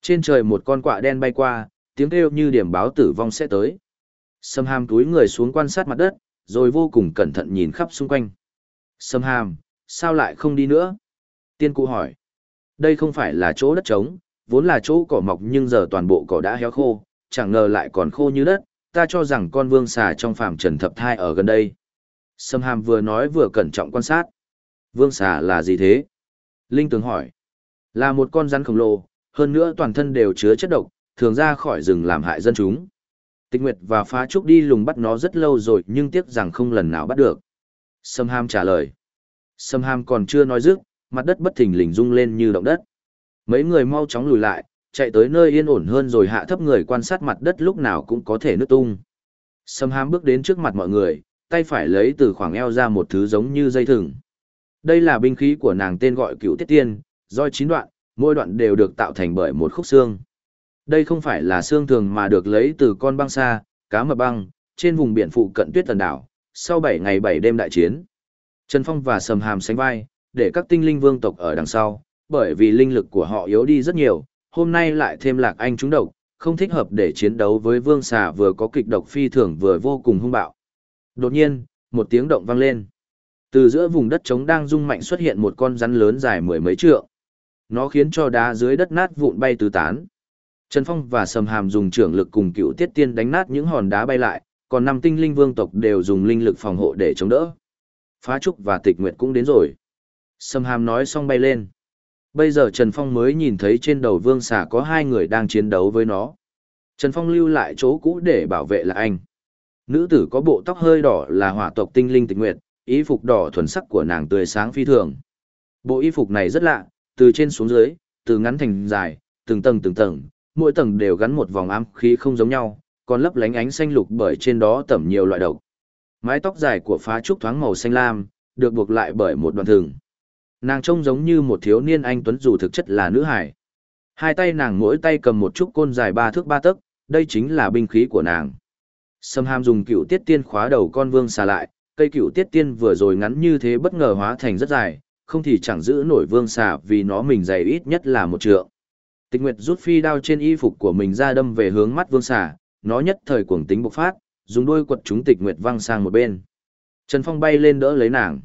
Trên trời một con quạ đen bay qua, tiếng kêu như điểm báo tử vong sẽ tới. Sầm hàm túi người xuống quan sát mặt đất, rồi vô cùng cẩn thận nhìn khắp xung quanh. Sầm hàm, sao lại không đi nữa? Tiên cụ hỏi. Đây không phải là chỗ đất trống, vốn là chỗ cỏ mọc nhưng giờ toàn bộ cỏ đã héo khô, chẳng ngờ lại còn khô như đất, ta cho rằng con vương xà trong phàm trần thập thai ở gần đây. Sâm hàm vừa nói vừa cẩn trọng quan sát. Vương xà là gì thế? Linh tướng hỏi. Là một con rắn khổng lồ, hơn nữa toàn thân đều chứa chất độc, thường ra khỏi rừng làm hại dân chúng. Tịch Nguyệt và Phá Trúc đi lùng bắt nó rất lâu rồi nhưng tiếc rằng không lần nào bắt được. Sâm hàm trả lời. Sâm hàm còn chưa nói dứt, mặt đất bất thình lình rung lên như động đất. Mấy người mau chóng lùi lại, chạy tới nơi yên ổn hơn rồi hạ thấp người quan sát mặt đất lúc nào cũng có thể nứt tung. Sâm hàm bước đến trước mặt mọi người, tay phải lấy từ khoảng eo ra một thứ giống như dây thừng. Đây là binh khí của nàng tên gọi cựu tiết tiên, roi chín đoạn, mỗi đoạn đều được tạo thành bởi một khúc xương. Đây không phải là xương thường mà được lấy từ con băng xa, cá mập băng, trên vùng biển phụ cận tuyết tần đảo, sau 7 ngày 7 đêm đại chiến. Trần Phong và Sầm Hàm sánh vai, để các tinh linh vương tộc ở đằng sau, bởi vì linh lực của họ yếu đi rất nhiều, hôm nay lại thêm lạc anh trúng độc, không thích hợp để chiến đấu với vương xà vừa có kịch độc phi thường vừa vô cùng hung bạo. Đột nhiên, một tiếng động vang lên. Từ giữa vùng đất trống đang rung mạnh xuất hiện một con rắn lớn dài mười mấy trượng. Nó khiến cho đá dưới đất nát vụn bay tứ tán. Trần Phong và Sầm Hàm dùng trưởng lực cùng cựu tiết tiên đánh nát những hòn đá bay lại, còn năm tinh linh vương tộc đều dùng linh lực phòng hộ để chống đỡ. Phá Trúc và Tịch Nguyệt cũng đến rồi. Sầm Hàm nói xong bay lên. Bây giờ Trần Phong mới nhìn thấy trên đầu vương xà có hai người đang chiến đấu với nó. Trần Phong lưu lại chỗ cũ để bảo vệ là anh. Nữ tử có bộ tóc hơi đỏ là hỏa tộc tinh linh tịch nguyệt, y phục đỏ thuần sắc của nàng tươi sáng phi thường. Bộ y phục này rất lạ, từ trên xuống dưới, từ ngắn thành dài, từng tầng từng tầng, mỗi tầng đều gắn một vòng ám khí không giống nhau, còn lấp lánh ánh xanh lục bởi trên đó tẩm nhiều loại độc. Mái tóc dài của phá trúc thoáng màu xanh lam, được buộc lại bởi một đoạn thừng. Nàng trông giống như một thiếu niên anh tuấn dù thực chất là nữ hải. Hai tay nàng mỗi tay cầm một chút côn dài ba thước ba tấc, đây chính là binh khí của nàng. Sâm Ham dùng cựu tiết tiên khóa đầu con vương xà lại, cây cựu tiết tiên vừa rồi ngắn như thế bất ngờ hóa thành rất dài, không thì chẳng giữ nổi vương xà vì nó mình dày ít nhất là một trượng. Tịch Nguyệt rút phi đao trên y phục của mình ra đâm về hướng mắt vương xà, nó nhất thời cuồng tính bộc phát, dùng đuôi quật chúng Tịch Nguyệt văng sang một bên. Trần Phong bay lên đỡ lấy nàng.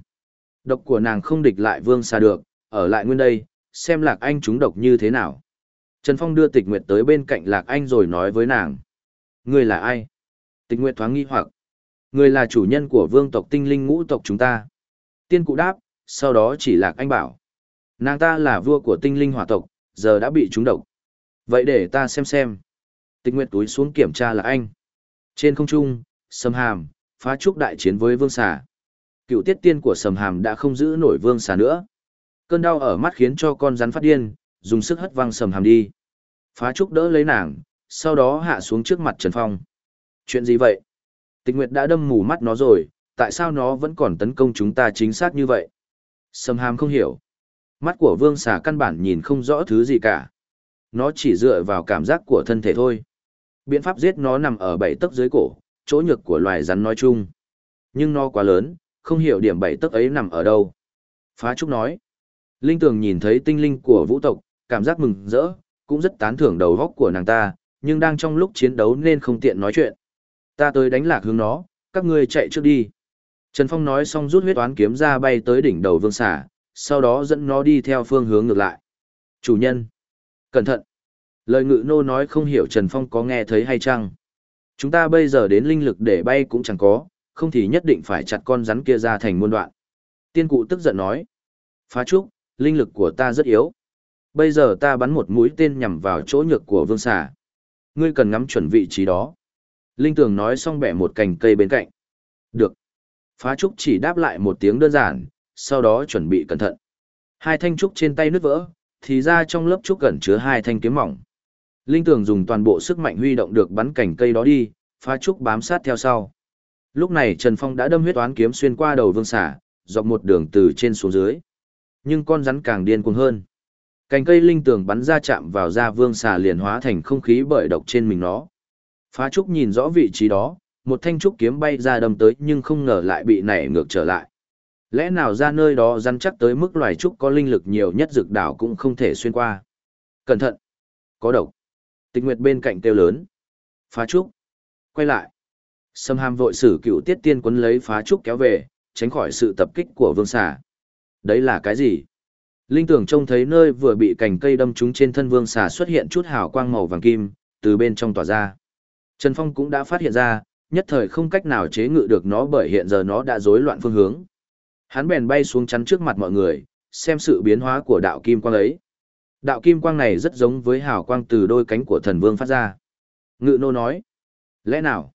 Độc của nàng không địch lại vương xa được, ở lại nguyên đây, xem lạc anh chúng độc như thế nào. Trần Phong đưa tịch nguyệt tới bên cạnh lạc anh rồi nói với nàng. Người là ai? Tịch nguyệt thoáng nghi hoặc. Người là chủ nhân của vương tộc tinh linh ngũ tộc chúng ta. Tiên cụ đáp, sau đó chỉ lạc anh bảo. Nàng ta là vua của tinh linh hỏa tộc, giờ đã bị trúng độc. Vậy để ta xem xem. Tịch nguyệt túi xuống kiểm tra lạc anh. Trên không trung, sâm hàm, phá trúc đại chiến với vương xà cựu tiết tiên của sầm hàm đã không giữ nổi vương xà nữa. Cơn đau ở mắt khiến cho con rắn phát điên, dùng sức hất văng sầm hàm đi. Phá trúc đỡ lấy nàng, sau đó hạ xuống trước mặt trần phong. Chuyện gì vậy? Tịch nguyệt đã đâm mù mắt nó rồi, tại sao nó vẫn còn tấn công chúng ta chính xác như vậy? Sầm hàm không hiểu. Mắt của vương xà căn bản nhìn không rõ thứ gì cả. Nó chỉ dựa vào cảm giác của thân thể thôi. Biện pháp giết nó nằm ở bảy tấc dưới cổ, chỗ nhược của loài rắn nói chung. Nhưng nó quá lớn không hiểu điểm bảy tấc ấy nằm ở đâu. Phá Trúc nói, Linh Tường nhìn thấy tinh linh của vũ tộc, cảm giác mừng rỡ, cũng rất tán thưởng đầu góc của nàng ta, nhưng đang trong lúc chiến đấu nên không tiện nói chuyện. Ta tới đánh lạc hướng nó, các ngươi chạy trước đi. Trần Phong nói xong rút huyết toán kiếm ra bay tới đỉnh đầu vương xà, sau đó dẫn nó đi theo phương hướng ngược lại. Chủ nhân, cẩn thận. Lời ngự nô nói không hiểu Trần Phong có nghe thấy hay chăng. Chúng ta bây giờ đến linh lực để bay cũng chẳng có, không thì nhất định phải chặt con rắn kia ra thành muôn đoạn. Tiên cụ tức giận nói. Phá trúc, linh lực của ta rất yếu. Bây giờ ta bắn một mũi tên nhằm vào chỗ nhược của vương xà. Ngươi cần ngắm chuẩn vị trí đó. Linh tường nói xong bẻ một cành cây bên cạnh. Được. Phá trúc chỉ đáp lại một tiếng đơn giản, sau đó chuẩn bị cẩn thận. Hai thanh trúc trên tay nứt vỡ, thì ra trong lớp trúc gần chứa hai thanh kiếm mỏng. Linh tường dùng toàn bộ sức mạnh huy động được bắn cành cây đó đi, phá trúc bám sát theo sau. Lúc này Trần Phong đã đâm huyết toán kiếm xuyên qua đầu vương xà, dọc một đường từ trên xuống dưới. Nhưng con rắn càng điên cuồng hơn. Cành cây linh tường bắn ra chạm vào da vương xà liền hóa thành không khí bởi độc trên mình nó. Phá trúc nhìn rõ vị trí đó, một thanh trúc kiếm bay ra đâm tới nhưng không ngờ lại bị nảy ngược trở lại. Lẽ nào ra nơi đó rắn chắc tới mức loài trúc có linh lực nhiều nhất dược đảo cũng không thể xuyên qua. Cẩn thận! Có độc! Tịch nguyệt bên cạnh kêu lớn. Phá trúc! Quay lại! Sâm hàm vội sử cựu tiết tiên quấn lấy phá trúc kéo về, tránh khỏi sự tập kích của vương xà. Đấy là cái gì? Linh tưởng trông thấy nơi vừa bị cành cây đâm trúng trên thân vương xà xuất hiện chút hào quang màu vàng kim, từ bên trong tỏa ra. Trần Phong cũng đã phát hiện ra, nhất thời không cách nào chế ngự được nó bởi hiện giờ nó đã rối loạn phương hướng. Hắn bèn bay xuống chắn trước mặt mọi người, xem sự biến hóa của đạo kim quang ấy. Đạo kim quang này rất giống với hào quang từ đôi cánh của thần vương phát ra. Ngự nô nói, lẽ nào?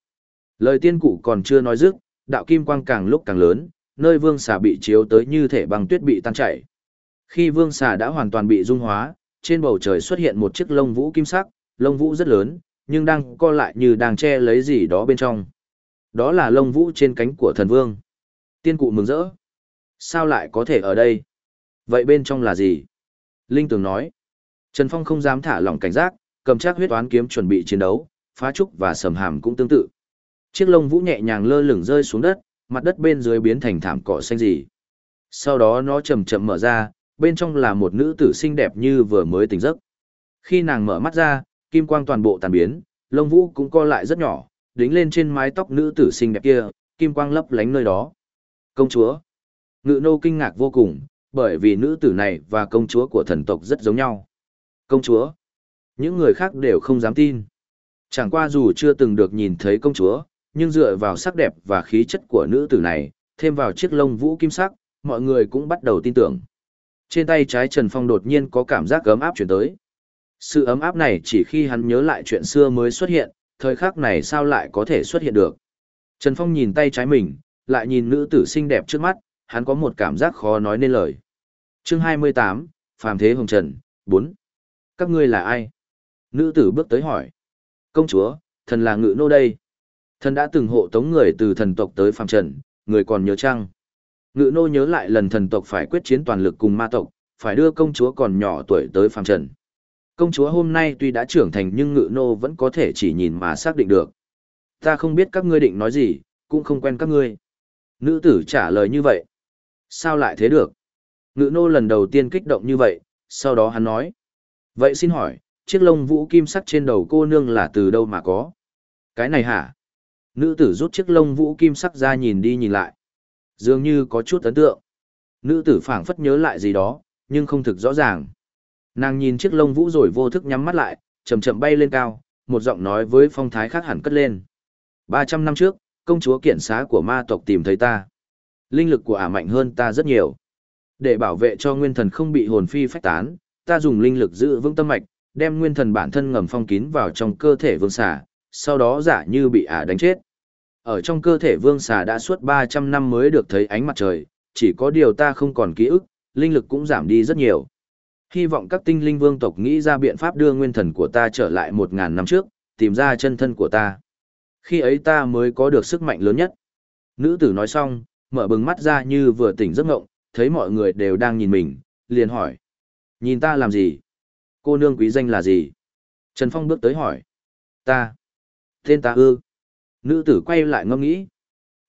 Lời tiên cụ còn chưa nói dứt, đạo kim quang càng lúc càng lớn, nơi vương xà bị chiếu tới như thể băng tuyết bị tan chảy. Khi vương xà đã hoàn toàn bị dung hóa, trên bầu trời xuất hiện một chiếc lông vũ kim sắc, lông vũ rất lớn, nhưng đang co lại như đang che lấy gì đó bên trong. Đó là lông vũ trên cánh của thần vương. Tiên cụ mừng rỡ. Sao lại có thể ở đây? Vậy bên trong là gì? Linh Tường nói. Trần Phong không dám thả lỏng cảnh giác, cầm chắc huyết toán kiếm chuẩn bị chiến đấu, phá trúc và sầm hàm cũng tương tự. Chiếc lông vũ nhẹ nhàng lơ lửng rơi xuống đất, mặt đất bên dưới biến thành thảm cỏ xanh gì. Sau đó nó chậm chậm mở ra, bên trong là một nữ tử xinh đẹp như vừa mới tỉnh giấc. Khi nàng mở mắt ra, kim quang toàn bộ tàn biến, lông vũ cũng co lại rất nhỏ, đính lên trên mái tóc nữ tử xinh đẹp kia, kim quang lấp lánh nơi đó. Công chúa. Ngự nô kinh ngạc vô cùng, bởi vì nữ tử này và công chúa của thần tộc rất giống nhau. Công chúa. Những người khác đều không dám tin. Chẳng qua dù chưa từng được nhìn thấy công chúa, nhưng dựa vào sắc đẹp và khí chất của nữ tử này, thêm vào chiếc lông vũ kim sắc, mọi người cũng bắt đầu tin tưởng. Trên tay trái Trần Phong đột nhiên có cảm giác ấm áp chuyển tới. Sự ấm áp này chỉ khi hắn nhớ lại chuyện xưa mới xuất hiện, thời khắc này sao lại có thể xuất hiện được. Trần Phong nhìn tay trái mình, lại nhìn nữ tử xinh đẹp trước mắt, hắn có một cảm giác khó nói nên lời. Chương 28, Phàm Thế Hồng Trần, 4. Các ngươi là ai? Nữ tử bước tới hỏi. Công chúa, thần là ngự nô đây. Thần đã từng hộ tống người từ thần tộc tới phàm trần, người còn nhớ chăng? Ngự nô nhớ lại lần thần tộc phải quyết chiến toàn lực cùng ma tộc, phải đưa công chúa còn nhỏ tuổi tới phàm trần. Công chúa hôm nay tuy đã trưởng thành nhưng ngự nô vẫn có thể chỉ nhìn mà xác định được. Ta không biết các ngươi định nói gì, cũng không quen các ngươi. Nữ tử trả lời như vậy. Sao lại thế được? Ngự nô lần đầu tiên kích động như vậy, sau đó hắn nói. Vậy xin hỏi, chiếc lông vũ kim sắc trên đầu cô nương là từ đâu mà có? Cái này hả? Nữ tử rút chiếc lông vũ kim sắc ra nhìn đi nhìn lại. Dường như có chút ấn tượng. Nữ tử phảng phất nhớ lại gì đó, nhưng không thực rõ ràng. Nàng nhìn chiếc lông vũ rồi vô thức nhắm mắt lại, chậm chậm bay lên cao, một giọng nói với phong thái khác hẳn cất lên. 300 năm trước, công chúa kiện xá của ma tộc tìm thấy ta. Linh lực của ả mạnh hơn ta rất nhiều. Để bảo vệ cho nguyên thần không bị hồn phi phách tán, ta dùng linh lực giữ vững tâm mạch, đem nguyên thần bản thân ngầm phong kín vào trong cơ thể vương xà, sau đó giả như bị ả đánh chết. Ở trong cơ thể vương xà đã suốt 300 năm mới được thấy ánh mặt trời, chỉ có điều ta không còn ký ức, linh lực cũng giảm đi rất nhiều. Hy vọng các tinh linh vương tộc nghĩ ra biện pháp đưa nguyên thần của ta trở lại 1.000 năm trước, tìm ra chân thân của ta. Khi ấy ta mới có được sức mạnh lớn nhất. Nữ tử nói xong, mở bừng mắt ra như vừa tỉnh giấc ngộng, thấy mọi người đều đang nhìn mình, liền hỏi. Nhìn ta làm gì? Cô nương quý danh là gì? Trần Phong bước tới hỏi. Ta. Tên ta ư. Nữ tử quay lại ngâm nghĩ.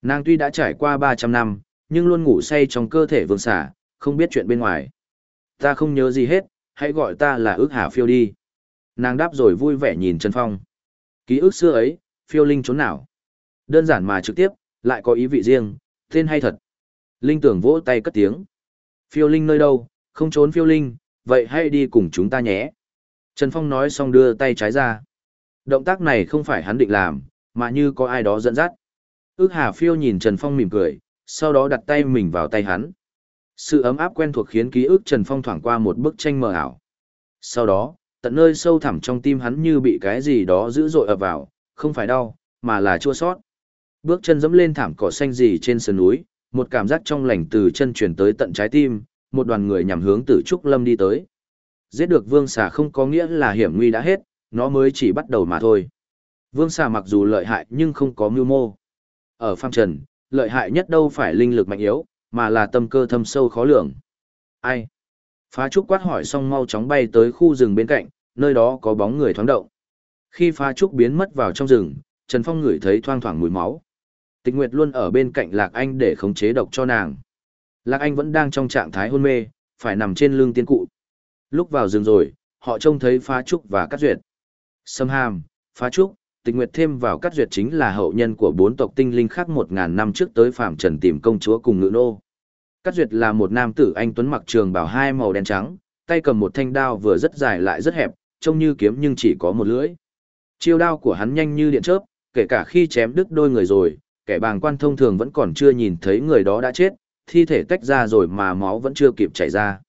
Nàng tuy đã trải qua 300 năm, nhưng luôn ngủ say trong cơ thể vương xả, không biết chuyện bên ngoài. Ta không nhớ gì hết, hãy gọi ta là ước hà phiêu đi. Nàng đáp rồi vui vẻ nhìn Trần Phong. Ký ức xưa ấy, phiêu linh trốn nào? Đơn giản mà trực tiếp, lại có ý vị riêng, tên hay thật. Linh tưởng vỗ tay cất tiếng. Phiêu linh nơi đâu, không trốn phiêu linh, vậy hãy đi cùng chúng ta nhé. Trần Phong nói xong đưa tay trái ra. Động tác này không phải hắn định làm, mà như có ai đó dẫn dắt. Ước hà phiêu nhìn Trần Phong mỉm cười, sau đó đặt tay mình vào tay hắn. Sự ấm áp quen thuộc khiến ký ức Trần Phong thoảng qua một bức tranh mờ ảo. Sau đó, tận nơi sâu thẳm trong tim hắn như bị cái gì đó dữ dội ập vào, không phải đau, mà là chua sót. Bước chân dẫm lên thảm cỏ xanh gì trên sườn núi, một cảm giác trong lành từ chân truyền tới tận trái tim, một đoàn người nhằm hướng Tử Trúc Lâm đi tới. Giết được Vương Xà không có nghĩa là hiểm nguy đã hết, nó mới chỉ bắt đầu mà thôi. Vương Xà mặc dù lợi hại nhưng không có mưu mô. Ở phang trần, lợi hại nhất đâu phải linh lực mạnh yếu, mà là tâm cơ thâm sâu khó lường. Ai? Phá trúc quát hỏi xong mau chóng bay tới khu rừng bên cạnh, nơi đó có bóng người thoáng động. Khi phá trúc biến mất vào trong rừng, Trần Phong ngửi thấy thoang thoảng mùi máu. Tịch Nguyệt luôn ở bên cạnh Lạc Anh để khống chế độc cho nàng. Lạc Anh vẫn đang trong trạng thái hôn mê, phải nằm trên lưng tiên cụ. Lúc vào rừng rồi, họ trông thấy phá trúc và cắt duyệt. Sâm hàm, phá trúc, tịch nguyệt thêm vào cắt duyệt chính là hậu nhân của bốn tộc tinh linh khác một ngàn năm trước tới phạm trần tìm công chúa cùng ngự nô. Cắt duyệt là một nam tử anh tuấn mặc trường bào hai màu đen trắng, tay cầm một thanh đao vừa rất dài lại rất hẹp, trông như kiếm nhưng chỉ có một lưỡi. Chiêu đao của hắn nhanh như điện chớp, kể cả khi chém đứt đôi người rồi, kẻ bàng quan thông thường vẫn còn chưa nhìn thấy người đó đã chết, thi thể tách ra rồi mà máu vẫn chưa kịp chảy ra.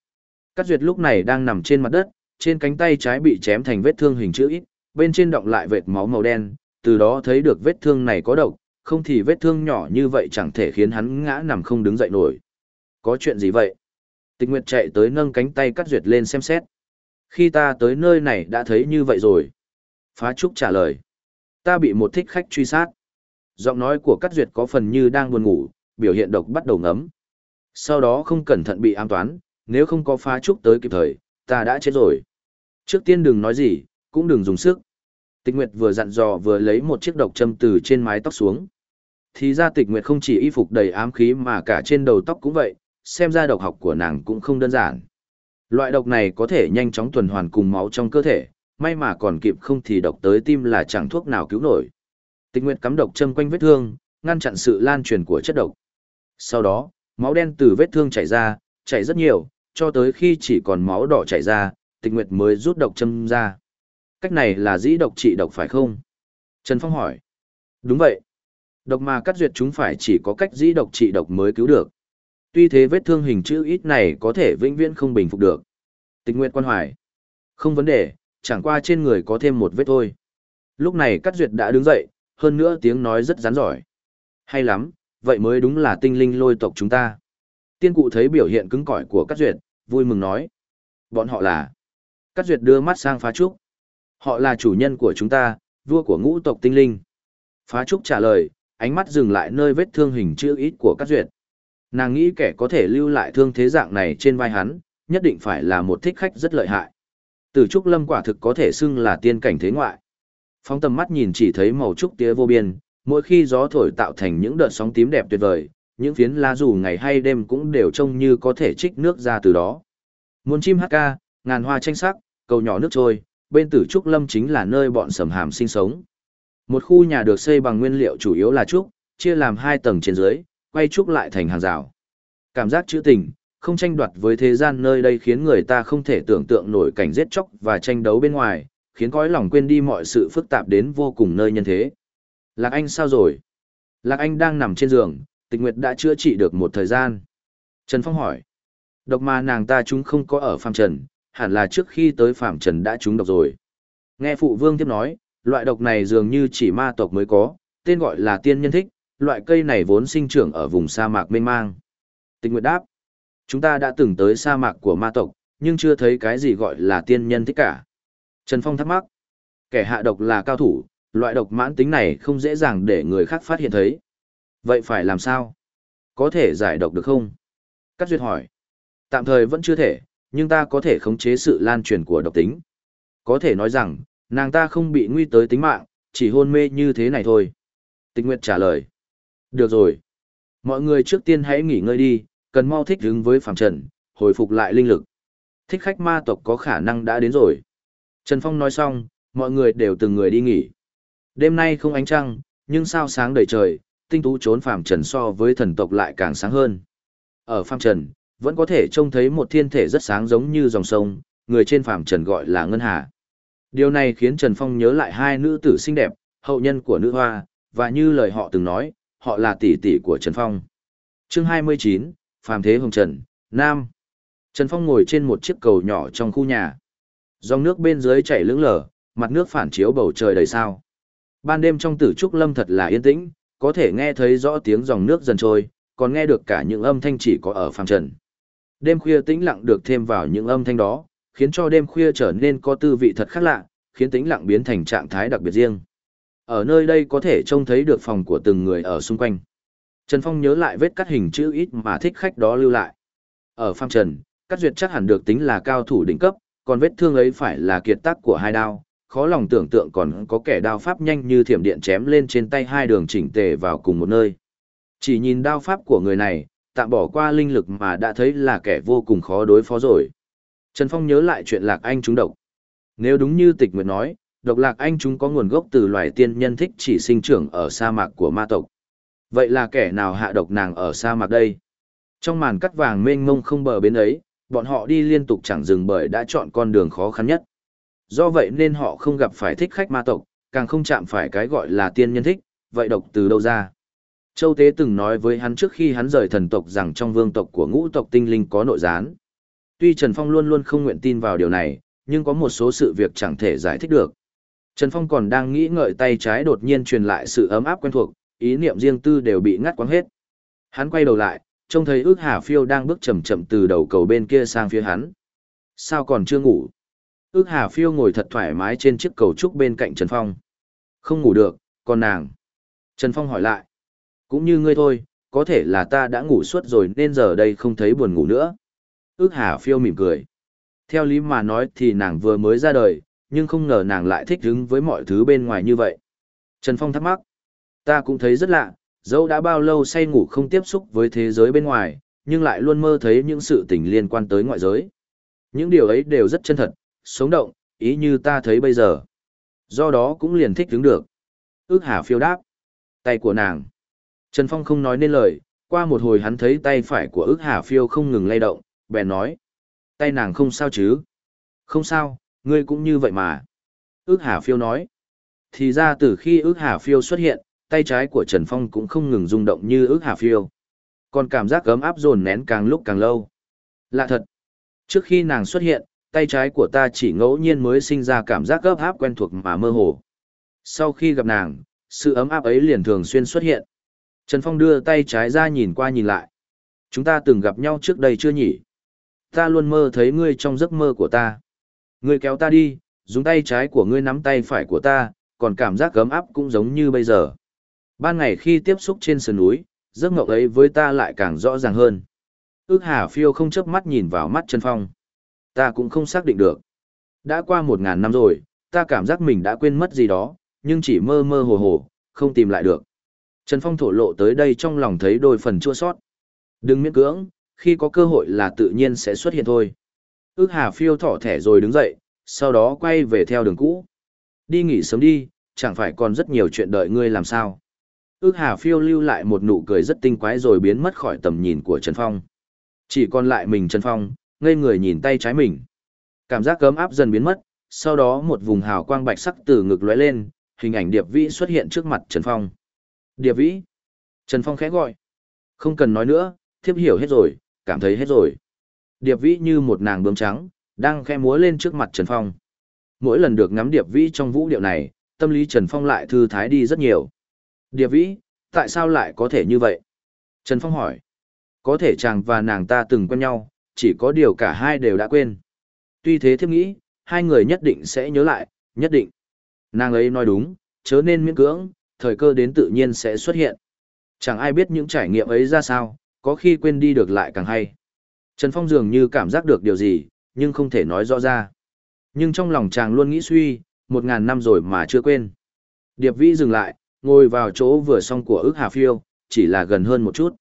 Cát Duyệt lúc này đang nằm trên mặt đất, trên cánh tay trái bị chém thành vết thương hình chữ ít, bên trên động lại vệt máu màu đen, từ đó thấy được vết thương này có độc, không thì vết thương nhỏ như vậy chẳng thể khiến hắn ngã nằm không đứng dậy nổi. Có chuyện gì vậy? Tịch Nguyệt chạy tới nâng cánh tay cắt Duyệt lên xem xét. Khi ta tới nơi này đã thấy như vậy rồi. Phá Trúc trả lời. Ta bị một thích khách truy sát. Giọng nói của cắt Duyệt có phần như đang buồn ngủ, biểu hiện độc bắt đầu ngấm. Sau đó không cẩn thận bị ám toán, nếu không có phá trúc tới kịp thời, ta đã chết rồi. Trước tiên đừng nói gì, cũng đừng dùng sức. Tịch Nguyệt vừa dặn dò vừa lấy một chiếc độc châm từ trên mái tóc xuống. Thì ra Tịch Nguyệt không chỉ y phục đầy ám khí mà cả trên đầu tóc cũng vậy, xem ra độc học của nàng cũng không đơn giản. Loại độc này có thể nhanh chóng tuần hoàn cùng máu trong cơ thể, may mà còn kịp không thì độc tới tim là chẳng thuốc nào cứu nổi. Tịch Nguyệt cắm độc châm quanh vết thương, ngăn chặn sự lan truyền của chất độc. Sau đó, máu đen từ vết thương chảy ra, chảy rất nhiều, cho tới khi chỉ còn máu đỏ chảy ra, tịch nguyệt mới rút độc châm ra. Cách này là dĩ độc trị độc phải không? Trần Phong hỏi. Đúng vậy. Độc mà cắt duyệt chúng phải chỉ có cách dĩ độc trị độc mới cứu được. Tuy thế vết thương hình chữ ít này có thể vĩnh viễn không bình phục được. Tịch nguyệt quan hoài. Không vấn đề, chẳng qua trên người có thêm một vết thôi. Lúc này cắt duyệt đã đứng dậy, hơn nữa tiếng nói rất rắn giỏi. Hay lắm, vậy mới đúng là tinh linh lôi tộc chúng ta. Tiên cụ thấy biểu hiện cứng cỏi của Cát Duyệt, vui mừng nói. Bọn họ là... Cát Duyệt đưa mắt sang phá trúc. Họ là chủ nhân của chúng ta, vua của ngũ tộc tinh linh. Phá trúc trả lời, ánh mắt dừng lại nơi vết thương hình chữ ít của Cát Duyệt. Nàng nghĩ kẻ có thể lưu lại thương thế dạng này trên vai hắn, nhất định phải là một thích khách rất lợi hại. Từ trúc lâm quả thực có thể xưng là tiên cảnh thế ngoại. Phóng tầm mắt nhìn chỉ thấy màu trúc tía vô biên, mỗi khi gió thổi tạo thành những đợt sóng tím đẹp tuyệt vời, những phiến lá dù ngày hay đêm cũng đều trông như có thể trích nước ra từ đó. Muôn chim hát ca, ngàn hoa tranh sắc, cầu nhỏ nước trôi, bên tử trúc lâm chính là nơi bọn sầm hàm sinh sống. Một khu nhà được xây bằng nguyên liệu chủ yếu là trúc, chia làm hai tầng trên dưới, quay trúc lại thành hàng rào. Cảm giác chữ tình, không tranh đoạt với thế gian nơi đây khiến người ta không thể tưởng tượng nổi cảnh giết chóc và tranh đấu bên ngoài, khiến cõi lòng quên đi mọi sự phức tạp đến vô cùng nơi nhân thế. Lạc Anh sao rồi? Lạc Anh đang nằm trên giường, tịch nguyệt đã chữa trị được một thời gian. Trần Phong hỏi. Độc mà nàng ta chúng không có ở phàm trần, hẳn là trước khi tới phạm trần đã trúng độc rồi. Nghe phụ vương tiếp nói, loại độc này dường như chỉ ma tộc mới có, tên gọi là tiên nhân thích, loại cây này vốn sinh trưởng ở vùng sa mạc mênh mang. Tình nguyện đáp. Chúng ta đã từng tới sa mạc của ma tộc, nhưng chưa thấy cái gì gọi là tiên nhân thích cả. Trần Phong thắc mắc. Kẻ hạ độc là cao thủ, loại độc mãn tính này không dễ dàng để người khác phát hiện thấy. Vậy phải làm sao? Có thể giải độc được không? Cát Duyệt hỏi. Tạm thời vẫn chưa thể, nhưng ta có thể khống chế sự lan truyền của độc tính. Có thể nói rằng, nàng ta không bị nguy tới tính mạng, chỉ hôn mê như thế này thôi. Tịch Nguyệt trả lời. Được rồi. Mọi người trước tiên hãy nghỉ ngơi đi, cần mau thích ứng với phàm trần, hồi phục lại linh lực. Thích khách ma tộc có khả năng đã đến rồi. Trần Phong nói xong, mọi người đều từng người đi nghỉ. Đêm nay không ánh trăng, nhưng sao sáng đầy trời, tinh tú trốn phàm trần so với thần tộc lại càng sáng hơn. Ở phàm trần, vẫn có thể trông thấy một thiên thể rất sáng giống như dòng sông, người trên phàm trần gọi là Ngân Hà. Điều này khiến Trần Phong nhớ lại hai nữ tử xinh đẹp, hậu nhân của nữ hoa, và như lời họ từng nói, họ là tỷ tỷ của Trần Phong. Chương 29, Phàm Thế Hồng Trần, Nam. Trần Phong ngồi trên một chiếc cầu nhỏ trong khu nhà. Dòng nước bên dưới chảy lững lờ, mặt nước phản chiếu bầu trời đầy sao. Ban đêm trong tử trúc lâm thật là yên tĩnh, có thể nghe thấy rõ tiếng dòng nước dần trôi, còn nghe được cả những âm thanh chỉ có ở phàm trần. Đêm khuya tĩnh lặng được thêm vào những âm thanh đó, khiến cho đêm khuya trở nên có tư vị thật khác lạ, khiến tĩnh lặng biến thành trạng thái đặc biệt riêng. Ở nơi đây có thể trông thấy được phòng của từng người ở xung quanh. Trần Phong nhớ lại vết cắt hình chữ ít mà thích khách đó lưu lại. Ở phong trần, cắt duyệt chắc hẳn được tính là cao thủ đỉnh cấp, còn vết thương ấy phải là kiệt tác của hai đao, khó lòng tưởng tượng còn có kẻ đao pháp nhanh như thiểm điện chém lên trên tay hai đường chỉnh tề vào cùng một nơi. Chỉ nhìn đao pháp của người này, tạm bỏ qua linh lực mà đã thấy là kẻ vô cùng khó đối phó rồi. Trần Phong nhớ lại chuyện Lạc Anh chúng độc. Nếu đúng như tịch nguyệt nói, độc Lạc Anh chúng có nguồn gốc từ loài tiên nhân thích chỉ sinh trưởng ở sa mạc của ma tộc. Vậy là kẻ nào hạ độc nàng ở sa mạc đây? Trong màn cắt vàng mênh mông không bờ bến ấy, bọn họ đi liên tục chẳng dừng bởi đã chọn con đường khó khăn nhất. Do vậy nên họ không gặp phải thích khách ma tộc, càng không chạm phải cái gọi là tiên nhân thích, vậy độc từ đâu ra? Châu Tế từng nói với hắn trước khi hắn rời thần tộc rằng trong vương tộc của ngũ tộc tinh linh có nội gián. Tuy Trần Phong luôn luôn không nguyện tin vào điều này, nhưng có một số sự việc chẳng thể giải thích được. Trần Phong còn đang nghĩ ngợi tay trái đột nhiên truyền lại sự ấm áp quen thuộc, ý niệm riêng tư đều bị ngắt quãng hết. Hắn quay đầu lại, trông thấy ước hà phiêu đang bước chậm chậm từ đầu cầu bên kia sang phía hắn. Sao còn chưa ngủ? Ước hà phiêu ngồi thật thoải mái trên chiếc cầu trúc bên cạnh Trần Phong. Không ngủ được, còn nàng. Trần Phong hỏi lại. Cũng như ngươi thôi, có thể là ta đã ngủ suốt rồi nên giờ đây không thấy buồn ngủ nữa. Ước hà phiêu mỉm cười. Theo lý mà nói thì nàng vừa mới ra đời, nhưng không ngờ nàng lại thích hứng với mọi thứ bên ngoài như vậy. Trần Phong thắc mắc. Ta cũng thấy rất lạ, dẫu đã bao lâu say ngủ không tiếp xúc với thế giới bên ngoài, nhưng lại luôn mơ thấy những sự tình liên quan tới ngoại giới. Những điều ấy đều rất chân thật, sống động, ý như ta thấy bây giờ. Do đó cũng liền thích đứng được. Ước hà phiêu đáp. Tay của nàng. Trần Phong không nói nên lời, qua một hồi hắn thấy tay phải của ước hà phiêu không ngừng lay động, bèn nói. Tay nàng không sao chứ? Không sao, ngươi cũng như vậy mà. Ước hà phiêu nói. Thì ra từ khi ước hà phiêu xuất hiện, tay trái của Trần Phong cũng không ngừng rung động như ước hà phiêu. Còn cảm giác ấm áp dồn nén càng lúc càng lâu. Lạ thật. Trước khi nàng xuất hiện, tay trái của ta chỉ ngẫu nhiên mới sinh ra cảm giác ấm áp quen thuộc mà mơ hồ. Sau khi gặp nàng, sự ấm áp ấy liền thường xuyên xuất hiện. Trần Phong đưa tay trái ra nhìn qua nhìn lại. Chúng ta từng gặp nhau trước đây chưa nhỉ? Ta luôn mơ thấy ngươi trong giấc mơ của ta. Ngươi kéo ta đi, dùng tay trái của ngươi nắm tay phải của ta, còn cảm giác gấm áp cũng giống như bây giờ. Ban ngày khi tiếp xúc trên sườn núi, giấc mộng ấy với ta lại càng rõ ràng hơn. Ước hà phiêu không chớp mắt nhìn vào mắt Trần Phong. Ta cũng không xác định được. Đã qua một ngàn năm rồi, ta cảm giác mình đã quên mất gì đó, nhưng chỉ mơ mơ hồ hồ, không tìm lại được. Trần Phong thổ lộ tới đây trong lòng thấy đôi phần chua sót. Đừng miễn cưỡng, khi có cơ hội là tự nhiên sẽ xuất hiện thôi. Ước hà phiêu thỏ thẻ rồi đứng dậy, sau đó quay về theo đường cũ. Đi nghỉ sớm đi, chẳng phải còn rất nhiều chuyện đợi ngươi làm sao. Ước hà phiêu lưu lại một nụ cười rất tinh quái rồi biến mất khỏi tầm nhìn của Trần Phong. Chỉ còn lại mình Trần Phong, ngây người nhìn tay trái mình. Cảm giác cấm áp dần biến mất, sau đó một vùng hào quang bạch sắc từ ngực lóe lên, hình ảnh Điệp Vĩ xuất hiện trước mặt Trần Phong. Điệp Vĩ. Trần Phong khẽ gọi. Không cần nói nữa, thiếp hiểu hết rồi, cảm thấy hết rồi. Điệp Vĩ như một nàng bướm trắng, đang khẽ múa lên trước mặt Trần Phong. Mỗi lần được ngắm Điệp Vĩ trong vũ điệu này, tâm lý Trần Phong lại thư thái đi rất nhiều. Điệp Vĩ, tại sao lại có thể như vậy? Trần Phong hỏi. Có thể chàng và nàng ta từng quen nhau, chỉ có điều cả hai đều đã quên. Tuy thế thiếp nghĩ, hai người nhất định sẽ nhớ lại, nhất định. Nàng ấy nói đúng, chớ nên miễn cưỡng, thời cơ đến tự nhiên sẽ xuất hiện. Chẳng ai biết những trải nghiệm ấy ra sao, có khi quên đi được lại càng hay. Trần Phong dường như cảm giác được điều gì, nhưng không thể nói rõ ra. Nhưng trong lòng chàng luôn nghĩ suy, một ngàn năm rồi mà chưa quên. Điệp Vĩ dừng lại, ngồi vào chỗ vừa xong của ức hà phiêu, chỉ là gần hơn một chút.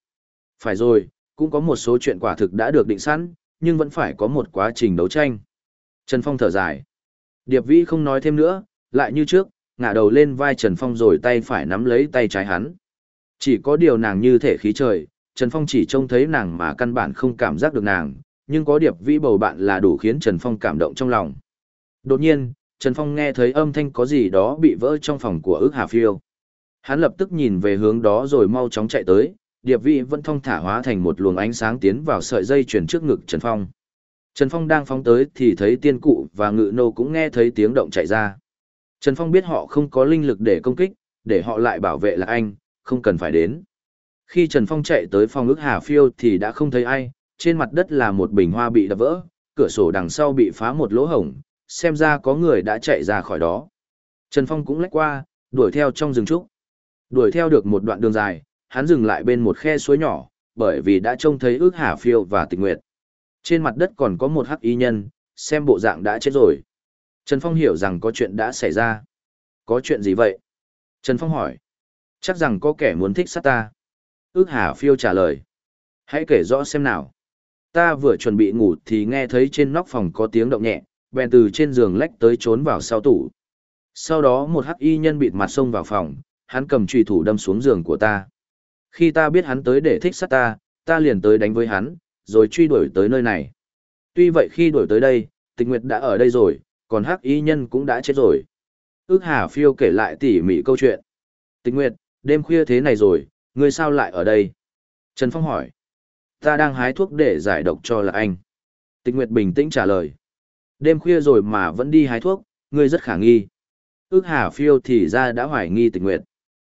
Phải rồi, cũng có một số chuyện quả thực đã được định sẵn, nhưng vẫn phải có một quá trình đấu tranh. Trần Phong thở dài. Điệp Vĩ không nói thêm nữa, lại như trước, ngả đầu lên vai Trần Phong rồi tay phải nắm lấy tay trái hắn. Chỉ có điều nàng như thể khí trời, Trần Phong chỉ trông thấy nàng mà căn bản không cảm giác được nàng, nhưng có điệp vĩ bầu bạn là đủ khiến Trần Phong cảm động trong lòng. Đột nhiên, Trần Phong nghe thấy âm thanh có gì đó bị vỡ trong phòng của ước hà phiêu. Hắn lập tức nhìn về hướng đó rồi mau chóng chạy tới, điệp vĩ vẫn thong thả hóa thành một luồng ánh sáng tiến vào sợi dây chuyển trước ngực Trần Phong. Trần Phong đang phóng tới thì thấy tiên cụ và ngự nô cũng nghe thấy tiếng động chạy ra. Trần Phong biết họ không có linh lực để công kích, để họ lại bảo vệ là anh, không cần phải đến. Khi Trần Phong chạy tới phòng ước hà phiêu thì đã không thấy ai, trên mặt đất là một bình hoa bị đập vỡ, cửa sổ đằng sau bị phá một lỗ hổng, xem ra có người đã chạy ra khỏi đó. Trần Phong cũng lách qua, đuổi theo trong rừng trúc. Đuổi theo được một đoạn đường dài, hắn dừng lại bên một khe suối nhỏ, bởi vì đã trông thấy ước hà phiêu và tịch nguyệt. Trên mặt đất còn có một hắc y nhân, xem bộ dạng đã chết rồi. Trần Phong hiểu rằng có chuyện đã xảy ra. Có chuyện gì vậy? Trần Phong hỏi. Chắc rằng có kẻ muốn thích sát ta. Ước hà phiêu trả lời. Hãy kể rõ xem nào. Ta vừa chuẩn bị ngủ thì nghe thấy trên nóc phòng có tiếng động nhẹ, bèn từ trên giường lách tới trốn vào sau tủ. Sau đó một hắc y nhân bịt mặt xông vào phòng, hắn cầm trùy thủ đâm xuống giường của ta. Khi ta biết hắn tới để thích sát ta, ta liền tới đánh với hắn, rồi truy đuổi tới nơi này. Tuy vậy khi đuổi tới đây, tịch nguyệt đã ở đây rồi, còn hắc y nhân cũng đã chết rồi. Ước hà phiêu kể lại tỉ mỉ câu chuyện. Tịch nguyệt, đêm khuya thế này rồi, ngươi sao lại ở đây? Trần Phong hỏi. Ta đang hái thuốc để giải độc cho là anh. Tịch nguyệt bình tĩnh trả lời. Đêm khuya rồi mà vẫn đi hái thuốc, ngươi rất khả nghi. Ước hà phiêu thì ra đã hoài nghi tịch nguyệt.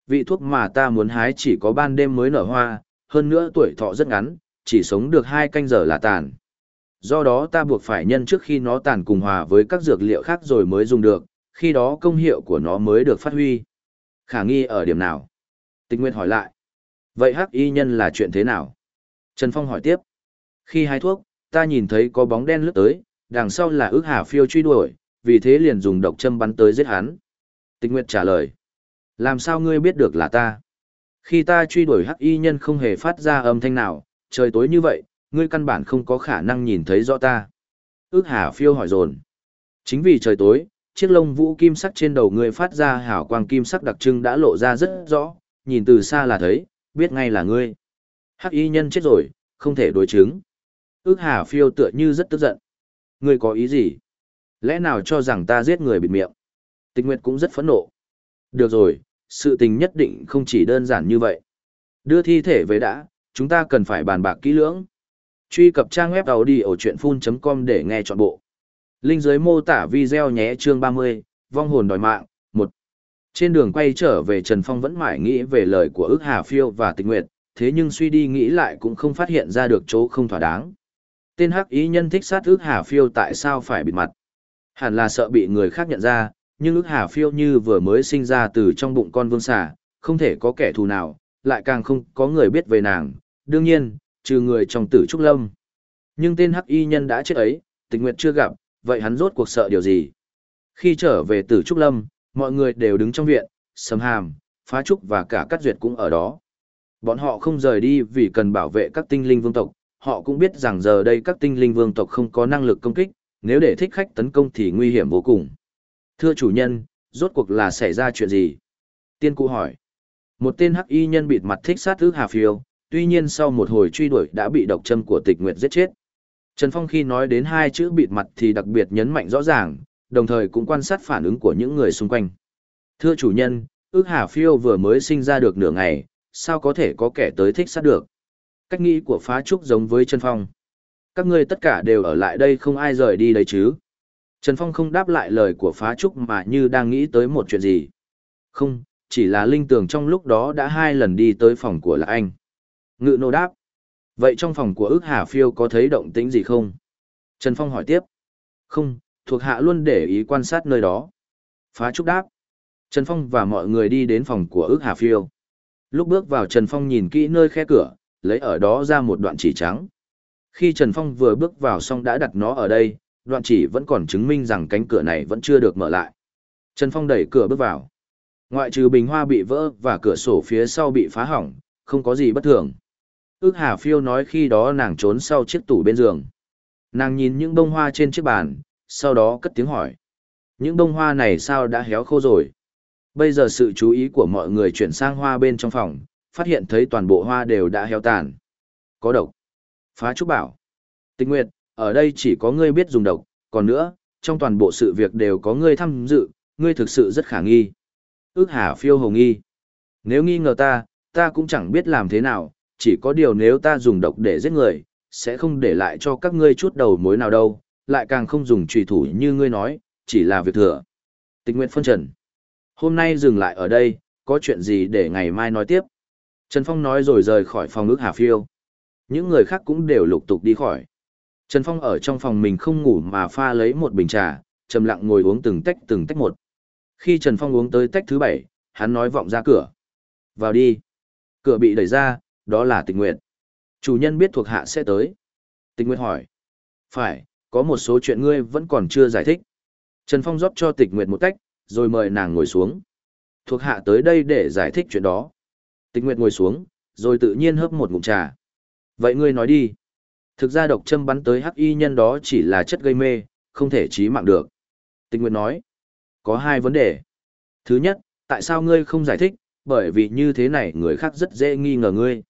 Vị thuốc mà ta muốn hái chỉ có ban đêm mới nở hoa, hơn nữa tuổi thọ rất ngắn, chỉ sống được hai canh giờ là tàn. Do đó ta buộc phải nhân trước khi nó tàn cùng hòa với các dược liệu khác rồi mới dùng được, khi đó công hiệu của nó mới được phát huy. Khả nghi ở điểm nào? Tịch Nguyệt hỏi lại. Vậy hắc y nhân là chuyện thế nào? Trần Phong hỏi tiếp. Khi hái thuốc, ta nhìn thấy có bóng đen lướt tới, đằng sau là ước hà phiêu truy đuổi, vì thế liền dùng độc châm bắn tới giết hắn. Tịch Nguyệt trả lời. Làm sao ngươi biết được là ta? Khi ta truy đuổi hắc y nhân không hề phát ra âm thanh nào, trời tối như vậy, ngươi căn bản không có khả năng nhìn thấy rõ ta. Ước hà phiêu hỏi dồn. Chính vì trời tối, chiếc lông vũ kim sắc trên đầu ngươi phát ra hào quang kim sắc đặc trưng đã lộ ra rất rõ, nhìn từ xa là thấy, biết ngay là ngươi. Hắc y nhân chết rồi, không thể đối chứng. Ước hà phiêu tựa như rất tức giận. Ngươi có ý gì? Lẽ nào cho rằng ta giết người bịt miệng? Tịch Nguyệt cũng rất phẫn nộ. Được rồi, sự tình nhất định không chỉ đơn giản như vậy. Đưa thi thể về đã, chúng ta cần phải bàn bạc kỹ lưỡng. Truy cập trang web đầu đi ở chuyện full.com để nghe trọn bộ. Linh dưới mô tả video nhé chương 30, vong hồn đòi mạng, 1. Trên đường quay trở về Trần Phong vẫn mãi nghĩ về lời của ước Hà Phiêu và Tịch Nguyệt, thế nhưng suy đi nghĩ lại cũng không phát hiện ra được chỗ không thỏa đáng. Tên hắc ý nhân thích sát ước Hà Phiêu tại sao phải bịt mặt? Hẳn là sợ bị người khác nhận ra, nhưng ước Hà Phiêu như vừa mới sinh ra từ trong bụng con vương xà, không thể có kẻ thù nào, lại càng không có người biết về nàng, đương nhiên, trừ người trong tử trúc lâm. Nhưng tên hắc y nhân đã chết ấy, tình nguyện chưa gặp, vậy hắn rốt cuộc sợ điều gì? Khi trở về tử trúc lâm, mọi người đều đứng trong viện, sầm hàm, phá trúc và cả cắt duyệt cũng ở đó. Bọn họ không rời đi vì cần bảo vệ các tinh linh vương tộc, họ cũng biết rằng giờ đây các tinh linh vương tộc không có năng lực công kích, nếu để thích khách tấn công thì nguy hiểm vô cùng. Thưa chủ nhân, rốt cuộc là xảy ra chuyện gì? Tiên cụ hỏi. Một tên hắc y nhân bịt mặt thích sát ước Hà Phiêu, tuy nhiên sau một hồi truy đuổi đã bị độc châm của tịch nguyệt giết chết. Trần Phong khi nói đến hai chữ bịt mặt thì đặc biệt nhấn mạnh rõ ràng, đồng thời cũng quan sát phản ứng của những người xung quanh. Thưa chủ nhân, ước Hà Phiêu vừa mới sinh ra được nửa ngày, sao có thể có kẻ tới thích sát được? Cách nghĩ của phá trúc giống với Trần Phong. Các ngươi tất cả đều ở lại đây không ai rời đi đấy chứ? Trần Phong không đáp lại lời của phá trúc mà như đang nghĩ tới một chuyện gì. Không, chỉ là linh tường trong lúc đó đã hai lần đi tới phòng của lạc anh. Ngự nô đáp. Vậy trong phòng của ước hà phiêu có thấy động tĩnh gì không? Trần Phong hỏi tiếp. Không, thuộc hạ luôn để ý quan sát nơi đó. Phá trúc đáp. Trần Phong và mọi người đi đến phòng của ước hà phiêu. Lúc bước vào Trần Phong nhìn kỹ nơi khe cửa, lấy ở đó ra một đoạn chỉ trắng. Khi Trần Phong vừa bước vào xong đã đặt nó ở đây, đoạn chỉ vẫn còn chứng minh rằng cánh cửa này vẫn chưa được mở lại. Trần Phong đẩy cửa bước vào. Ngoại trừ bình hoa bị vỡ và cửa sổ phía sau bị phá hỏng, không có gì bất thường. Ước Hà Phiêu nói khi đó nàng trốn sau chiếc tủ bên giường. Nàng nhìn những bông hoa trên chiếc bàn, sau đó cất tiếng hỏi. Những bông hoa này sao đã héo khô rồi? Bây giờ sự chú ý của mọi người chuyển sang hoa bên trong phòng, phát hiện thấy toàn bộ hoa đều đã héo tàn. Có độc. Phá trúc bảo. Tịch Nguyệt, ở đây chỉ có ngươi biết dùng độc, còn nữa, trong toàn bộ sự việc đều có ngươi tham dự, ngươi thực sự rất khả nghi. Ước hà phiêu hồng nghi. Nếu nghi ngờ ta, ta cũng chẳng biết làm thế nào, chỉ có điều nếu ta dùng độc để giết người, sẽ không để lại cho các ngươi chút đầu mối nào đâu, lại càng không dùng trùy thủ như ngươi nói, chỉ là việc thừa. Tịch Nguyệt phân trần. Hôm nay dừng lại ở đây, có chuyện gì để ngày mai nói tiếp. Trần Phong nói rồi rời khỏi phòng ước hà phiêu. Những người khác cũng đều lục tục đi khỏi. Trần Phong ở trong phòng mình không ngủ mà pha lấy một bình trà, trầm lặng ngồi uống từng tách từng tách một. Khi Trần Phong uống tới tách thứ bảy, hắn nói vọng ra cửa. Vào đi. Cửa bị đẩy ra, đó là tịch nguyệt. Chủ nhân biết thuộc hạ sẽ tới. Tịch nguyệt hỏi. Phải, có một số chuyện ngươi vẫn còn chưa giải thích. Trần Phong rót cho tịch nguyệt một tách, rồi mời nàng ngồi xuống. Thuộc hạ tới đây để giải thích chuyện đó. Tịch nguyệt ngồi xuống, rồi tự nhiên hớp một ngụm trà. Vậy ngươi nói đi. Thực ra độc châm bắn tới hắc y nhân đó chỉ là chất gây mê, không thể chí mạng được. Tịch nguyệt nói. Có hai vấn đề. Thứ nhất, tại sao ngươi không giải thích, bởi vì như thế này người khác rất dễ nghi ngờ ngươi.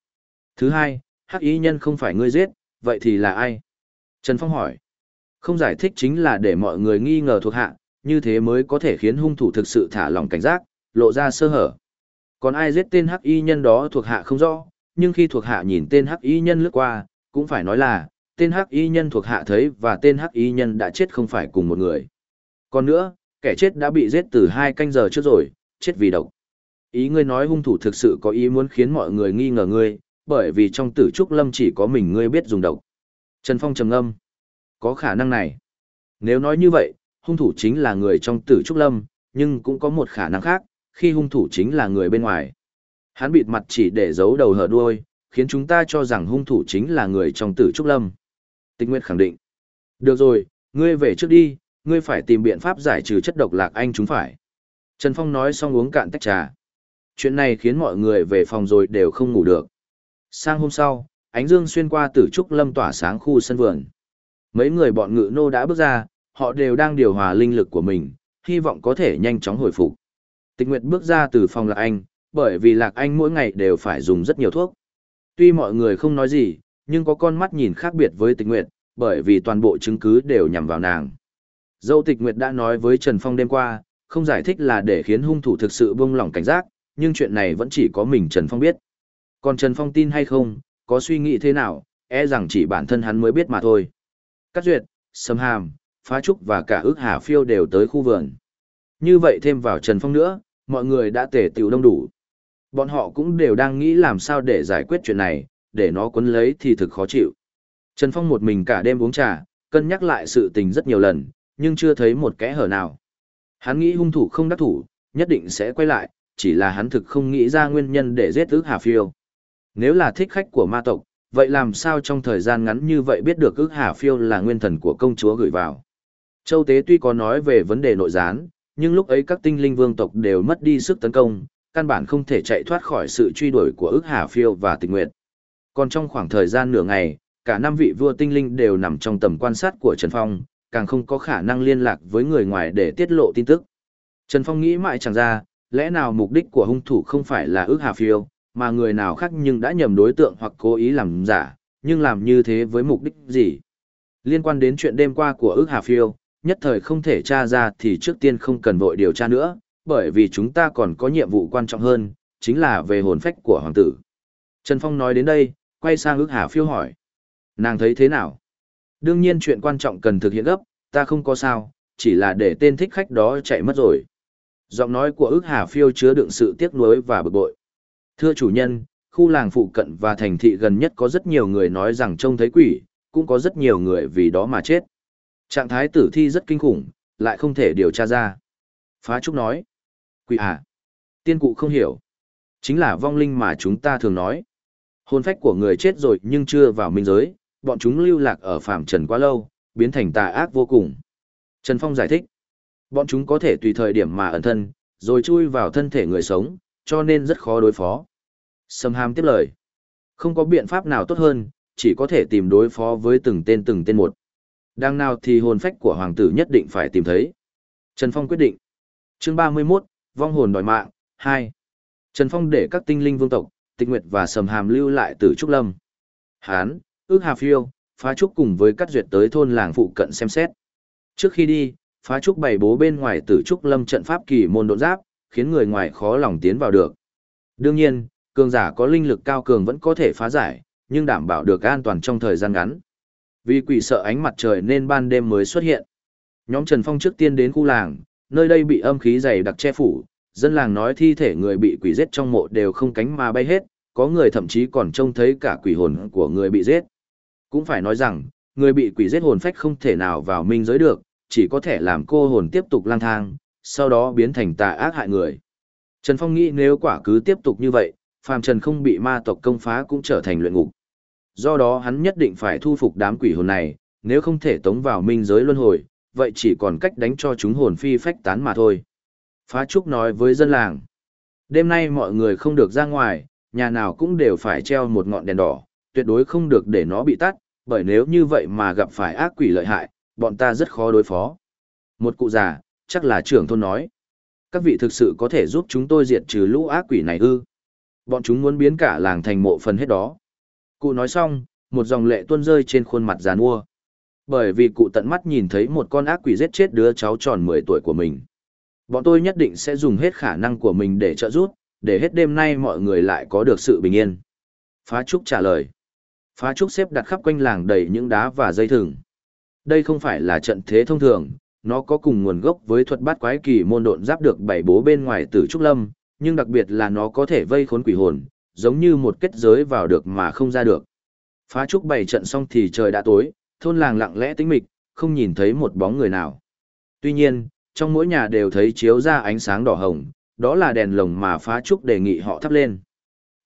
Thứ hai, hắc y nhân không phải ngươi giết, vậy thì là ai? Trần Phong hỏi. Không giải thích chính là để mọi người nghi ngờ thuộc hạ, như thế mới có thể khiến hung thủ thực sự thả lòng cảnh giác, lộ ra sơ hở. Còn ai giết tên hắc y nhân đó thuộc hạ không rõ, nhưng khi thuộc hạ nhìn tên hắc y nhân lướt qua, cũng phải nói là, tên hắc y nhân thuộc hạ thấy và tên hắc y nhân đã chết không phải cùng một người. Còn nữa, kẻ chết đã bị giết từ hai canh giờ trước rồi, chết vì độc. Ý ngươi nói hung thủ thực sự có ý muốn khiến mọi người nghi ngờ ngươi, bởi vì trong tử trúc lâm chỉ có mình ngươi biết dùng độc. Trần Phong trầm ngâm. Có khả năng này. Nếu nói như vậy, hung thủ chính là người trong tử trúc lâm, nhưng cũng có một khả năng khác, khi hung thủ chính là người bên ngoài. Hắn bịt mặt chỉ để giấu đầu hở đuôi, khiến chúng ta cho rằng hung thủ chính là người trong tử trúc lâm. Tịch Nguyệt khẳng định. Được rồi, ngươi về trước đi, ngươi phải tìm biện pháp giải trừ chất độc lạc anh chúng phải. Trần Phong nói xong uống cạn tách trà. Chuyện này khiến mọi người về phòng rồi đều không ngủ được. Sang hôm sau, ánh dương xuyên qua tử trúc lâm tỏa sáng khu sân vườn. Mấy người bọn ngự nô đã bước ra, họ đều đang điều hòa linh lực của mình, hy vọng có thể nhanh chóng hồi phục. Tịch Nguyệt bước ra từ phòng Lạc Anh, bởi vì Lạc Anh mỗi ngày đều phải dùng rất nhiều thuốc. Tuy mọi người không nói gì, nhưng có con mắt nhìn khác biệt với Tịch Nguyệt, bởi vì toàn bộ chứng cứ đều nhằm vào nàng. Dâu Tịch Nguyệt đã nói với Trần Phong đêm qua, không giải thích là để khiến hung thủ thực sự buông lỏng cảnh giác, nhưng chuyện này vẫn chỉ có mình Trần Phong biết. Còn Trần Phong tin hay không, có suy nghĩ thế nào, e rằng chỉ bản thân hắn mới biết mà thôi. Cát duyệt, sâm hàm, phá trúc và cả ước hà phiêu đều tới khu vườn. Như vậy thêm vào Trần Phong nữa, mọi người đã tề tiểu đông đủ. Bọn họ cũng đều đang nghĩ làm sao để giải quyết chuyện này, để nó quấn lấy thì thực khó chịu. Trần Phong một mình cả đêm uống trà, cân nhắc lại sự tình rất nhiều lần, nhưng chưa thấy một kẽ hở nào. Hắn nghĩ hung thủ không đắc thủ, nhất định sẽ quay lại, chỉ là hắn thực không nghĩ ra nguyên nhân để giết ước Hà Phiêu. Nếu là thích khách của ma tộc, vậy làm sao trong thời gian ngắn như vậy biết được ước Hà Phiêu là nguyên thần của công chúa gửi vào. Châu Tế tuy có nói về vấn đề nội gián, nhưng lúc ấy các tinh linh vương tộc đều mất đi sức tấn công, căn bản không thể chạy thoát khỏi sự truy đuổi của ước Hà Phiêu và tình nguyện. Còn trong khoảng thời gian nửa ngày, cả năm vị vua tinh linh đều nằm trong tầm quan sát của Trần Phong, càng không có khả năng liên lạc với người ngoài để tiết lộ tin tức. Trần Phong nghĩ mãi chẳng ra, lẽ nào mục đích của hung thủ không phải là ước Hà Phiêu, mà người nào khác nhưng đã nhầm đối tượng hoặc cố ý làm giả, nhưng làm như thế với mục đích gì? Liên quan đến chuyện đêm qua của ước Hà Phiêu, nhất thời không thể tra ra thì trước tiên không cần vội điều tra nữa, bởi vì chúng ta còn có nhiệm vụ quan trọng hơn, chính là về hồn phách của hoàng tử. Trần Phong nói đến đây, quay sang ước Hà Phiêu hỏi. Nàng thấy thế nào? Đương nhiên chuyện quan trọng cần thực hiện gấp, ta không có sao, chỉ là để tên thích khách đó chạy mất rồi. Giọng nói của ước Hà Phiêu chứa đựng sự tiếc nuối và bực bội. Thưa chủ nhân, khu làng phụ cận và thành thị gần nhất có rất nhiều người nói rằng trông thấy quỷ, cũng có rất nhiều người vì đó mà chết. Trạng thái tử thi rất kinh khủng, lại không thể điều tra ra. Phá Trúc nói. Quỷ à? Tiên cụ không hiểu. Chính là vong linh mà chúng ta thường nói. Hồn phách của người chết rồi nhưng chưa vào minh giới, bọn chúng lưu lạc ở phạm trần quá lâu, biến thành tà ác vô cùng. Trần Phong giải thích. Bọn chúng có thể tùy thời điểm mà ẩn thân, rồi chui vào thân thể người sống, cho nên rất khó đối phó. Sâm Hàm tiếp lời. Không có biện pháp nào tốt hơn, chỉ có thể tìm đối phó với từng tên từng tên một. Đang nào thì hồn phách của hoàng tử nhất định phải tìm thấy. Trần Phong quyết định. Chương 31, vong hồn đòi mạng, 2. Trần Phong để các tinh linh vương tộc, tịch nguyệt và sầm hàm lưu lại từ Trúc Lâm. Hán, ước hà phiêu, phá trúc cùng với cắt duyệt tới thôn làng phụ cận xem xét. Trước khi đi, phá trúc bày bố bên ngoài tử trúc lâm trận pháp kỳ môn độn giáp, khiến người ngoài khó lòng tiến vào được. Đương nhiên, cường giả có linh lực cao cường vẫn có thể phá giải, nhưng đảm bảo được an toàn trong thời gian ngắn. Vì quỷ sợ ánh mặt trời nên ban đêm mới xuất hiện. Nhóm Trần Phong trước tiên đến khu làng, nơi đây bị âm khí dày đặc che phủ, dân làng nói thi thể người bị quỷ giết trong mộ đều không cánh mà bay hết, có người thậm chí còn trông thấy cả quỷ hồn của người bị giết. Cũng phải nói rằng, người bị quỷ giết hồn phách không thể nào vào minh giới được, chỉ có thể làm cô hồn tiếp tục lang thang, sau đó biến thành tà ác hại người. Trần Phong nghĩ nếu quả cứ tiếp tục như vậy, phàm trần không bị ma tộc công phá cũng trở thành luyện ngục. Do đó hắn nhất định phải thu phục đám quỷ hồn này, nếu không thể tống vào minh giới luân hồi, vậy chỉ còn cách đánh cho chúng hồn phi phách tán mà thôi. Phá Trúc nói với dân làng. Đêm nay mọi người không được ra ngoài, nhà nào cũng đều phải treo một ngọn đèn đỏ, tuyệt đối không được để nó bị tắt, bởi nếu như vậy mà gặp phải ác quỷ lợi hại, bọn ta rất khó đối phó. Một cụ già, chắc là trưởng thôn nói. Các vị thực sự có thể giúp chúng tôi diệt trừ lũ ác quỷ này ư. Bọn chúng muốn biến cả làng thành mộ phần hết đó. Cụ nói xong, một dòng lệ tuôn rơi trên khuôn mặt giàn mua. Bởi vì cụ tận mắt nhìn thấy một con ác quỷ giết chết đứa cháu tròn 10 tuổi của mình. Bọn tôi nhất định sẽ dùng hết khả năng của mình để trợ giúp, để hết đêm nay mọi người lại có được sự bình yên. Phá Trúc trả lời. Phá Trúc xếp đặt khắp quanh làng đầy những đá và dây thừng. Đây không phải là trận thế thông thường, nó có cùng nguồn gốc với thuật bát quái kỳ môn độn giáp được bảy bố bên ngoài tử Trúc Lâm, nhưng đặc biệt là nó có thể vây khốn quỷ hồn, giống như một kết giới vào được mà không ra được. Phá Trúc bảy trận xong thì trời đã tối, thôn làng lặng lẽ tĩnh mịch, không nhìn thấy một bóng người nào. Tuy nhiên, trong mỗi nhà đều thấy chiếu ra ánh sáng đỏ hồng, đó là đèn lồng mà phá trúc đề nghị họ thắp lên.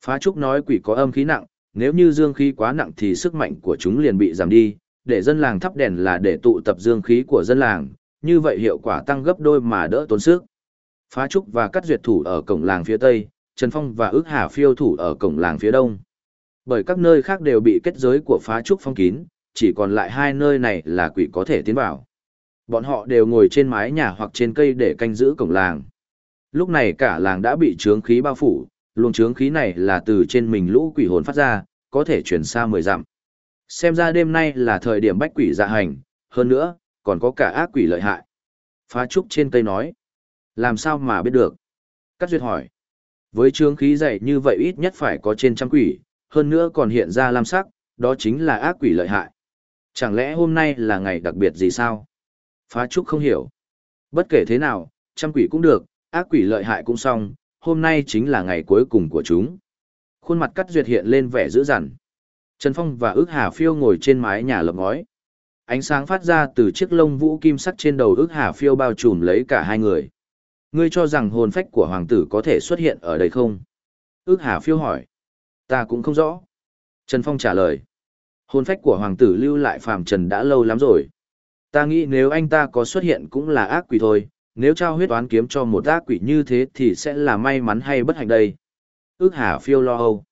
Phá trúc nói quỷ có âm khí nặng, nếu như dương khí quá nặng thì sức mạnh của chúng liền bị giảm đi, để dân làng thắp đèn là để tụ tập dương khí của dân làng, như vậy hiệu quả tăng gấp đôi mà đỡ tốn sức. Phá trúc và cắt duyệt thủ ở cổng làng phía tây, Trần Phong và ước hà phiêu thủ ở cổng làng phía đông. Bởi các nơi khác đều bị kết giới của phá trúc phong kín, chỉ còn lại hai nơi này là quỷ có thể tiến vào. Bọn họ đều ngồi trên mái nhà hoặc trên cây để canh giữ cổng làng. Lúc này cả làng đã bị trướng khí bao phủ, luồng trướng khí này là từ trên mình lũ quỷ hồn phát ra, có thể chuyển xa mười dặm. Xem ra đêm nay là thời điểm bách quỷ dạ hành, hơn nữa, còn có cả ác quỷ lợi hại. Phá trúc trên cây nói. Làm sao mà biết được? Cát duyệt hỏi. Với trướng khí dày như vậy ít nhất phải có trên trăm quỷ, hơn nữa còn hiện ra lam sắc, đó chính là ác quỷ lợi hại. Chẳng lẽ hôm nay là ngày đặc biệt gì sao? Phá trúc không hiểu. Bất kể thế nào, trăm quỷ cũng được, ác quỷ lợi hại cũng xong, hôm nay chính là ngày cuối cùng của chúng. Khuôn mặt cắt duyệt hiện lên vẻ dữ dằn. Trần Phong và ước hà phiêu ngồi trên mái nhà lập ngói. Ánh sáng phát ra từ chiếc lông vũ kim sắc trên đầu ước hà phiêu bao trùm lấy cả hai người. Ngươi cho rằng hồn phách của hoàng tử có thể xuất hiện ở đây không? Ước hà phiêu hỏi. Ta cũng không rõ. Trần Phong trả lời. Hồn phách của hoàng tử lưu lại phàm trần đã lâu lắm rồi. Ta nghĩ nếu anh ta có xuất hiện cũng là ác quỷ thôi, nếu trao huyết toán kiếm cho một ác quỷ như thế thì sẽ là may mắn hay bất hạnh đây. Ước hà phiêu lo âu.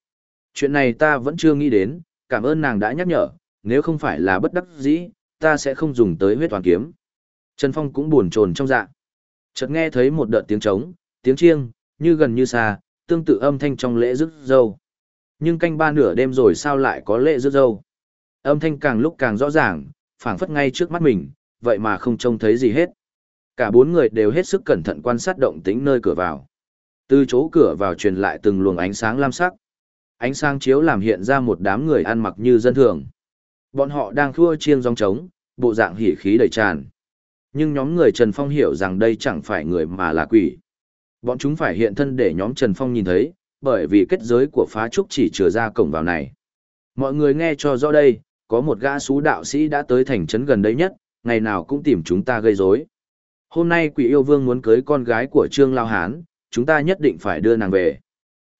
Chuyện này ta vẫn chưa nghĩ đến, cảm ơn nàng đã nhắc nhở, nếu không phải là bất đắc dĩ, ta sẽ không dùng tới huyết toàn kiếm. Trần Phong cũng buồn chồn trong dạ. Chợt nghe thấy một đợt tiếng trống, tiếng chiêng, như gần như xa, tương tự âm thanh trong lễ rước dâu. Nhưng canh ba nửa đêm rồi sao lại có lễ rước dâu? Âm thanh càng lúc càng rõ ràng, phảng phất ngay trước mắt mình, vậy mà không trông thấy gì hết. Cả bốn người đều hết sức cẩn thận quan sát động tĩnh nơi cửa vào. Từ chỗ cửa vào truyền lại từng luồng ánh sáng lam sắc. Ánh sáng chiếu làm hiện ra một đám người ăn mặc như dân thường. Bọn họ đang thua chiêng gióng trống, bộ dạng hỉ khí đầy tràn. Nhưng nhóm người Trần Phong hiểu rằng đây chẳng phải người mà là quỷ. Bọn chúng phải hiện thân để nhóm Trần Phong nhìn thấy, bởi vì kết giới của phá trúc chỉ chừa ra cổng vào này. Mọi người nghe cho rõ đây, có một gã xú đạo sĩ đã tới thành trấn gần đây nhất, ngày nào cũng tìm chúng ta gây rối. Hôm nay quỷ yêu vương muốn cưới con gái của Trương Lao Hán, chúng ta nhất định phải đưa nàng về.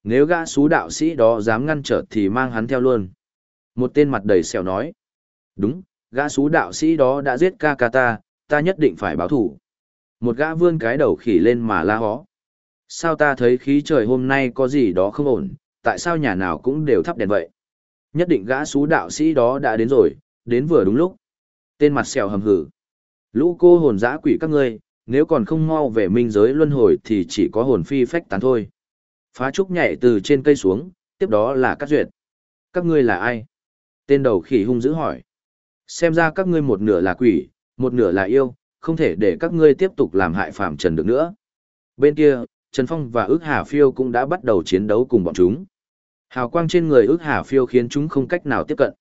Nếu gã xú đạo sĩ đó dám ngăn trở thì mang hắn theo luôn. Một tên mặt đầy sẹo nói. Đúng, gã xú đạo sĩ đó đã giết ca ca ta, ta nhất định phải báo thủ. Một gã vươn cái đầu khỉ lên mà la hó. Sao ta thấy khí trời hôm nay có gì đó không ổn, tại sao nhà nào cũng đều thắp đèn vậy? Nhất định gã xú đạo sĩ đó đã đến rồi, đến vừa đúng lúc. Tên mặt sẹo hầm hử. Lũ cô hồn dã quỷ các ngươi, nếu còn không mau về minh giới luân hồi thì chỉ có hồn phi phách tán thôi. Phá trúc nhảy từ trên cây xuống, tiếp đó là cắt duyệt. Các ngươi là ai? Tên đầu khỉ hung dữ hỏi. Xem ra các ngươi một nửa là quỷ, một nửa là yêu, không thể để các ngươi tiếp tục làm hại phạm trần được nữa. Bên kia, Trần Phong và ước hà phiêu cũng đã bắt đầu chiến đấu cùng bọn chúng. Hào quang trên người ước hà phiêu khiến chúng không cách nào tiếp cận.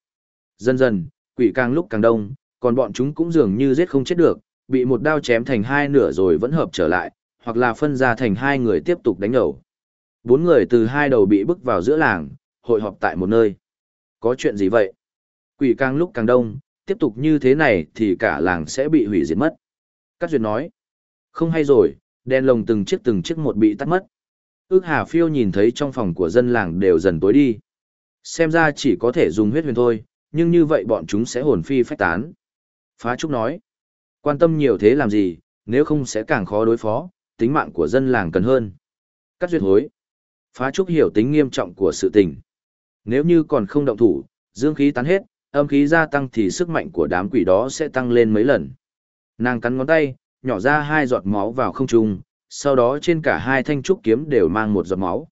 Dần dần, quỷ càng lúc càng đông, còn bọn chúng cũng dường như giết không chết được, bị một đao chém thành hai nửa rồi vẫn hợp trở lại, hoặc là phân ra thành hai người tiếp tục đánh đầu. Bốn người từ hai đầu bị bức vào giữa làng, hội họp tại một nơi. Có chuyện gì vậy? Quỷ càng lúc càng đông, tiếp tục như thế này thì cả làng sẽ bị hủy diệt mất. Cát Duyệt nói, không hay rồi, đèn lồng từng chiếc từng chiếc một bị tắt mất. Ước Hà Phiêu nhìn thấy trong phòng của dân làng đều dần tối đi. Xem ra chỉ có thể dùng huyết huyền thôi, nhưng như vậy bọn chúng sẽ hồn phi phách tán. Phá Trúc nói, quan tâm nhiều thế làm gì, nếu không sẽ càng khó đối phó, tính mạng của dân làng cần hơn. Cát Duyệt hối. Phá Trúc hiểu tính nghiêm trọng của sự tình. Nếu như còn không động thủ, dương khí tán hết, âm khí gia tăng thì sức mạnh của đám quỷ đó sẽ tăng lên mấy lần. Nàng cắn ngón tay, nhỏ ra hai giọt máu vào không trung, sau đó trên cả hai thanh trúc kiếm đều mang một giọt máu.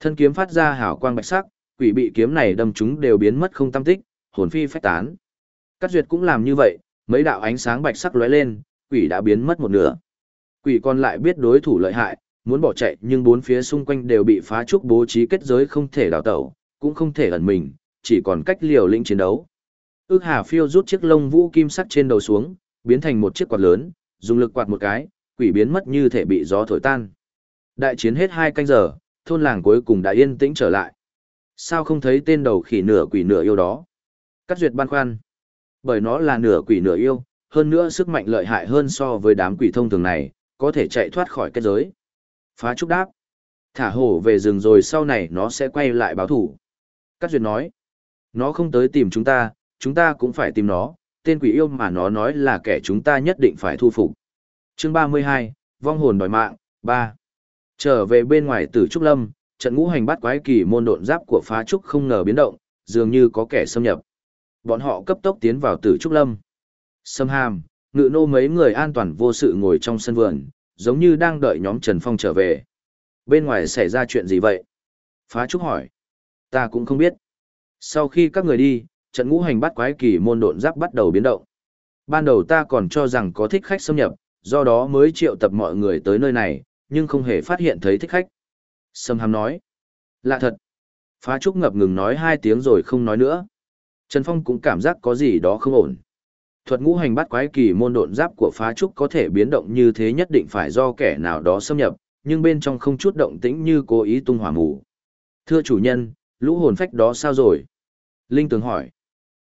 Thân kiếm phát ra hào quang bạch sắc, quỷ bị kiếm này đâm chúng đều biến mất không tâm tích, hồn phi phách tán. Cát duyệt cũng làm như vậy, mấy đạo ánh sáng bạch sắc lóe lên, quỷ đã biến mất một nửa. Quỷ còn lại biết đối thủ lợi hại, muốn bỏ chạy nhưng bốn phía xung quanh đều bị phá trúc bố trí kết giới không thể đào tẩu, cũng không thể ẩn mình, chỉ còn cách liều lĩnh chiến đấu. Ước Hà Phiêu rút chiếc lông vũ kim sắc trên đầu xuống, biến thành một chiếc quạt lớn, dùng lực quạt một cái, quỷ biến mất như thể bị gió thổi tan. Đại chiến hết hai canh giờ, thôn làng cuối cùng đã yên tĩnh trở lại. Sao không thấy tên đầu khỉ nửa quỷ nửa yêu đó? Cắt duyệt băn khoăn. Bởi nó là nửa quỷ nửa yêu, hơn nữa sức mạnh lợi hại hơn so với đám quỷ thông thường này, có thể chạy thoát khỏi kết giới. Phá trúc đáp. Thả hổ về rừng rồi sau này nó sẽ quay lại báo thủ. Cát duyệt nói. Nó không tới tìm chúng ta, chúng ta cũng phải tìm nó, tên quỷ yêu mà nó nói là kẻ chúng ta nhất định phải thu phục. Chương 32, Vong hồn đòi mạng, 3. Trở về bên ngoài tử Trúc Lâm, trận ngũ hành bắt quái kỳ môn độn giáp của phá trúc không ngờ biến động, dường như có kẻ xâm nhập. Bọn họ cấp tốc tiến vào tử Trúc Lâm. Sâm hàm, ngự nô mấy người an toàn vô sự ngồi trong sân vườn, giống như đang đợi nhóm Trần Phong trở về. Bên ngoài xảy ra chuyện gì vậy? Phá Trúc hỏi. Ta cũng không biết. Sau khi các người đi, trận ngũ hành bắt quái kỳ môn độn giáp bắt đầu biến động. Ban đầu ta còn cho rằng có thích khách xâm nhập, do đó mới triệu tập mọi người tới nơi này, nhưng không hề phát hiện thấy thích khách. Sâm hàm nói. Lạ thật. Phá trúc ngập ngừng nói hai tiếng rồi không nói nữa. Trần Phong cũng cảm giác có gì đó không ổn. Thuật ngũ hành bắt quái kỳ môn độn giáp của phá trúc có thể biến động như thế nhất định phải do kẻ nào đó xâm nhập, nhưng bên trong không chút động tĩnh như cố ý tung hỏa mù. Thưa chủ nhân, lũ hồn phách đó sao rồi? Linh Tường hỏi.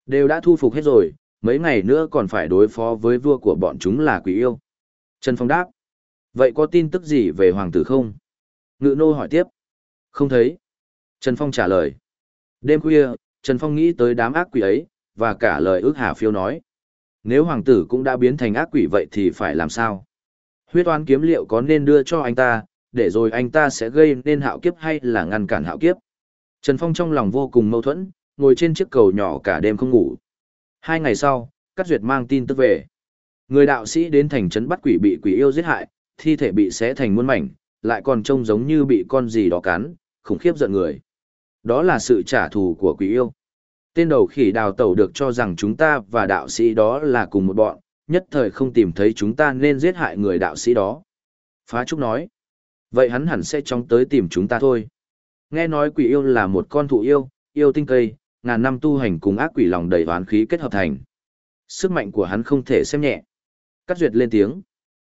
Đều đã thu phục hết rồi, mấy ngày nữa còn phải đối phó với vua của bọn chúng là quỷ yêu. Trần Phong đáp. Vậy có tin tức gì về hoàng tử không? Ngự nô hỏi tiếp. Không thấy. Trần Phong trả lời. Đêm khuya, Trần Phong nghĩ tới đám ác quỷ ấy, và cả lời ước hà phiêu nói. Nếu hoàng tử cũng đã biến thành ác quỷ vậy thì phải làm sao? Huyết oán kiếm liệu có nên đưa cho anh ta, để rồi anh ta sẽ gây nên hạo kiếp hay là ngăn cản hạo kiếp? Trần Phong trong lòng vô cùng mâu thuẫn, ngồi trên chiếc cầu nhỏ cả đêm không ngủ. Hai ngày sau, Cát Duyệt mang tin tức về. Người đạo sĩ đến thành trấn bắt quỷ bị quỷ yêu giết hại, thi thể bị xé thành muôn mảnh, lại còn trông giống như bị con gì đó cắn, khủng khiếp giận người. Đó là sự trả thù của quỷ yêu. Tên đầu khỉ đào tẩu được cho rằng chúng ta và đạo sĩ đó là cùng một bọn, nhất thời không tìm thấy chúng ta nên giết hại người đạo sĩ đó. Phá Trúc nói. Vậy hắn hẳn sẽ chóng tới tìm chúng ta thôi. Nghe nói quỷ yêu là một con thụ yêu, yêu tinh cây, ngàn năm tu hành cùng ác quỷ lòng đầy oán khí kết hợp thành. Sức mạnh của hắn không thể xem nhẹ. Cắt duyệt lên tiếng.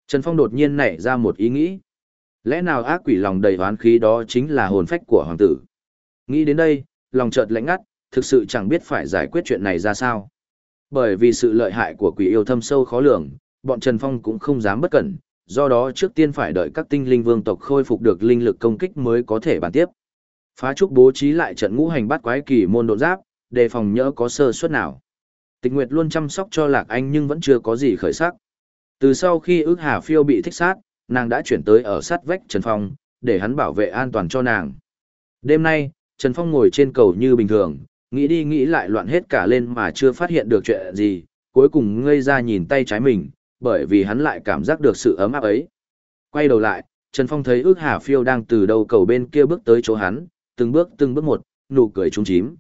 Trần Phong đột nhiên nảy ra một ý nghĩ. Lẽ nào ác quỷ lòng đầy oán khí đó chính là hồn phách của hoàng tử? Nghĩ đến đây, lòng chợt lạnh ngắt, thực sự chẳng biết phải giải quyết chuyện này ra sao. Bởi vì sự lợi hại của quỷ yêu thâm sâu khó lường, bọn Trần Phong cũng không dám bất cẩn, do đó trước tiên phải đợi các tinh linh vương tộc khôi phục được linh lực công kích mới có thể bàn tiếp. Phá trúc bố trí lại trận ngũ hành bắt quái kỳ môn độ giáp, đề phòng nhỡ có sơ suất nào. Tịch Nguyệt luôn chăm sóc cho Lạc Anh nhưng vẫn chưa có gì khởi sắc. Từ sau khi ước Hà Phiêu bị thích sát, nàng đã chuyển tới ở sát vách Trần Phong, để hắn bảo vệ an toàn cho nàng. Đêm nay, Trần Phong ngồi trên cầu như bình thường, nghĩ đi nghĩ lại loạn hết cả lên mà chưa phát hiện được chuyện gì, cuối cùng ngây ra nhìn tay trái mình, bởi vì hắn lại cảm giác được sự ấm áp ấy. Quay đầu lại, Trần Phong thấy ước Hà Phiêu đang từ đầu cầu bên kia bước tới chỗ hắn, từng bước từng bước một, nụ cười trúng chím.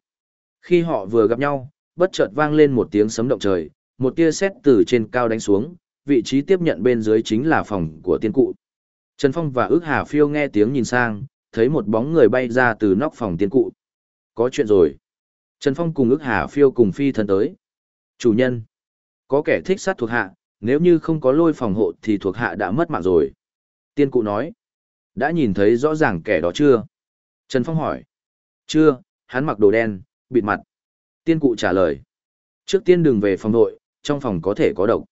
Khi họ vừa gặp nhau, bất chợt vang lên một tiếng sấm động trời, một tia sét từ trên cao đánh xuống, vị trí tiếp nhận bên dưới chính là phòng của tiên cụ. Trần Phong và ước hà phiêu nghe tiếng nhìn sang, thấy một bóng người bay ra từ nóc phòng tiên cụ. Có chuyện rồi. Trần Phong cùng ước hà phiêu cùng phi thân tới. Chủ nhân. Có kẻ thích sát thuộc hạ, nếu như không có lôi phòng hộ thì thuộc hạ đã mất mạng rồi. Tiên cụ nói. Đã nhìn thấy rõ ràng kẻ đó chưa? Trần Phong hỏi. Chưa, hắn mặc đồ đen, bịt mặt. Tiên cụ trả lời. Trước tiên đừng về phòng nội, trong phòng có thể có độc.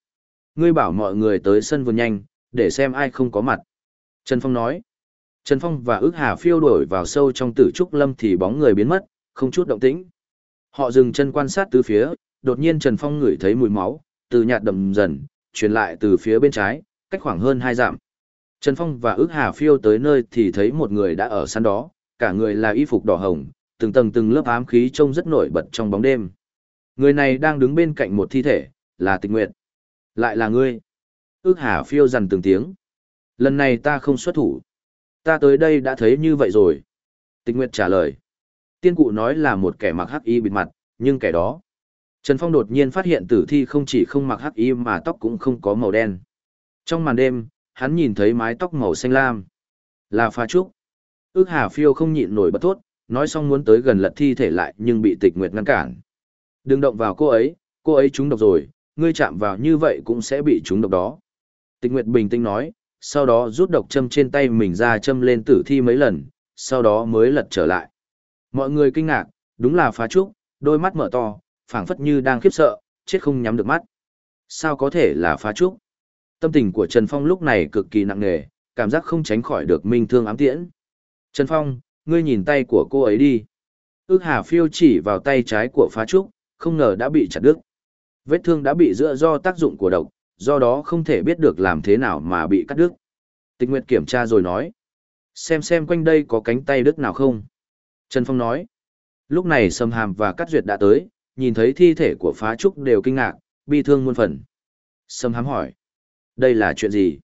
Ngươi bảo mọi người tới sân vườn nhanh, để xem ai không có mặt. Trần Phong nói. Trần Phong và ước hà phiêu đổi vào sâu trong tử trúc lâm thì bóng người biến mất, không chút động tĩnh. Họ dừng chân quan sát từ phía, đột nhiên Trần Phong ngửi thấy mùi máu, từ nhạt đậm dần, truyền lại từ phía bên trái, cách khoảng hơn hai dặm. Trần Phong và ước hà phiêu tới nơi thì thấy một người đã ở sân đó, cả người là y phục đỏ hồng, từng tầng từng lớp ám khí trông rất nổi bật trong bóng đêm. Người này đang đứng bên cạnh một thi thể, là tịch nguyệt. Lại là ngươi. Ước hà phiêu dằn từng tiếng. Lần này ta không xuất thủ. Ta tới đây đã thấy như vậy rồi. Tịch nguyệt trả lời. Tiên cụ nói là một kẻ mặc hắc y bịt mặt, nhưng kẻ đó. Trần Phong đột nhiên phát hiện tử thi không chỉ không mặc hắc y mà tóc cũng không có màu đen. Trong màn đêm, hắn nhìn thấy mái tóc màu xanh lam. Là pha trúc. Ước hà phiêu không nhịn nổi bất thốt, nói xong muốn tới gần lật thi thể lại nhưng bị tịch nguyệt ngăn cản. Đừng động vào cô ấy, cô ấy trúng độc rồi, ngươi chạm vào như vậy cũng sẽ bị trúng độc đó. Tịch nguyệt bình tĩnh nói, sau đó rút độc châm trên tay mình ra châm lên tử thi mấy lần, sau đó mới lật trở lại. Mọi người kinh ngạc, đúng là phá trúc, đôi mắt mở to, phảng phất như đang khiếp sợ, chết không nhắm được mắt. Sao có thể là phá trúc? Tâm tình của Trần Phong lúc này cực kỳ nặng nề, cảm giác không tránh khỏi được minh thương ám tiễn. Trần Phong, ngươi nhìn tay của cô ấy đi. Ước hà phiêu chỉ vào tay trái của phá trúc, không ngờ đã bị chặt đứt. Vết thương đã bị giữa do tác dụng của độc, do đó không thể biết được làm thế nào mà bị cắt đứt. Tịch Nguyệt kiểm tra rồi nói. Xem xem quanh đây có cánh tay đứt nào không. Trần Phong nói. Lúc này Sâm Hàm và Cát Duyệt đã tới, nhìn thấy thi thể của phá trúc đều kinh ngạc, bi thương muôn phần. Sâm Hàm hỏi. Đây là chuyện gì?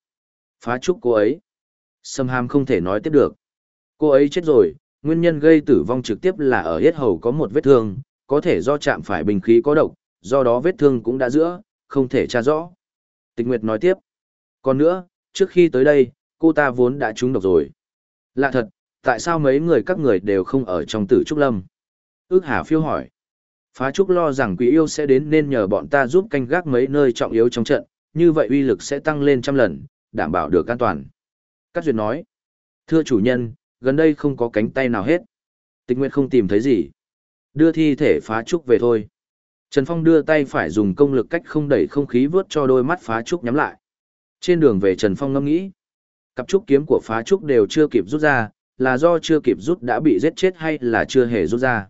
Phá trúc cô ấy. Sâm Hàm không thể nói tiếp được. Cô ấy chết rồi, nguyên nhân gây tử vong trực tiếp là ở hết hầu có một vết thương, có thể do chạm phải bình khí có độc, do đó vết thương cũng đã giữa, không thể tra rõ. Tịch Nguyệt nói tiếp. Còn nữa, trước khi tới đây, cô ta vốn đã trúng độc rồi. Lạ thật, tại sao mấy người các người đều không ở trong tử trúc lâm? Ước Hà phiêu hỏi. Phá trúc lo rằng quỷ yêu sẽ đến nên nhờ bọn ta giúp canh gác mấy nơi trọng yếu trong trận, như vậy uy lực sẽ tăng lên trăm lần, đảm bảo được an toàn. Cát Duyệt nói. Thưa chủ nhân, gần đây không có cánh tay nào hết. Tịch Nguyệt không tìm thấy gì. Đưa thi thể phá trúc về thôi. Trần Phong đưa tay phải dùng công lực cách không đẩy không khí vớt cho đôi mắt phá trúc nhắm lại. Trên đường về Trần Phong ngẫm nghĩ. Cặp trúc kiếm của phá trúc đều chưa kịp rút ra, là do chưa kịp rút đã bị giết chết hay là chưa hề rút ra.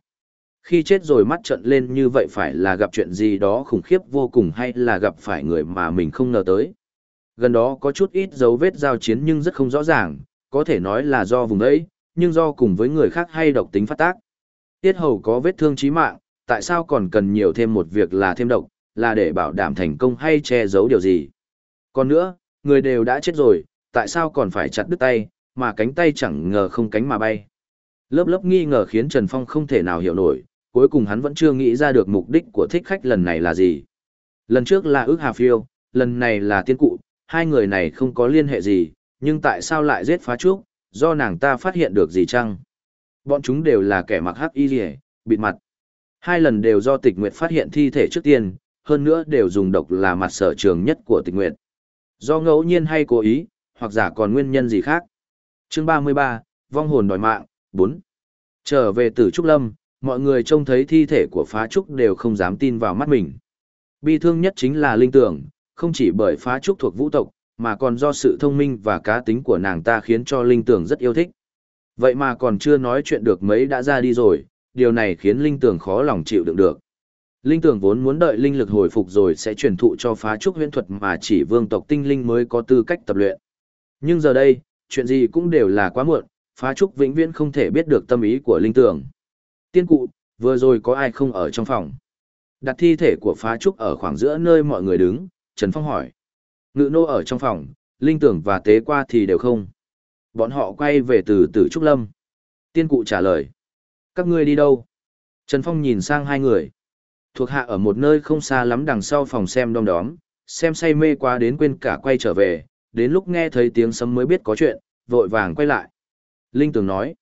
Khi chết rồi mắt trận lên như vậy phải là gặp chuyện gì đó khủng khiếp vô cùng hay là gặp phải người mà mình không ngờ tới. Gần đó có chút ít dấu vết giao chiến nhưng rất không rõ ràng, có thể nói là do vùng đấy, nhưng do cùng với người khác hay độc tính phát tác. Tiết hầu có vết thương chí mạng, tại sao còn cần nhiều thêm một việc là thêm độc, là để bảo đảm thành công hay che giấu điều gì. Còn nữa, người đều đã chết rồi, tại sao còn phải chặt đứt tay, mà cánh tay chẳng ngờ không cánh mà bay. Lớp lớp nghi ngờ khiến Trần Phong không thể nào hiểu nổi, cuối cùng hắn vẫn chưa nghĩ ra được mục đích của thích khách lần này là gì. Lần trước là ước hà phiêu, lần này là tiên cụ, hai người này không có liên hệ gì, nhưng tại sao lại giết phá trúc, do nàng ta phát hiện được gì chăng? Bọn chúng đều là kẻ mặc hắc y rìa, bịt mặt. Hai lần đều do tịch nguyệt phát hiện thi thể trước tiên, hơn nữa đều dùng độc là mặt sở trường nhất của tịch nguyệt. Do ngẫu nhiên hay cố ý, hoặc giả còn nguyên nhân gì khác. Chương 33, Vong hồn đòi mạng, 4. Trở về tử Trúc Lâm, mọi người trông thấy thi thể của phá trúc đều không dám tin vào mắt mình. Bi thương nhất chính là linh tưởng, không chỉ bởi phá trúc thuộc vũ tộc, mà còn do sự thông minh và cá tính của nàng ta khiến cho linh tưởng rất yêu thích. Vậy mà còn chưa nói chuyện được mấy đã ra đi rồi, điều này khiến linh tưởng khó lòng chịu đựng được. Linh tưởng vốn muốn đợi linh lực hồi phục rồi sẽ truyền thụ cho phá trúc huyễn thuật mà chỉ vương tộc tinh linh mới có tư cách tập luyện. Nhưng giờ đây, chuyện gì cũng đều là quá muộn, phá trúc vĩnh viễn không thể biết được tâm ý của linh tưởng. Tiên cụ, vừa rồi có ai không ở trong phòng? Đặt thi thể của phá trúc ở khoảng giữa nơi mọi người đứng, Trần Phong hỏi. Ngự nô ở trong phòng, linh tưởng và tế qua thì đều không. Bọn họ quay về từ tử trúc lâm. Tiên cụ trả lời. Các ngươi đi đâu? Trần Phong nhìn sang hai người. Thuộc hạ ở một nơi không xa lắm đằng sau phòng xem đom đóm, xem say mê quá đến quên cả quay trở về, đến lúc nghe thấy tiếng sấm mới biết có chuyện, vội vàng quay lại. Linh Tường nói,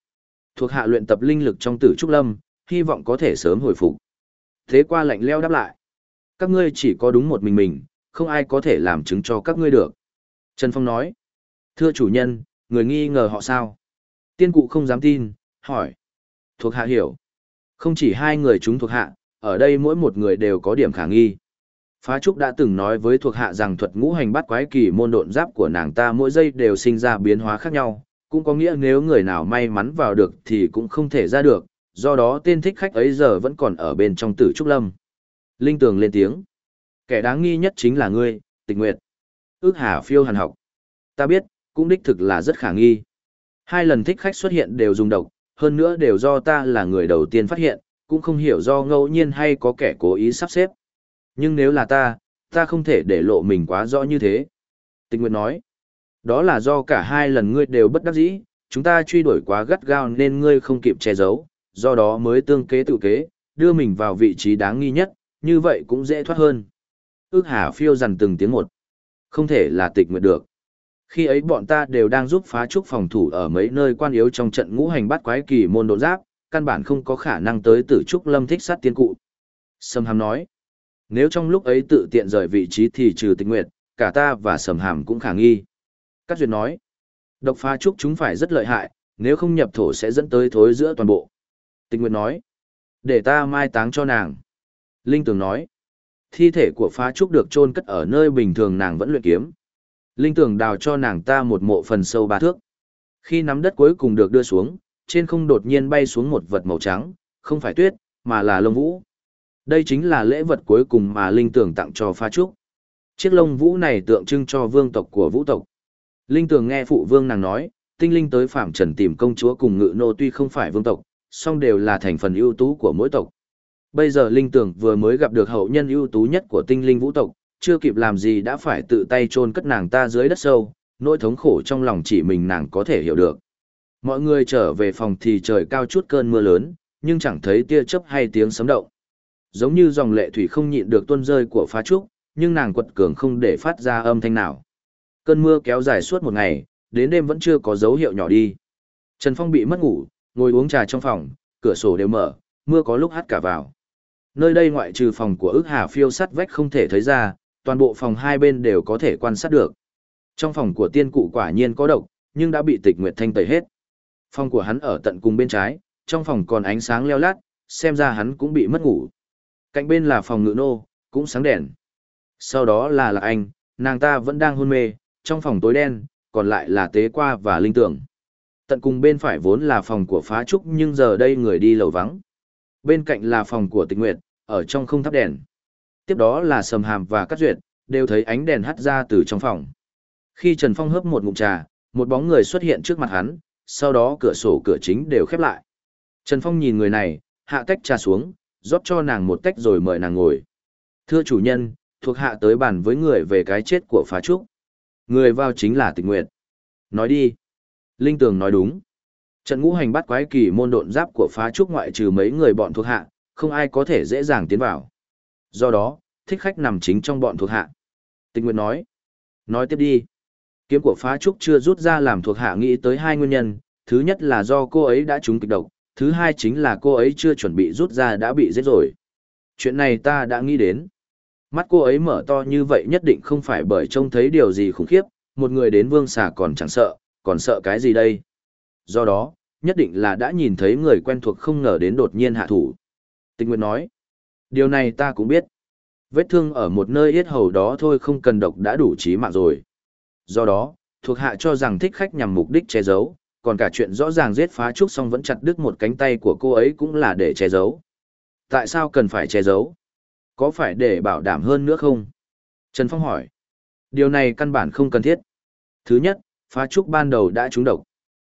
thuộc hạ luyện tập linh lực trong tử trúc lâm, hy vọng có thể sớm hồi phục. Thế qua lạnh leo đáp lại, các ngươi chỉ có đúng một mình mình, không ai có thể làm chứng cho các ngươi được. Trần Phong nói, thưa chủ nhân, người nghi ngờ họ sao? Tiên cụ không dám tin, hỏi. Thuộc hạ hiểu. Không chỉ hai người chúng thuộc hạ, ở đây mỗi một người đều có điểm khả nghi. Phá Trúc đã từng nói với thuộc hạ rằng thuật ngũ hành bắt quái kỳ môn độn giáp của nàng ta mỗi giây đều sinh ra biến hóa khác nhau, cũng có nghĩa nếu người nào may mắn vào được thì cũng không thể ra được, do đó tên thích khách ấy giờ vẫn còn ở bên trong tử Trúc Lâm. Linh Tường lên tiếng. Kẻ đáng nghi nhất chính là ngươi, tịch nguyệt. Ước hà phiêu hàn học. Ta biết, cũng đích thực là rất khả nghi. Hai lần thích khách xuất hiện đều dùng độc, hơn nữa đều do ta là người đầu tiên phát hiện, cũng không hiểu do ngẫu nhiên hay có kẻ cố ý sắp xếp. Nhưng nếu là ta, ta không thể để lộ mình quá rõ như thế. Tịch Nguyệt nói, đó là do cả hai lần ngươi đều bất đắc dĩ, chúng ta truy đuổi quá gắt gao nên ngươi không kịp che giấu, do đó mới tương kế tự kế, đưa mình vào vị trí đáng nghi nhất, như vậy cũng dễ thoát hơn. Ước hà phiêu dằn từng tiếng một. Không thể là tịch nguyệt được. Khi ấy bọn ta đều đang giúp phá trúc phòng thủ ở mấy nơi quan yếu trong trận ngũ hành bắt quái kỳ môn độ giáp, căn bản không có khả năng tới tử trúc lâm thích sát tiên cụ. Sâm Hàm nói, nếu trong lúc ấy tự tiện rời vị trí thì trừ tịch nguyệt, cả ta và Sầm Hàm cũng khả nghi. Cát Duyệt nói, độc phá trúc chúng phải rất lợi hại, nếu không nhập thổ sẽ dẫn tới thối giữa toàn bộ. Tịch Nguyệt nói, để ta mai táng cho nàng. Linh Tường nói, thi thể của phá trúc được chôn cất ở nơi bình thường nàng vẫn luyện kiếm. Linh Tưởng đào cho nàng ta một mộ phần sâu ba thước. Khi nắm đất cuối cùng được đưa xuống, trên không đột nhiên bay xuống một vật màu trắng, không phải tuyết, mà là lông vũ. Đây chính là lễ vật cuối cùng mà Linh Tưởng tặng cho phá trúc. Chiếc lông vũ này tượng trưng cho vương tộc của vũ tộc. Linh Tưởng nghe phụ vương nàng nói, tinh linh tới phạm trần tìm công chúa cùng ngự nô tuy không phải vương tộc, song đều là thành phần ưu tú của mỗi tộc. Bây giờ Linh tưởng vừa mới gặp được hậu nhân ưu tú nhất của tinh linh vũ tộc, chưa kịp làm gì đã phải tự tay chôn cất nàng ta dưới đất sâu, nỗi thống khổ trong lòng chỉ mình nàng có thể hiểu được. Mọi người trở về phòng thì trời cao chút cơn mưa lớn, nhưng chẳng thấy tia chớp hay tiếng sấm động. Giống như dòng lệ thủy không nhịn được tuôn rơi của phá trúc, nhưng nàng quật cường không để phát ra âm thanh nào. Cơn mưa kéo dài suốt một ngày, đến đêm vẫn chưa có dấu hiệu nhỏ đi. Trần Phong bị mất ngủ, ngồi uống trà trong phòng, cửa sổ đều mở, mưa có lúc hắt cả vào. Nơi đây ngoại trừ phòng của ước hà phiêu sắt vách không thể thấy ra, toàn bộ phòng hai bên đều có thể quan sát được. Trong phòng của tiên cụ quả nhiên có độc, nhưng đã bị tịch nguyệt thanh tẩy hết. Phòng của hắn ở tận cùng bên trái, trong phòng còn ánh sáng leo lát, xem ra hắn cũng bị mất ngủ. Cạnh bên là phòng ngự nô, cũng sáng đèn. Sau đó là lạc anh, nàng ta vẫn đang hôn mê, trong phòng tối đen, còn lại là tế qua và linh tưởng. Tận cùng bên phải vốn là phòng của phá trúc nhưng giờ đây người đi lầu vắng. Bên cạnh là phòng của tịch nguyệt, ở trong không thắp đèn. Tiếp đó là sầm hàm và cắt duyệt, đều thấy ánh đèn hắt ra từ trong phòng. Khi Trần Phong hớp một ngụm trà, một bóng người xuất hiện trước mặt hắn, sau đó cửa sổ cửa chính đều khép lại. Trần Phong nhìn người này, hạ tách trà xuống, rót cho nàng một tách rồi mời nàng ngồi. Thưa chủ nhân, thuộc hạ tới bàn với người về cái chết của phá trúc. Người vào chính là tịch nguyệt. Nói đi. Linh Tường nói đúng. Trận ngũ hành bắt quái kỳ môn độn giáp của phá trúc ngoại trừ mấy người bọn thuộc hạ, không ai có thể dễ dàng tiến vào. Do đó, thích khách nằm chính trong bọn thuộc hạ. Tịch Nguyệt nói. Nói tiếp đi. Kiếm của phá trúc chưa rút ra làm thuộc hạ nghĩ tới hai nguyên nhân, thứ nhất là do cô ấy đã trúng kịch độc, thứ hai chính là cô ấy chưa chuẩn bị rút ra đã bị giết rồi. Chuyện này ta đã nghĩ đến. Mắt cô ấy mở to như vậy nhất định không phải bởi trông thấy điều gì khủng khiếp, một người đến vương xà còn chẳng sợ, còn sợ cái gì đây. Do đó, nhất định là đã nhìn thấy người quen thuộc không ngờ đến đột nhiên hạ thủ. Tịch Nguyệt nói, điều này ta cũng biết. Vết thương ở một nơi yết hầu đó thôi không cần độc đã đủ chí mạng rồi. Do đó, thuộc hạ cho rằng thích khách nhằm mục đích che giấu, còn cả chuyện rõ ràng giết phá trúc xong vẫn chặt đứt một cánh tay của cô ấy cũng là để che giấu. Tại sao cần phải che giấu? Có phải để bảo đảm hơn nữa không? Trần Phong hỏi. Điều này căn bản không cần thiết. Thứ nhất, phá trúc ban đầu đã trúng độc.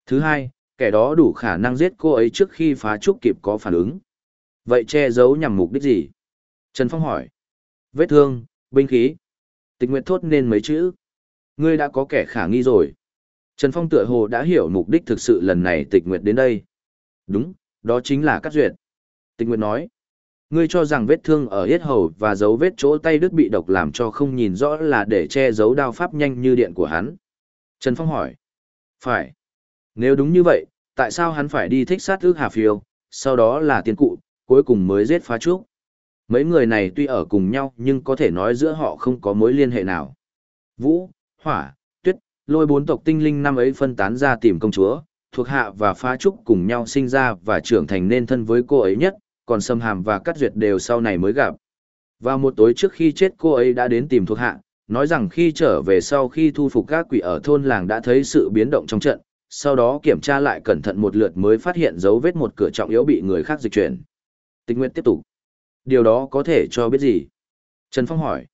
Thứ hai, kẻ đó đủ khả năng giết cô ấy trước khi phá trúc kịp có phản ứng. Vậy che giấu nhằm mục đích gì? Trần Phong hỏi. Vết thương, binh khí. Tịch nguyện thốt nên mấy chữ. Ngươi đã có kẻ khả nghi rồi. Trần Phong tựa hồ đã hiểu mục đích thực sự lần này tịch Nguyệt đến đây. Đúng, đó chính là cắt duyệt. Tịch Nguyệt nói. Ngươi cho rằng vết thương ở yết hầu và dấu vết chỗ tay đứt bị độc làm cho không nhìn rõ là để che giấu đao pháp nhanh như điện của hắn. Trần Phong hỏi. Phải. Nếu đúng như vậy, tại sao hắn phải đi thích sát ước Hà Phiêu, sau đó là tiên cụ, cuối cùng mới giết phá trúc? Mấy người này tuy ở cùng nhau nhưng có thể nói giữa họ không có mối liên hệ nào. Vũ, Hỏa, Tuyết, lôi bốn tộc tinh linh năm ấy phân tán ra tìm công chúa, thuộc hạ và phá trúc cùng nhau sinh ra và trưởng thành nên thân với cô ấy nhất, còn Sâm Hàm và Cắt Duyệt đều sau này mới gặp. Vào một tối trước khi chết cô ấy đã đến tìm thuộc hạ, nói rằng khi trở về sau khi thu phục các quỷ ở thôn làng đã thấy sự biến động trong trận, sau đó kiểm tra lại cẩn thận một lượt mới phát hiện dấu vết một cửa trọng yếu bị người khác dịch chuyển. Tịch Nguyệt tiếp tục. Điều đó có thể cho biết gì? Trần Phong hỏi.